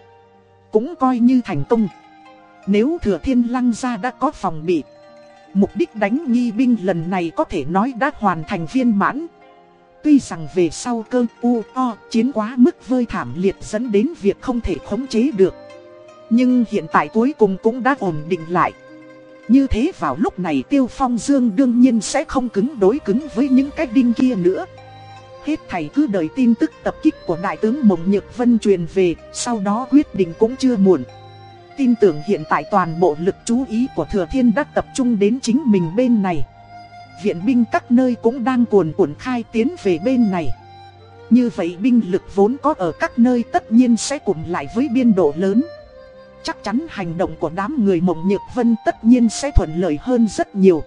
Cũng coi như thành công. Nếu thừa thiên lăng ra đã có phòng bị. Mục đích đánh nghi binh lần này có thể nói đã hoàn thành viên mãn. Tuy rằng về sau cơ u, o, chiến quá mức vơi thảm liệt dẫn đến việc không thể khống chế được. Nhưng hiện tại cuối cùng cũng đã ổn định lại. Như thế vào lúc này Tiêu Phong Dương đương nhiên sẽ không cứng đối cứng với những cái đinh kia nữa. Hết thầy cứ đợi tin tức tập kích của Đại tướng Mộng Nhược Vân truyền về, sau đó quyết định cũng chưa muộn. Tin tưởng hiện tại toàn bộ lực chú ý của Thừa Thiên đã tập trung đến chính mình bên này. Viện binh các nơi cũng đang cuồn cuộn khai tiến về bên này. Như vậy binh lực vốn có ở các nơi tất nhiên sẽ cùng lại với biên độ lớn. Chắc chắn hành động của đám người mộng nhược vân tất nhiên sẽ thuận lợi hơn rất nhiều.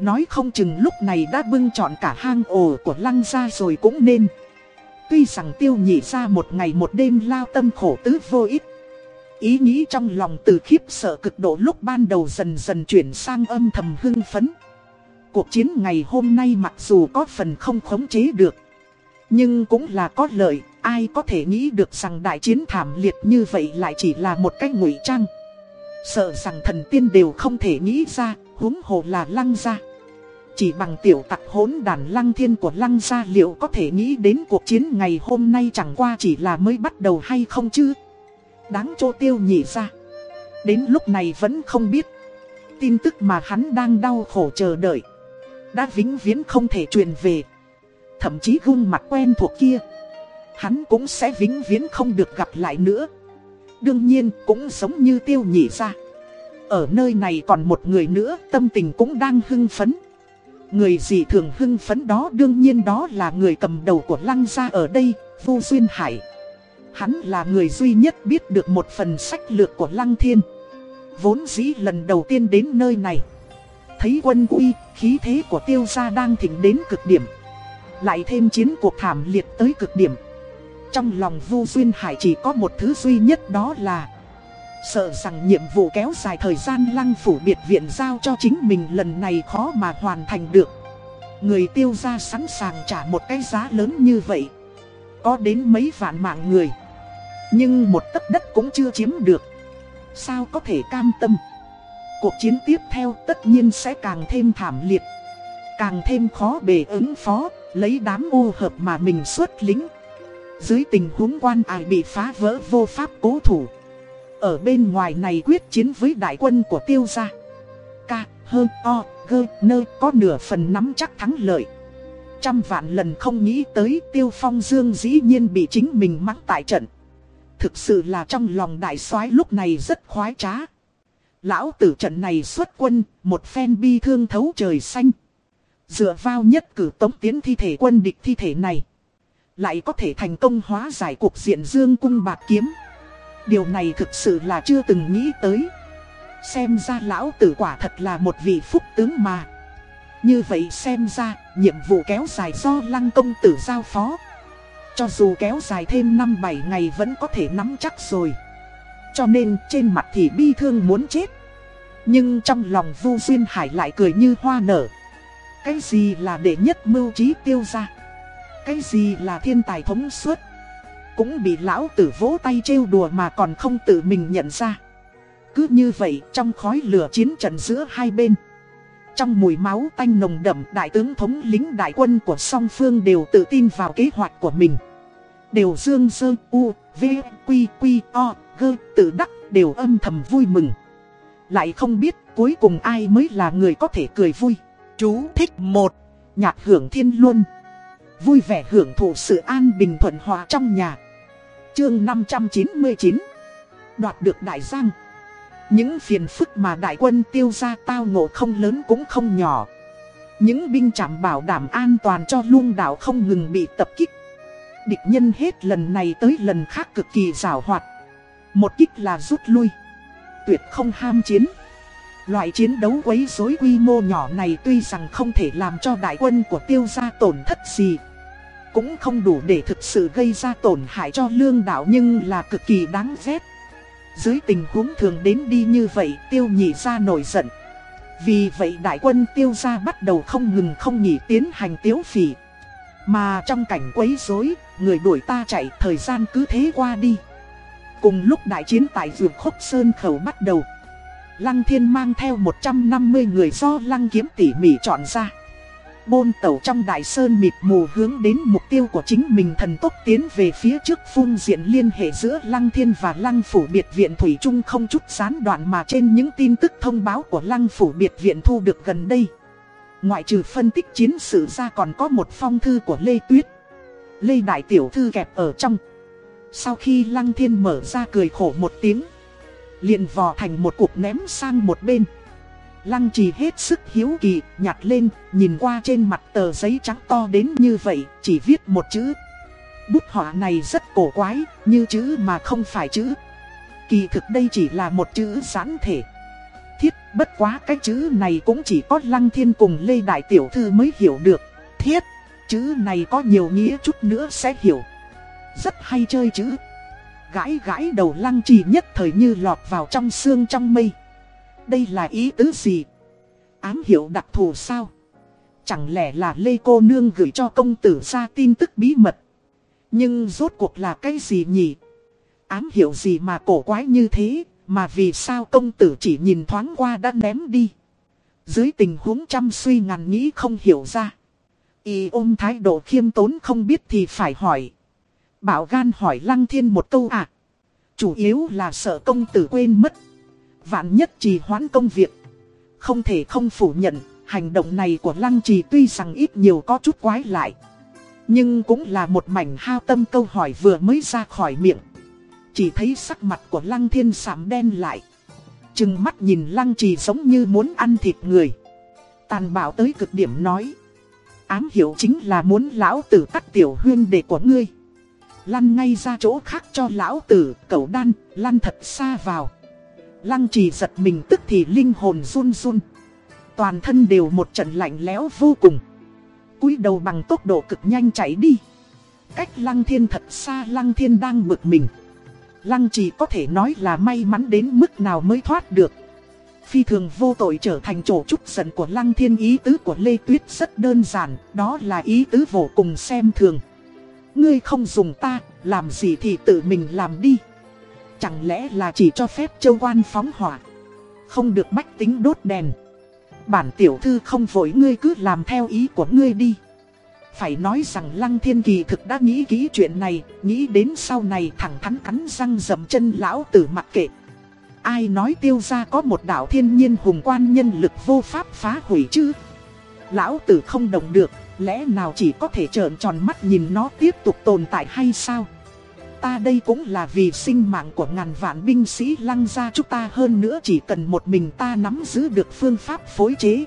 Nói không chừng lúc này đã bưng chọn cả hang ổ của lăng gia rồi cũng nên. Tuy rằng tiêu nhị ra một ngày một đêm lao tâm khổ tứ vô ích. Ý nghĩ trong lòng từ khiếp sợ cực độ lúc ban đầu dần dần chuyển sang âm thầm hưng phấn. Cuộc chiến ngày hôm nay mặc dù có phần không khống chế được. Nhưng cũng là có lợi, ai có thể nghĩ được rằng đại chiến thảm liệt như vậy lại chỉ là một cách ngụy trang. Sợ rằng thần tiên đều không thể nghĩ ra, huống hồ là lăng gia. Chỉ bằng tiểu tặc hỗn đàn lăng thiên của lăng gia liệu có thể nghĩ đến cuộc chiến ngày hôm nay chẳng qua chỉ là mới bắt đầu hay không chứ? Đáng cho tiêu nhị ra. Đến lúc này vẫn không biết. Tin tức mà hắn đang đau khổ chờ đợi. Đã vĩnh viễn không thể truyền về. Thậm chí gương mặt quen thuộc kia Hắn cũng sẽ vĩnh viễn không được gặp lại nữa Đương nhiên cũng giống như tiêu nhị ra ở nơi này còn một người nữa tâm tình cũng đang hưng phấn Người gì thường hưng phấn đó đương nhiên đó là người cầm đầu của lăng gia ở đây, Vu Duyên Hải. Hắn là người duy nhất biết được một phần sách lược của lăng thiên. Vốn dĩ lần đầu tiên đến nơi này. Thấy quân uy, khí thế của tiêu gia đang thịnh đến cực điểm. Lại thêm chiến cuộc thảm liệt tới cực điểm. Trong lòng Vu Duyên Hải chỉ có một thứ duy nhất đó là Sợ rằng nhiệm vụ kéo dài thời gian lăng phủ biệt viện giao cho chính mình lần này khó mà hoàn thành được. Người tiêu gia sẵn sàng trả một cái giá lớn như vậy. Có đến mấy vạn mạng người. Nhưng một tấc đất cũng chưa chiếm được. Sao có thể cam tâm? Cuộc chiến tiếp theo tất nhiên sẽ càng thêm thảm liệt. Càng thêm khó bề ứng phó, Lấy đám ô hợp mà mình xuất lính. Dưới tình huống quan ai bị phá vỡ vô pháp cố thủ ở bên ngoài này quyết chiến với đại quân của tiêu gia. Ca, hơ, o, gơ, nơ có nửa phần nắm chắc thắng lợi. Trăm vạn lần không nghĩ tới tiêu phong dương dĩ nhiên bị chính mình mắc tại trận. Thực sự là trong lòng đại soái lúc này rất khoái trá. Lão tử trận này xuất quân, một phen bi thương thấu trời xanh. Dựa vào nhất cử tống tiến thi thể quân địch thi thể này Lại có thể thành công hóa giải cuộc diện dương cung bạc kiếm. Điều này thực sự là chưa từng nghĩ tới. Xem ra lão tử quả thật là một vị phúc tướng mà. Như vậy xem ra, nhiệm vụ kéo dài do lăng công tử giao phó. Cho dù kéo dài thêm 5-7 ngày vẫn có thể nắm chắc rồi. Cho nên trên mặt thì bi thương muốn chết. Nhưng trong lòng Vu Duyên Hải lại cười như hoa nở. Cái gì là đệ nhất mưu trí tiêu ra Cái gì là thiên tài thống suốt cũng bị lão tử vỗ tay trêu đùa mà còn không tự mình nhận ra. Cứ như vậy trong khói lửa chiến trận giữa hai bên. Trong mùi máu tanh nồng đậm đại tướng thống lính đại quân của song phương đều tự tin vào kế hoạch của mình. Đều dương dơ, u, v, quy quy o, gơ, tự đắc đều âm thầm vui mừng. Lại không biết cuối cùng ai mới là người có thể cười vui. Chú thích một Nhạc hưởng thiên luân Vui vẻ hưởng thụ sự an bình thuận hòa trong nhà Chương 599 Đoạt được Đại Giang. Những phiền phức mà đại quân tiêu ra tao ngộ không lớn cũng không nhỏ. Những binh trạm bảo đảm an toàn cho luông đảo không ngừng bị tập kích. Địch nhân hết lần này tới lần khác cực kỳ rào hoạt. Một kích là rút lui. Tuyệt không ham chiến. Loại chiến đấu quấy rối quy mô nhỏ này tuy rằng không thể làm cho đại quân của tiêu gia tổn thất gì cũng không đủ để thực sự gây ra tổn hại cho lương đạo nhưng là cực kỳ đáng ghét. Dưới tình huống thường đến đi như vậy tiêu nhị ra nổi giận. Vì vậy đại quân tiêu gia bắt đầu không ngừng không nghỉ tiến hành tiếu phỉ. Mà trong cảnh quấy rối, người đuổi ta chạy thời gian cứ thế qua đi. Cùng lúc đại chiến tại vườn khốc sơn khẩu bắt đầu. Lăng thiên mang theo 150 người do lăng kiếm tỉ mỉ chọn ra bôn tẩu trong đại sơn mịt mù hướng đến mục tiêu của chính mình thần tốc tiến về phía trước phun diện liên hệ giữa Lăng Thiên và Lăng Phủ Biệt Viện Thủy Trung không chút gián đoạn mà trên những tin tức thông báo của Lăng Phủ Biệt Viện thu được gần đây. Ngoại trừ phân tích chiến sự ra còn có một phong thư của Lê Tuyết. Lê Đại Tiểu Thư kẹp ở trong. Sau khi Lăng Thiên mở ra cười khổ một tiếng, liền vò thành một cục ném sang một bên. Lăng trì hết sức hiếu kỳ, nhặt lên, nhìn qua trên mặt tờ giấy trắng to đến như vậy, chỉ viết một chữ. Bút họa này rất cổ quái, như chữ mà không phải chữ. Kỳ thực đây chỉ là một chữ gián thể. Thiết, bất quá cái chữ này cũng chỉ có Lăng Thiên cùng Lê Đại Tiểu Thư mới hiểu được. Thiết, chữ này có nhiều nghĩa chút nữa sẽ hiểu. Rất hay chơi chữ. Gãi gãi đầu Lăng trì nhất thời như lọt vào trong xương trong mây. Đây là ý tứ gì? Ám hiệu đặc thù sao? Chẳng lẽ là Lê Cô Nương gửi cho công tử ra tin tức bí mật? Nhưng rốt cuộc là cái gì nhỉ? Ám hiệu gì mà cổ quái như thế? Mà vì sao công tử chỉ nhìn thoáng qua đã ném đi? Dưới tình huống chăm suy ngàn nghĩ không hiểu ra. Y ôm thái độ khiêm tốn không biết thì phải hỏi. Bảo gan hỏi Lăng Thiên một câu ạ. À? Chủ yếu là sợ công tử quên mất. Vạn nhất trì hoãn công việc. Không thể không phủ nhận, hành động này của Lăng Trì tuy rằng ít nhiều có chút quái lại. Nhưng cũng là một mảnh hao tâm câu hỏi vừa mới ra khỏi miệng. Chỉ thấy sắc mặt của Lăng Thiên sạm đen lại. Trừng mắt nhìn Lăng Trì giống như muốn ăn thịt người. Tàn bạo tới cực điểm nói. Ám hiểu chính là muốn lão tử cắt tiểu huyên đệ của ngươi. Lăn ngay ra chỗ khác cho lão tử, cậu đan, lăn thật xa vào. Lăng trì giật mình tức thì linh hồn run run. Toàn thân đều một trận lạnh lẽo vô cùng. cúi đầu bằng tốc độ cực nhanh chạy đi. Cách lăng thiên thật xa lăng thiên đang bực mình. Lăng trì có thể nói là may mắn đến mức nào mới thoát được. Phi thường vô tội trở thành chỗ trúc giận của lăng thiên ý tứ của Lê Tuyết rất đơn giản, đó là ý tứ vô cùng xem thường. Ngươi không dùng ta, làm gì thì tự mình làm đi. Chẳng lẽ là chỉ cho phép châu quan phóng hỏa, không được bách tính đốt đèn. Bản tiểu thư không vội ngươi cứ làm theo ý của ngươi đi. Phải nói rằng Lăng Thiên Kỳ thực đã nghĩ kỹ chuyện này, nghĩ đến sau này thẳng thắn cắn răng dầm chân lão tử mặc kệ. Ai nói tiêu ra có một đạo thiên nhiên hùng quan nhân lực vô pháp phá hủy chứ? Lão tử không đồng được, lẽ nào chỉ có thể trợn tròn mắt nhìn nó tiếp tục tồn tại hay sao? Ta đây cũng là vì sinh mạng của ngàn vạn binh sĩ lăng ra chúng ta hơn nữa chỉ cần một mình ta nắm giữ được phương pháp phối chế.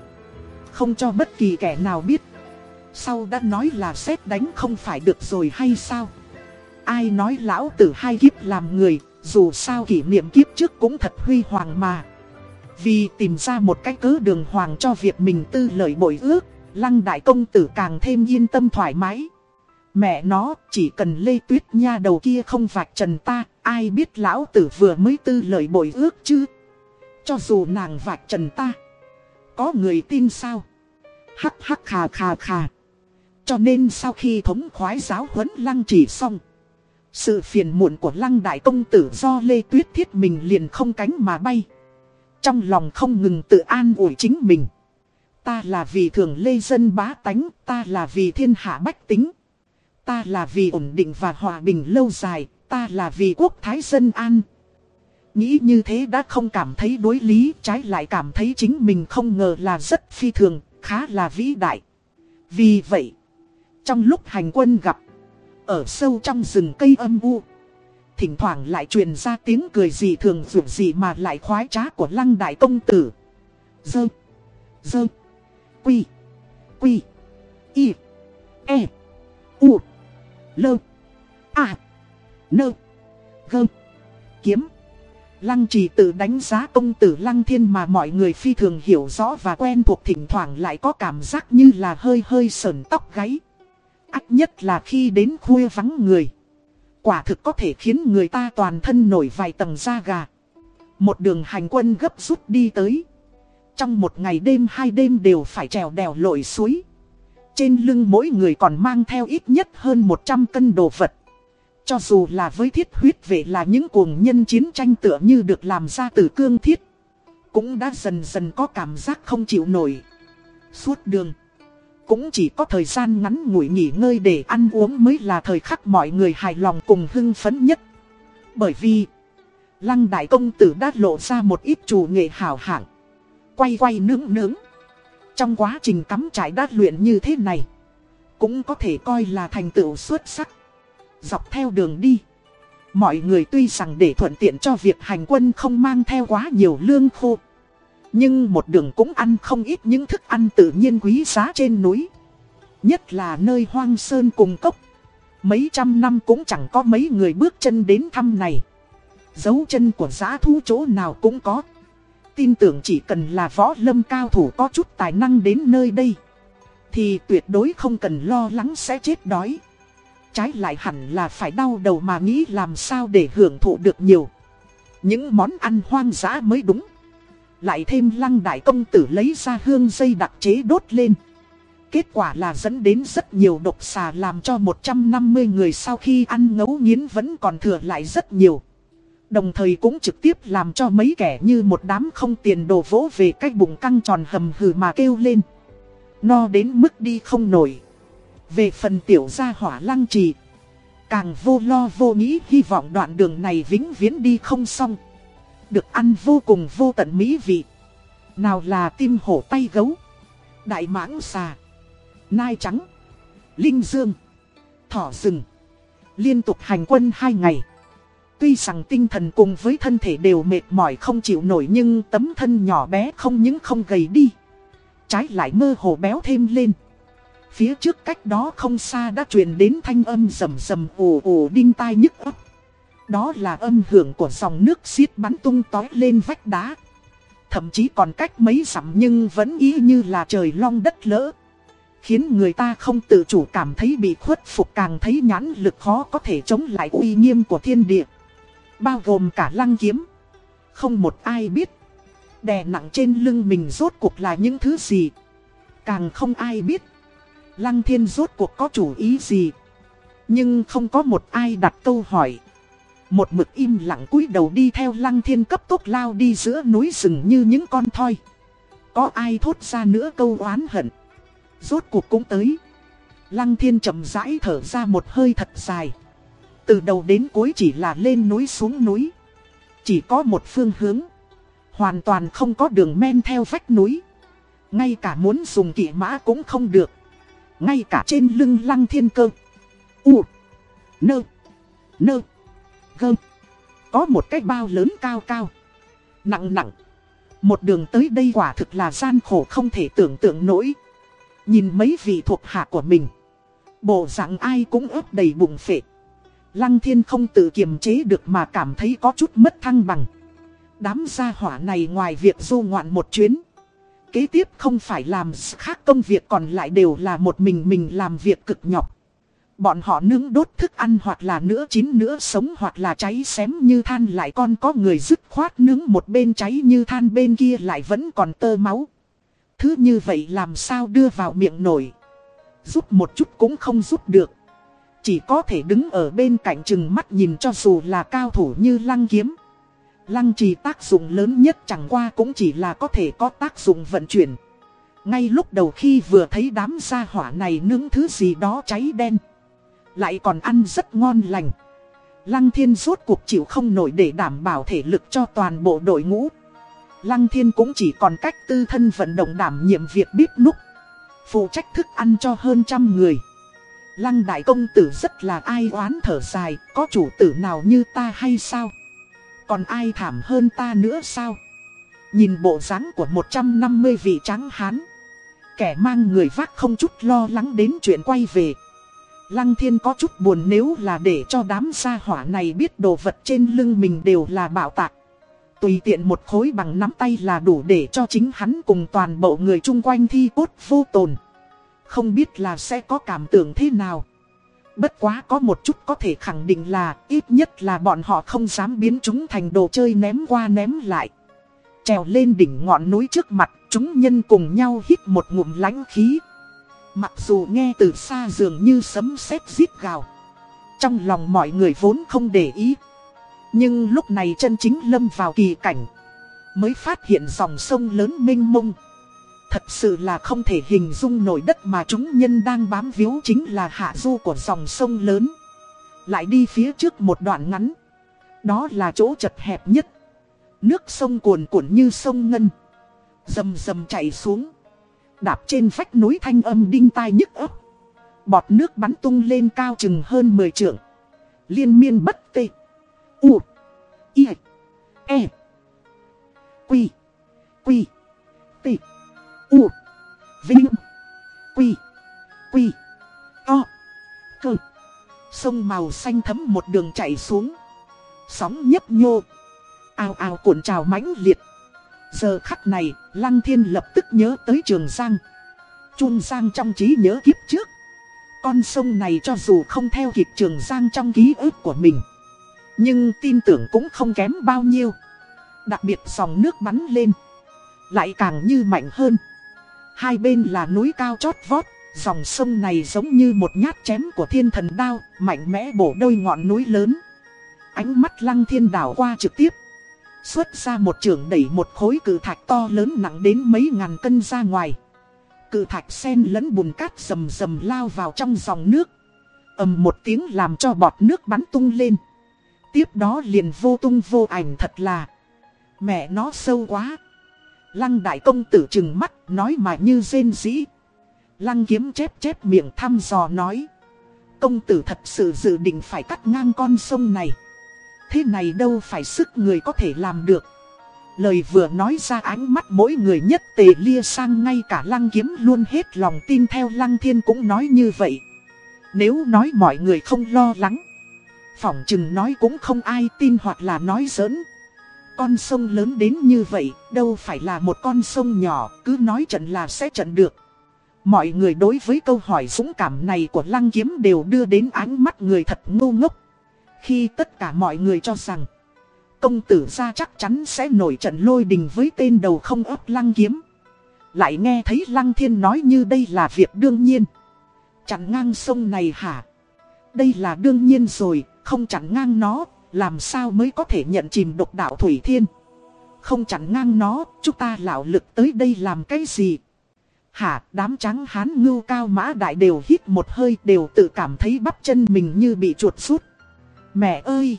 Không cho bất kỳ kẻ nào biết. Sau đã nói là xét đánh không phải được rồi hay sao? Ai nói lão tử hai kiếp làm người, dù sao kỷ niệm kiếp trước cũng thật huy hoàng mà. Vì tìm ra một cách cớ đường hoàng cho việc mình tư lợi bội ước, lăng đại công tử càng thêm yên tâm thoải mái. Mẹ nó, chỉ cần Lê Tuyết Nha đầu kia không vạch trần ta, ai biết lão tử vừa mới tư lời bội ước chứ. Cho dù nàng vạch trần ta, có người tin sao? Hắc hắc khà khà khà. Cho nên sau khi thống khoái giáo huấn lăng chỉ xong, sự phiền muộn của lăng đại công tử do Lê Tuyết thiết mình liền không cánh mà bay. Trong lòng không ngừng tự an ủi chính mình. Ta là vì thường lê dân bá tánh, ta là vì thiên hạ bách tính. Ta là vì ổn định và hòa bình lâu dài, ta là vì quốc thái dân an. Nghĩ như thế đã không cảm thấy đối lý, trái lại cảm thấy chính mình không ngờ là rất phi thường, khá là vĩ đại. Vì vậy, trong lúc hành quân gặp, ở sâu trong rừng cây âm u, thỉnh thoảng lại truyền ra tiếng cười gì thường dù gì mà lại khoái trá của lăng đại công tử. Dơ, dơ, quy, quy, y, e, u. Lơ. À. Nơ. Gơ. Kiếm. Lăng trì tự đánh giá công tử Lăng Thiên mà mọi người phi thường hiểu rõ và quen thuộc thỉnh thoảng lại có cảm giác như là hơi hơi sờn tóc gáy. ắt nhất là khi đến khuya vắng người. Quả thực có thể khiến người ta toàn thân nổi vài tầng da gà. Một đường hành quân gấp rút đi tới. Trong một ngày đêm hai đêm đều phải trèo đèo lội suối. Trên lưng mỗi người còn mang theo ít nhất hơn 100 cân đồ vật. Cho dù là với thiết huyết vệ là những cuồng nhân chiến tranh tựa như được làm ra từ cương thiết. Cũng đã dần dần có cảm giác không chịu nổi. Suốt đường. Cũng chỉ có thời gian ngắn ngủi nghỉ ngơi để ăn uống mới là thời khắc mọi người hài lòng cùng hưng phấn nhất. Bởi vì, Lăng Đại Công Tử đã lộ ra một ít chủ nghệ hảo hạng. Quay quay nướng nướng. Trong quá trình cắm trại đát luyện như thế này, cũng có thể coi là thành tựu xuất sắc. Dọc theo đường đi, mọi người tuy rằng để thuận tiện cho việc hành quân không mang theo quá nhiều lương khô. Nhưng một đường cũng ăn không ít những thức ăn tự nhiên quý giá trên núi. Nhất là nơi hoang sơn cùng cốc. Mấy trăm năm cũng chẳng có mấy người bước chân đến thăm này. Dấu chân của giá thu chỗ nào cũng có tin tưởng chỉ cần là võ lâm cao thủ có chút tài năng đến nơi đây, Thì tuyệt đối không cần lo lắng sẽ chết đói. Trái lại hẳn là phải đau đầu mà nghĩ làm sao để hưởng thụ được nhiều. Những món ăn hoang dã mới đúng. Lại thêm lăng đại công tử lấy ra hương dây đặc chế đốt lên. Kết quả là dẫn đến rất nhiều độc xà làm cho 150 người sau khi ăn ngấu nghiến vẫn còn thừa lại rất nhiều. Đồng thời cũng trực tiếp làm cho mấy kẻ như một đám không tiền đồ vỗ về cái bụng căng tròn hầm hừ mà kêu lên. No đến mức đi không nổi. Về phần tiểu gia hỏa lăng trì. Càng vô lo vô nghĩ, hy vọng đoạn đường này vĩnh viễn đi không xong. Được ăn vô cùng vô tận mỹ vị. Nào là tim hổ tay gấu. Đại mãng xà. Nai trắng. Linh dương. Thỏ rừng. Liên tục hành quân hai ngày. Tuy rằng tinh thần cùng với thân thể đều mệt mỏi không chịu nổi nhưng tấm thân nhỏ bé không những không gầy đi. trái lại mơ hồ béo thêm lên. Phía trước cách đó không xa đã truyền đến thanh âm rầm rầm ồ ồ đinh tai nhức ấp. Đó là âm hưởng của dòng nước xiết bắn tung tói lên vách đá. Thậm chí còn cách mấy dặm nhưng vẫn ý như là trời long đất lỡ. Khiến người ta không tự chủ cảm thấy bị khuất phục càng thấy nhãn lực khó có thể chống lại uy nghiêm của thiên địa. Bao gồm cả lăng kiếm. Không một ai biết. Đè nặng trên lưng mình rốt cuộc là những thứ gì. Càng không ai biết. Lăng thiên rốt cuộc có chủ ý gì. Nhưng không có một ai đặt câu hỏi. Một mực im lặng cúi đầu đi theo lăng thiên cấp tốc lao đi giữa núi rừng như những con thoi. Có ai thốt ra nữa câu oán hận. Rốt cuộc cũng tới. Lăng thiên chậm rãi thở ra một hơi thật dài. Từ đầu đến cuối chỉ là lên núi xuống núi. Chỉ có một phương hướng. Hoàn toàn không có đường men theo vách núi. Ngay cả muốn dùng kỵ mã cũng không được. Ngay cả trên lưng lăng thiên cơ. U. Nơ. Nơ. gơm Có một cái bao lớn cao cao. Nặng nặng. Một đường tới đây quả thực là gian khổ không thể tưởng tượng nổi. Nhìn mấy vị thuộc hạ của mình. Bộ dạng ai cũng ướp đầy bụng phệ. Lăng thiên không tự kiềm chế được mà cảm thấy có chút mất thăng bằng. Đám gia hỏa này ngoài việc du ngoạn một chuyến. Kế tiếp không phải làm khác công việc còn lại đều là một mình mình làm việc cực nhọc. Bọn họ nướng đốt thức ăn hoặc là nữa chín nữa sống hoặc là cháy xém như than lại còn có người dứt khoát nướng một bên cháy như than bên kia lại vẫn còn tơ máu. Thứ như vậy làm sao đưa vào miệng nổi. Giúp một chút cũng không giúp được. Chỉ có thể đứng ở bên cạnh chừng mắt nhìn cho dù là cao thủ như lăng kiếm. Lăng trì tác dụng lớn nhất chẳng qua cũng chỉ là có thể có tác dụng vận chuyển. Ngay lúc đầu khi vừa thấy đám gia hỏa này nướng thứ gì đó cháy đen. Lại còn ăn rất ngon lành. Lăng thiên rốt cuộc chịu không nổi để đảm bảo thể lực cho toàn bộ đội ngũ. Lăng thiên cũng chỉ còn cách tư thân vận động đảm nhiệm việc bếp núc. Phụ trách thức ăn cho hơn trăm người. Lăng đại công tử rất là ai oán thở dài, có chủ tử nào như ta hay sao? Còn ai thảm hơn ta nữa sao? Nhìn bộ dáng của 150 vị trắng hán. Kẻ mang người vác không chút lo lắng đến chuyện quay về. Lăng thiên có chút buồn nếu là để cho đám gia hỏa này biết đồ vật trên lưng mình đều là bảo tạc. Tùy tiện một khối bằng nắm tay là đủ để cho chính hắn cùng toàn bộ người chung quanh thi cốt vô tồn. Không biết là sẽ có cảm tưởng thế nào. Bất quá có một chút có thể khẳng định là ít nhất là bọn họ không dám biến chúng thành đồ chơi ném qua ném lại. Trèo lên đỉnh ngọn núi trước mặt, chúng nhân cùng nhau hít một ngụm lánh khí. Mặc dù nghe từ xa dường như sấm sét giết gào. Trong lòng mọi người vốn không để ý. Nhưng lúc này chân chính lâm vào kỳ cảnh. Mới phát hiện dòng sông lớn mênh mông. Thật sự là không thể hình dung nổi đất mà chúng nhân đang bám víu chính là hạ du của dòng sông lớn. Lại đi phía trước một đoạn ngắn. Đó là chỗ chật hẹp nhất. Nước sông cuồn cuộn như sông Ngân. Dầm dầm chảy xuống. Đạp trên vách núi thanh âm đinh tai nhức ấp. Bọt nước bắn tung lên cao chừng hơn 10 trượng. Liên miên bất tê. U. I. E. Quy. Quy. T. U. Vinh. Quy. Quy. To. Cơ. Sông màu xanh thấm một đường chảy xuống. Sóng nhấp nhô. Ao ao cuộn trào mãnh liệt. Giờ khắc này, Lăng Thiên lập tức nhớ tới Trường Giang. Trung Giang trong trí nhớ kiếp trước. Con sông này cho dù không theo kịp Trường Giang trong ký ức của mình. Nhưng tin tưởng cũng không kém bao nhiêu. Đặc biệt dòng nước bắn lên. Lại càng như mạnh hơn. Hai bên là núi cao chót vót, dòng sông này giống như một nhát chém của thiên thần đao, mạnh mẽ bổ đôi ngọn núi lớn. Ánh mắt lăng thiên đảo qua trực tiếp. Xuất ra một trường đẩy một khối cự thạch to lớn nặng đến mấy ngàn cân ra ngoài. Cự thạch sen lẫn bùn cát rầm rầm lao vào trong dòng nước. ầm một tiếng làm cho bọt nước bắn tung lên. Tiếp đó liền vô tung vô ảnh thật là. Mẹ nó sâu quá. Lăng đại công tử trừng mắt nói mà như rên dĩ. Lăng kiếm chép chép miệng thăm dò nói. Công tử thật sự dự định phải cắt ngang con sông này. Thế này đâu phải sức người có thể làm được. Lời vừa nói ra ánh mắt mỗi người nhất tề lia sang ngay cả lăng kiếm luôn hết lòng tin theo lăng thiên cũng nói như vậy. Nếu nói mọi người không lo lắng, phỏng chừng nói cũng không ai tin hoặc là nói giỡn. Con sông lớn đến như vậy, đâu phải là một con sông nhỏ, cứ nói trận là sẽ trận được. Mọi người đối với câu hỏi dũng cảm này của Lăng Kiếm đều đưa đến ánh mắt người thật ngu ngốc. Khi tất cả mọi người cho rằng công tử ra chắc chắn sẽ nổi trận lôi đình với tên đầu không ấp Lăng Kiếm. Lại nghe thấy Lăng Thiên nói như đây là việc đương nhiên. Chặn ngang sông này hả? Đây là đương nhiên rồi, không chặn ngang nó, làm sao mới có thể nhận chìm độc đạo Thủy Thiên. Không chặn ngang nó, chúng ta lão lực tới đây làm cái gì? Hả, đám trắng hán ngưu cao mã đại đều hít một hơi đều tự cảm thấy bắp chân mình như bị chuột rút. Mẹ ơi!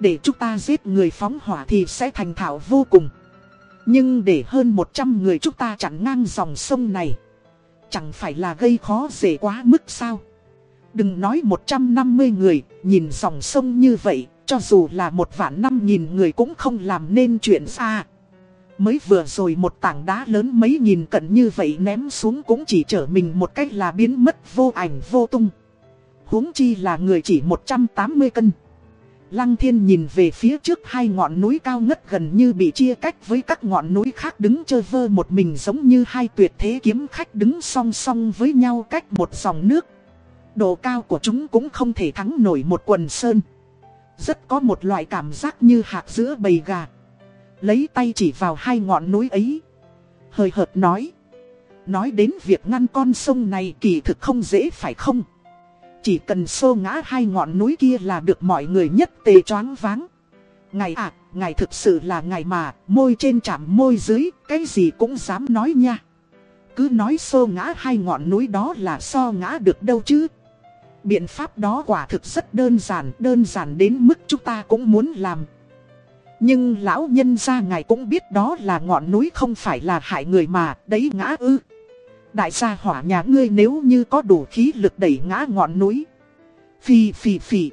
Để chúng ta giết người phóng hỏa thì sẽ thành thạo vô cùng. Nhưng để hơn 100 người chúng ta chặn ngang dòng sông này. Chẳng phải là gây khó dễ quá mức sao? Đừng nói 150 người, nhìn dòng sông như vậy, cho dù là một vạn năm nghìn người cũng không làm nên chuyện xa. Mới vừa rồi một tảng đá lớn mấy nghìn cận như vậy ném xuống cũng chỉ chở mình một cách là biến mất vô ảnh vô tung. huống chi là người chỉ 180 cân. Lăng thiên nhìn về phía trước hai ngọn núi cao ngất gần như bị chia cách với các ngọn núi khác đứng chơi vơ một mình giống như hai tuyệt thế kiếm khách đứng song song với nhau cách một dòng nước. Độ cao của chúng cũng không thể thắng nổi một quần sơn. Rất có một loại cảm giác như hạt giữa bầy gà. Lấy tay chỉ vào hai ngọn núi ấy. Hơi hợt nói. Nói đến việc ngăn con sông này kỳ thực không dễ phải không? Chỉ cần xô ngã hai ngọn núi kia là được mọi người nhất tề choáng váng. Ngài à, ngài thực sự là ngài mà, môi trên chạm môi dưới, cái gì cũng dám nói nha. Cứ nói xô ngã hai ngọn núi đó là so ngã được đâu chứ. Biện pháp đó quả thực rất đơn giản, đơn giản đến mức chúng ta cũng muốn làm. Nhưng lão nhân gia ngài cũng biết đó là ngọn núi không phải là hại người mà, đấy ngã ư. Đại gia hỏa nhà ngươi nếu như có đủ khí lực đẩy ngã ngọn núi. Phì phì phì.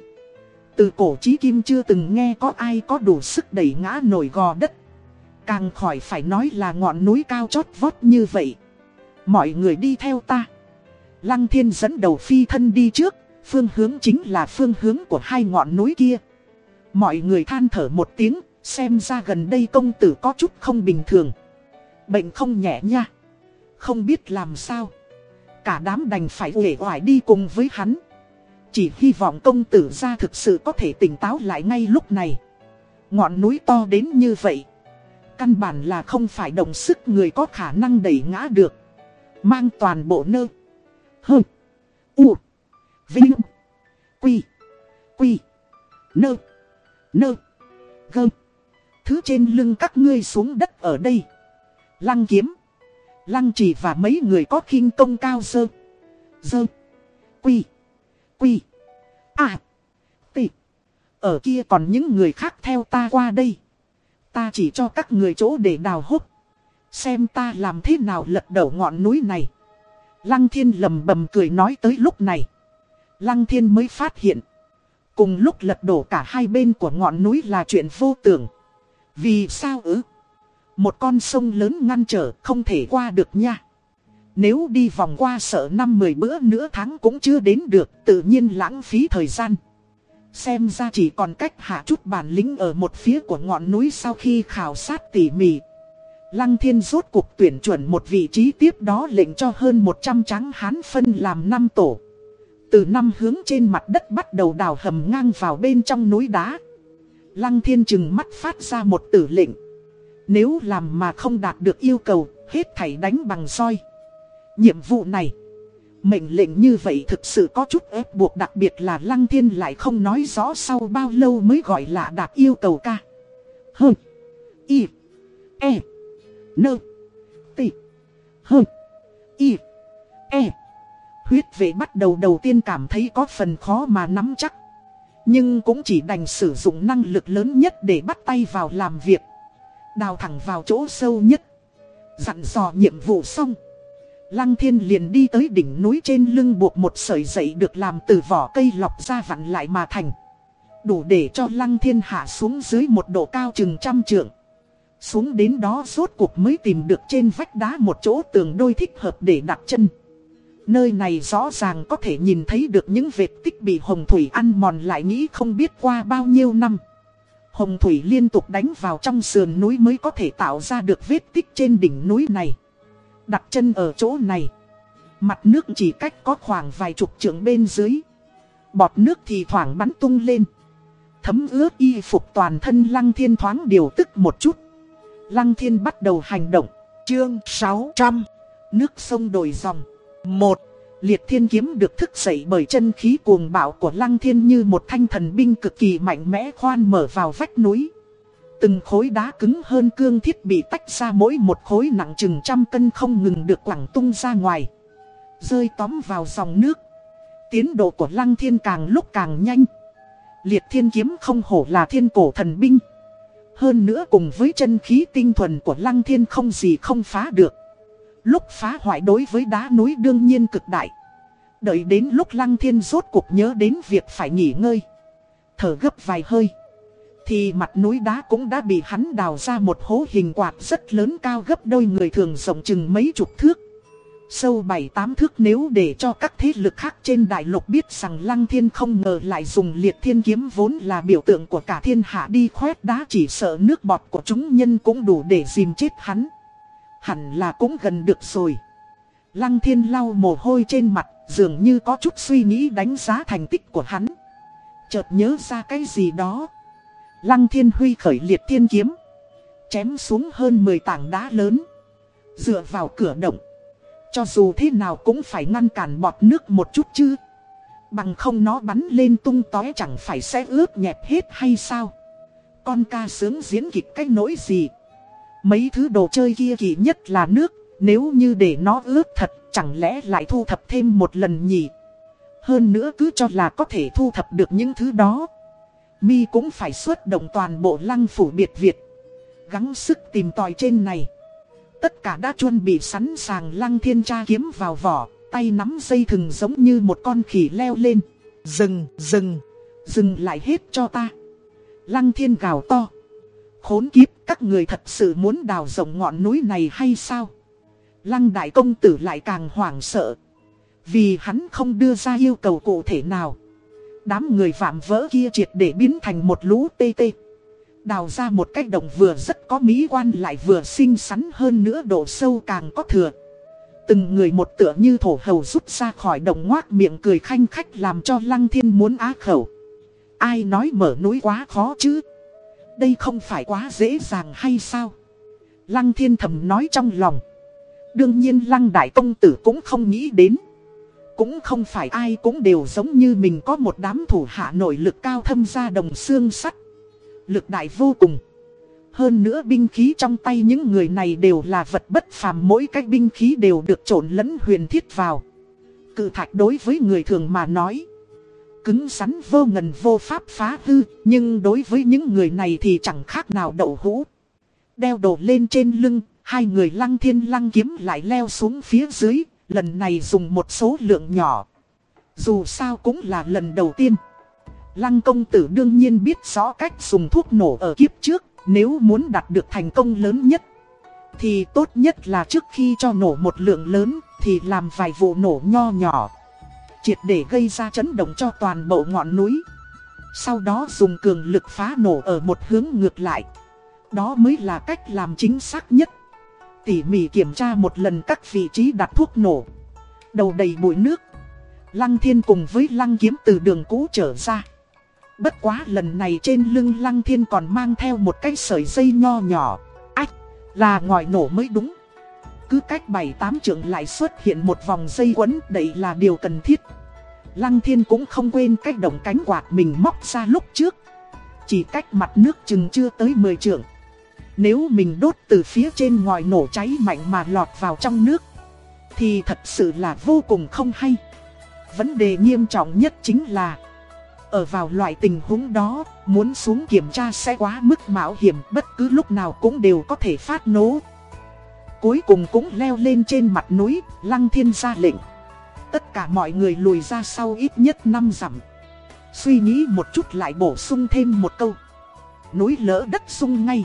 Từ cổ chí kim chưa từng nghe có ai có đủ sức đẩy ngã nổi gò đất. Càng khỏi phải nói là ngọn núi cao chót vót như vậy. Mọi người đi theo ta. Lăng thiên dẫn đầu phi thân đi trước, phương hướng chính là phương hướng của hai ngọn núi kia. Mọi người than thở một tiếng, xem ra gần đây công tử có chút không bình thường. Bệnh không nhẹ nha. Không biết làm sao. Cả đám đành phải uể oải đi cùng với hắn. Chỉ hy vọng công tử ra thực sự có thể tỉnh táo lại ngay lúc này. Ngọn núi to đến như vậy. Căn bản là không phải đồng sức người có khả năng đẩy ngã được. Mang toàn bộ nơ. Hơ. U. Vinh. Quy. Quy. Nơ. Nơ. Gơ. Thứ trên lưng các ngươi xuống đất ở đây. Lăng kiếm. Lăng chỉ và mấy người có khinh công cao sơ. Dơ. Quy. Quy. À. Tị. Ở kia còn những người khác theo ta qua đây. Ta chỉ cho các người chỗ để đào hốc. Xem ta làm thế nào lật đổ ngọn núi này. Lăng thiên lầm bầm cười nói tới lúc này. Lăng thiên mới phát hiện. Cùng lúc lật đổ cả hai bên của ngọn núi là chuyện vô tưởng. Vì sao ư? Một con sông lớn ngăn trở không thể qua được nha. Nếu đi vòng qua sợ năm mười bữa nữa tháng cũng chưa đến được, tự nhiên lãng phí thời gian. Xem ra chỉ còn cách hạ chút bản lĩnh ở một phía của ngọn núi sau khi khảo sát tỉ mỉ. Lăng thiên rốt cuộc tuyển chuẩn một vị trí tiếp đó lệnh cho hơn 100 trắng hán phân làm năm tổ. Từ năm hướng trên mặt đất bắt đầu đào hầm ngang vào bên trong núi đá. Lăng thiên chừng mắt phát ra một tử lệnh. Nếu làm mà không đạt được yêu cầu, hết thảy đánh bằng roi. Nhiệm vụ này, mệnh lệnh như vậy thực sự có chút ép buộc đặc biệt là Lăng Thiên lại không nói rõ sau bao lâu mới gọi là đạt yêu cầu ca. Hơ, y, e, nơ, tị, hơ, y, e. Huyết vệ bắt đầu đầu tiên cảm thấy có phần khó mà nắm chắc. Nhưng cũng chỉ đành sử dụng năng lực lớn nhất để bắt tay vào làm việc. Đào thẳng vào chỗ sâu nhất. Dặn dò nhiệm vụ xong. Lăng thiên liền đi tới đỉnh núi trên lưng buộc một sợi dậy được làm từ vỏ cây lọc ra vặn lại mà thành. Đủ để cho lăng thiên hạ xuống dưới một độ cao chừng trăm trượng. Xuống đến đó rốt cuộc mới tìm được trên vách đá một chỗ tường đôi thích hợp để đặt chân. Nơi này rõ ràng có thể nhìn thấy được những vệt tích bị hồng thủy ăn mòn lại nghĩ không biết qua bao nhiêu năm. Hồng thủy liên tục đánh vào trong sườn núi mới có thể tạo ra được vết tích trên đỉnh núi này. Đặt chân ở chỗ này. Mặt nước chỉ cách có khoảng vài chục trượng bên dưới. Bọt nước thì thoảng bắn tung lên. Thấm ướt y phục toàn thân Lăng Thiên thoáng điều tức một chút. Lăng Thiên bắt đầu hành động. Chương 600 Nước sông đổi dòng một, Liệt thiên kiếm được thức dậy bởi chân khí cuồng bạo của lăng thiên như một thanh thần binh cực kỳ mạnh mẽ khoan mở vào vách núi. Từng khối đá cứng hơn cương thiết bị tách ra mỗi một khối nặng chừng trăm cân không ngừng được quẳng tung ra ngoài. Rơi tóm vào dòng nước. Tiến độ của lăng thiên càng lúc càng nhanh. Liệt thiên kiếm không hổ là thiên cổ thần binh. Hơn nữa cùng với chân khí tinh thuần của lăng thiên không gì không phá được. Lúc phá hoại đối với đá núi đương nhiên cực đại. Đợi đến lúc lăng thiên rốt cuộc nhớ đến việc phải nghỉ ngơi. Thở gấp vài hơi. Thì mặt núi đá cũng đã bị hắn đào ra một hố hình quạt rất lớn cao gấp đôi người thường rộng chừng mấy chục thước. Sâu bảy tám thước nếu để cho các thế lực khác trên đại lục biết rằng Lăng Thiên không ngờ lại dùng liệt thiên kiếm vốn là biểu tượng của cả thiên hạ đi khoét đá chỉ sợ nước bọt của chúng nhân cũng đủ để dìm chết hắn. Hẳn là cũng gần được rồi. Lăng thiên lau mồ hôi trên mặt, dường như có chút suy nghĩ đánh giá thành tích của hắn. Chợt nhớ ra cái gì đó. Lăng thiên huy khởi liệt thiên kiếm. Chém xuống hơn 10 tảng đá lớn. Dựa vào cửa động. Cho dù thế nào cũng phải ngăn cản bọt nước một chút chứ. Bằng không nó bắn lên tung tói chẳng phải sẽ ướt nhẹp hết hay sao. Con ca sướng diễn kịch cách nỗi gì. Mấy thứ đồ chơi kia kỳ nhất là nước, nếu như để nó ướt thật, chẳng lẽ lại thu thập thêm một lần nhỉ? Hơn nữa cứ cho là có thể thu thập được những thứ đó. Mi cũng phải xuất động toàn bộ lăng phủ biệt Việt. Gắng sức tìm tòi trên này. Tất cả đã chuẩn bị sẵn sàng lăng thiên tra kiếm vào vỏ, tay nắm dây thừng giống như một con khỉ leo lên. Dừng, dừng, dừng lại hết cho ta. Lăng thiên gào to. Khốn kiếp, các người thật sự muốn đào rộng ngọn núi này hay sao? Lăng đại công tử lại càng hoảng sợ. Vì hắn không đưa ra yêu cầu cụ thể nào. Đám người phạm vỡ kia triệt để biến thành một lũ tê tê. Đào ra một cách động vừa rất có mỹ quan lại vừa xinh xắn hơn nữa độ sâu càng có thừa. Từng người một tựa như thổ hầu rút ra khỏi đồng ngoác miệng cười khanh khách làm cho lăng thiên muốn á khẩu. Ai nói mở núi quá khó chứ? Đây không phải quá dễ dàng hay sao? Lăng thiên thầm nói trong lòng. Đương nhiên lăng đại công tử cũng không nghĩ đến. Cũng không phải ai cũng đều giống như mình có một đám thủ hạ nội lực cao thâm ra đồng xương sắt. Lực đại vô cùng. Hơn nữa binh khí trong tay những người này đều là vật bất phàm, mỗi cái binh khí đều được trộn lẫn huyền thiết vào. Cự thạch đối với người thường mà nói cứng rắn vô ngần vô pháp phá hư, nhưng đối với những người này thì chẳng khác nào đậu hũ. Đeo đồ lên trên lưng, hai người lăng thiên lăng kiếm lại leo xuống phía dưới, lần này dùng một số lượng nhỏ. Dù sao cũng là lần đầu tiên. Lăng công tử đương nhiên biết rõ cách dùng thuốc nổ ở kiếp trước, nếu muốn đạt được thành công lớn nhất. Thì tốt nhất là trước khi cho nổ một lượng lớn, thì làm vài vụ nổ nho nhỏ triệt để gây ra chấn động cho toàn bộ ngọn núi. Sau đó dùng cường lực phá nổ ở một hướng ngược lại. Đó mới là cách làm chính xác nhất. Tỉ mỉ kiểm tra một lần các vị trí đặt thuốc nổ. Đầu đầy bụi nước. Lăng thiên cùng với lăng kiếm từ đường cũ trở ra. Bất quá lần này trên lưng lăng thiên còn mang theo một cái sợi dây nho nhỏ. Ách, là ngòi nổ mới đúng. Cứ cách 7-8 trượng lại xuất hiện một vòng dây quấn đầy là điều cần thiết. Lăng thiên cũng không quên cách động cánh quạt mình móc ra lúc trước. Chỉ cách mặt nước chừng chưa tới 10 trượng. Nếu mình đốt từ phía trên ngòi nổ cháy mạnh mà lọt vào trong nước. Thì thật sự là vô cùng không hay. Vấn đề nghiêm trọng nhất chính là, Ở vào loại tình huống đó, Muốn xuống kiểm tra sẽ quá mức mạo hiểm, Bất cứ lúc nào cũng đều có thể phát nổ Cuối cùng cũng leo lên trên mặt núi Lăng thiên ra lệnh Tất cả mọi người lùi ra sau ít nhất 5 dặm Suy nghĩ một chút lại bổ sung thêm một câu Núi lỡ đất sung ngay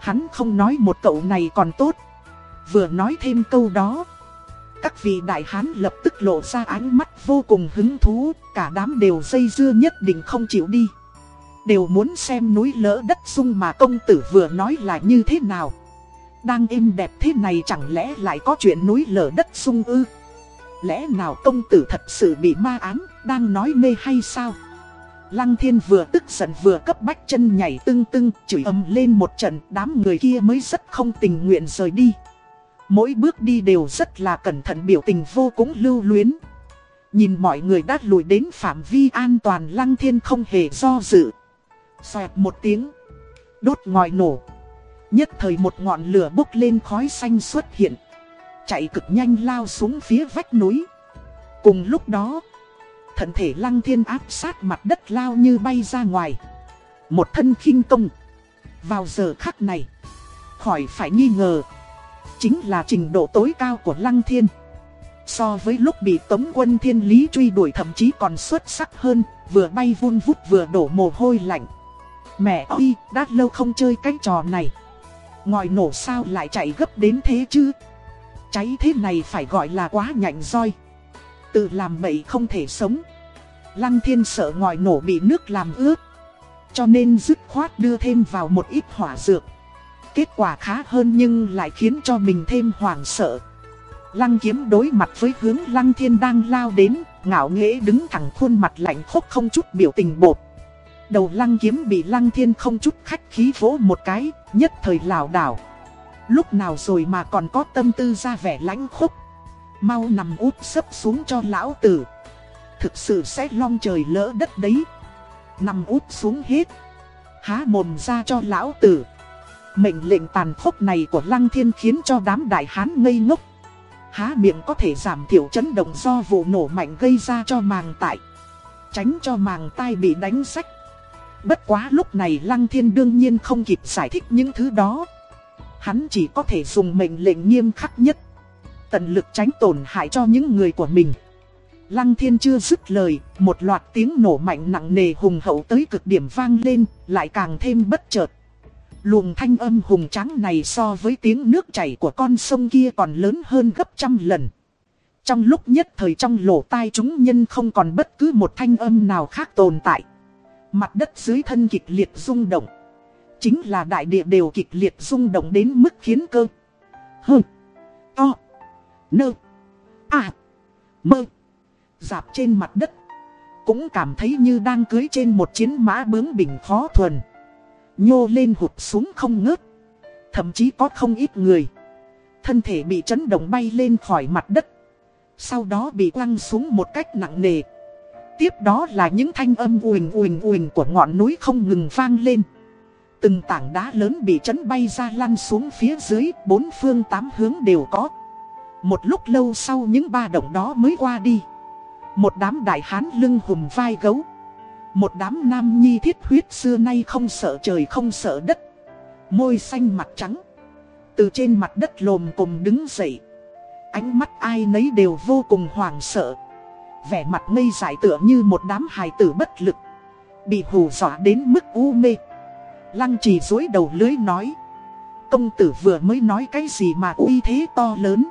Hắn không nói một cậu này còn tốt. Vừa nói thêm câu đó. Các vị đại hán lập tức lộ ra ánh mắt vô cùng hứng thú, cả đám đều dây dưa nhất định không chịu đi. Đều muốn xem núi lỡ đất sung mà công tử vừa nói là như thế nào. Đang êm đẹp thế này chẳng lẽ lại có chuyện núi lở đất sung ư? Lẽ nào công tử thật sự bị ma ám, đang nói mê hay sao? Lăng thiên vừa tức giận vừa cấp bách chân nhảy tưng tưng, chửi ầm lên một trận, đám người kia mới rất không tình nguyện rời đi. Mỗi bước đi đều rất là cẩn thận biểu tình vô cùng lưu luyến. Nhìn mọi người đã lùi đến phạm vi an toàn lăng thiên không hề do dự. Xoẹt một tiếng. Đốt ngòi nổ. Nhất thời một ngọn lửa bốc lên khói xanh xuất hiện. Chạy cực nhanh lao xuống phía vách núi. Cùng lúc đó, thân thể lăng thiên áp sát mặt đất lao như bay ra ngoài. Một thân khinh công. Vào giờ khắc này, khỏi phải nghi ngờ. Chính là trình độ tối cao của lăng thiên. So với lúc bị tống quân thiên lý truy đuổi thậm chí còn xuất sắc hơn, vừa bay vun vút vừa đổ mồ hôi lạnh. Mẹ ơi, đã lâu không chơi cái trò này. Ngòi nổ sao lại chạy gấp đến thế chứ? Cháy thế này phải gọi là quá nhạnh roi. Tự làm bậy không thể sống. Lăng thiên sợ ngòi nổ bị nước làm ướt. Cho nên dứt khoát đưa thêm vào một ít hỏa dược. Kết quả khá hơn nhưng lại khiến cho mình thêm hoảng sợ. Lăng kiếm đối mặt với hướng lăng thiên đang lao đến, ngạo nghễ đứng thẳng khuôn mặt lạnh khốc không chút biểu tình bột. Đầu lăng kiếm bị lăng thiên không chút khách khí vỗ một cái, nhất thời lảo đảo. Lúc nào rồi mà còn có tâm tư ra vẻ lãnh khốc. Mau nằm út sấp xuống cho lão tử. Thực sự sẽ long trời lỡ đất đấy. Nằm út xuống hết. Há mồm ra cho lão tử. Mệnh lệnh tàn khốc này của lăng thiên khiến cho đám đại hán ngây ngốc. Há miệng có thể giảm thiểu chấn động do vụ nổ mạnh gây ra cho màng tại. Tránh cho màng tai bị đánh sách. Bất quá lúc này Lăng Thiên đương nhiên không kịp giải thích những thứ đó. Hắn chỉ có thể dùng mệnh lệnh nghiêm khắc nhất. Tận lực tránh tổn hại cho những người của mình. Lăng Thiên chưa dứt lời, một loạt tiếng nổ mạnh nặng nề hùng hậu tới cực điểm vang lên, lại càng thêm bất chợt. Luồng thanh âm hùng tráng này so với tiếng nước chảy của con sông kia còn lớn hơn gấp trăm lần. Trong lúc nhất thời trong lỗ tai chúng nhân không còn bất cứ một thanh âm nào khác tồn tại. Mặt đất dưới thân kịch liệt rung động. Chính là đại địa đều kịch liệt rung động đến mức khiến cơ. Hơ. To. Nơ. À. Mơ. Dạp trên mặt đất. Cũng cảm thấy như đang cưới trên một chiến mã bướng bỉnh khó thuần. Nhô lên hụt xuống không ngớt. Thậm chí có không ít người. Thân thể bị chấn động bay lên khỏi mặt đất. Sau đó bị quăng xuống một cách nặng nề. Tiếp đó là những thanh âm ùn ùn ùn của ngọn núi không ngừng vang lên. Từng tảng đá lớn bị chấn bay ra lăn xuống phía dưới, bốn phương tám hướng đều có. Một lúc lâu sau những ba động đó mới qua đi. Một đám đại hán lưng hùm vai gấu. Một đám nam nhi thiết huyết xưa nay không sợ trời không sợ đất. Môi xanh mặt trắng. Từ trên mặt đất lồm cồm đứng dậy. Ánh mắt ai nấy đều vô cùng hoảng sợ vẻ mặt ngây dại tựa như một đám hài tử bất lực. Bị hù dọa đến mức u mê. Lăng trì dối đầu lưới nói. Công tử vừa mới nói cái gì mà uy thế to lớn.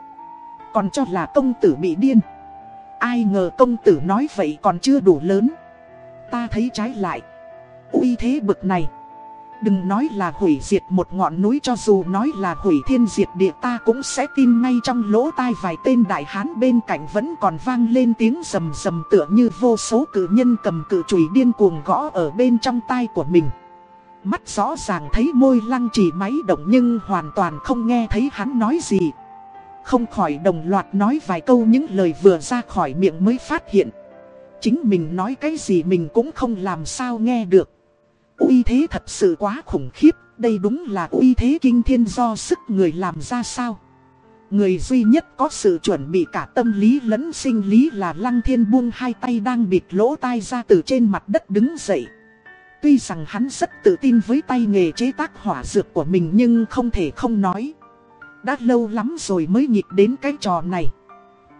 Còn cho là công tử bị điên. Ai ngờ công tử nói vậy còn chưa đủ lớn. Ta thấy trái lại. Uy thế bực này. Đừng nói là hủy diệt một ngọn núi cho dù nói là hủy thiên diệt địa ta cũng sẽ tin ngay trong lỗ tai vài tên đại hán bên cạnh vẫn còn vang lên tiếng rầm rầm tựa như vô số cử nhân cầm cử chùy điên cuồng gõ ở bên trong tai của mình. Mắt rõ ràng thấy môi lăng chỉ máy động nhưng hoàn toàn không nghe thấy hắn nói gì. Không khỏi đồng loạt nói vài câu những lời vừa ra khỏi miệng mới phát hiện. Chính mình nói cái gì mình cũng không làm sao nghe được. Uy thế thật sự quá khủng khiếp, đây đúng là uy thế kinh thiên do sức người làm ra sao. Người duy nhất có sự chuẩn bị cả tâm lý lẫn sinh lý là Lăng Thiên buông hai tay đang bịt lỗ tai ra từ trên mặt đất đứng dậy. Tuy rằng hắn rất tự tin với tay nghề chế tác hỏa dược của mình nhưng không thể không nói. Đã lâu lắm rồi mới nhịp đến cái trò này.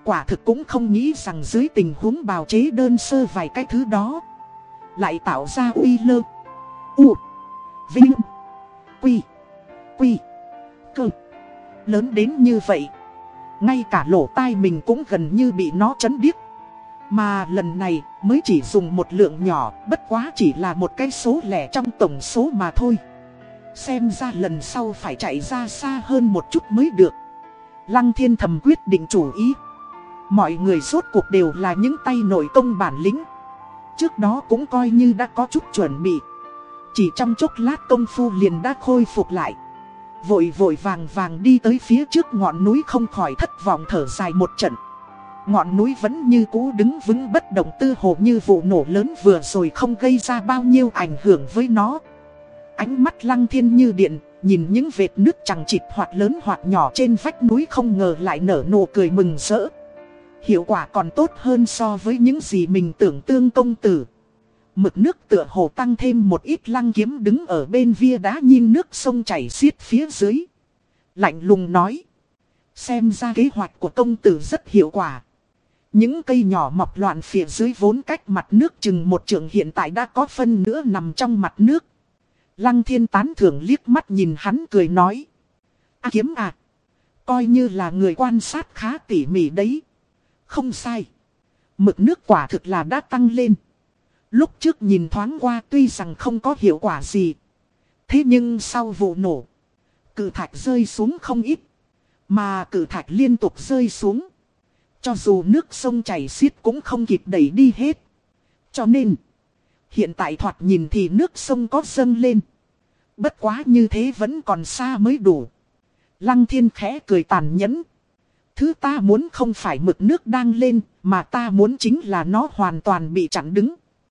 Quả thực cũng không nghĩ rằng dưới tình huống bào chế đơn sơ vài cái thứ đó Lại tạo ra uy lơ U Vinh Quy Quy. Cơ. Lớn đến như vậy. Ngay cả lỗ tai mình cũng gần như bị nó chấn điếc. Mà lần này mới chỉ dùng một lượng nhỏ, bất quá chỉ là một cái số lẻ trong tổng số mà thôi. Xem ra lần sau phải chạy ra xa hơn một chút mới được. Lăng thiên thầm quyết định chủ ý. Mọi người rốt cuộc đều là những tay nội công bản lĩnh. Trước đó cũng coi như đã có chút chuẩn bị. Chỉ trong chốc lát công phu liền đã khôi phục lại. Vội vội vàng vàng đi tới phía trước ngọn núi không khỏi thất vọng thở dài một trận. Ngọn núi vẫn như cũ đứng vững bất động tư hồ như vụ nổ lớn vừa rồi không gây ra bao nhiêu ảnh hưởng với nó. Ánh mắt lăng thiên như điện, nhìn những vệt nước chẳng chịt hoặc lớn hoặc nhỏ trên vách núi không ngờ lại nở nụ cười mừng rỡ. Hiệu quả còn tốt hơn so với những gì mình tưởng tương công tử. Mực nước tựa hồ tăng thêm một ít lăng kiếm đứng ở bên via đá nhìn nước sông chảy xiết phía dưới. Lạnh lùng nói. Xem ra kế hoạch của công tử rất hiệu quả. Những cây nhỏ mọc loạn phía dưới vốn cách mặt nước chừng một trường hiện tại đã có phân nữa nằm trong mặt nước. Lăng thiên tán thưởng liếc mắt nhìn hắn cười nói. À kiếm à. Coi như là người quan sát khá tỉ mỉ đấy. Không sai. Mực nước quả thực là đã tăng lên. Lúc trước nhìn thoáng qua tuy rằng không có hiệu quả gì. Thế nhưng sau vụ nổ. Cử thạch rơi xuống không ít. Mà cử thạch liên tục rơi xuống. Cho dù nước sông chảy xiết cũng không kịp đẩy đi hết. Cho nên. Hiện tại thoạt nhìn thì nước sông có dâng lên. Bất quá như thế vẫn còn xa mới đủ. Lăng thiên khẽ cười tàn nhẫn. Thứ ta muốn không phải mực nước đang lên, mà ta muốn chính là nó hoàn toàn bị chặn đứng.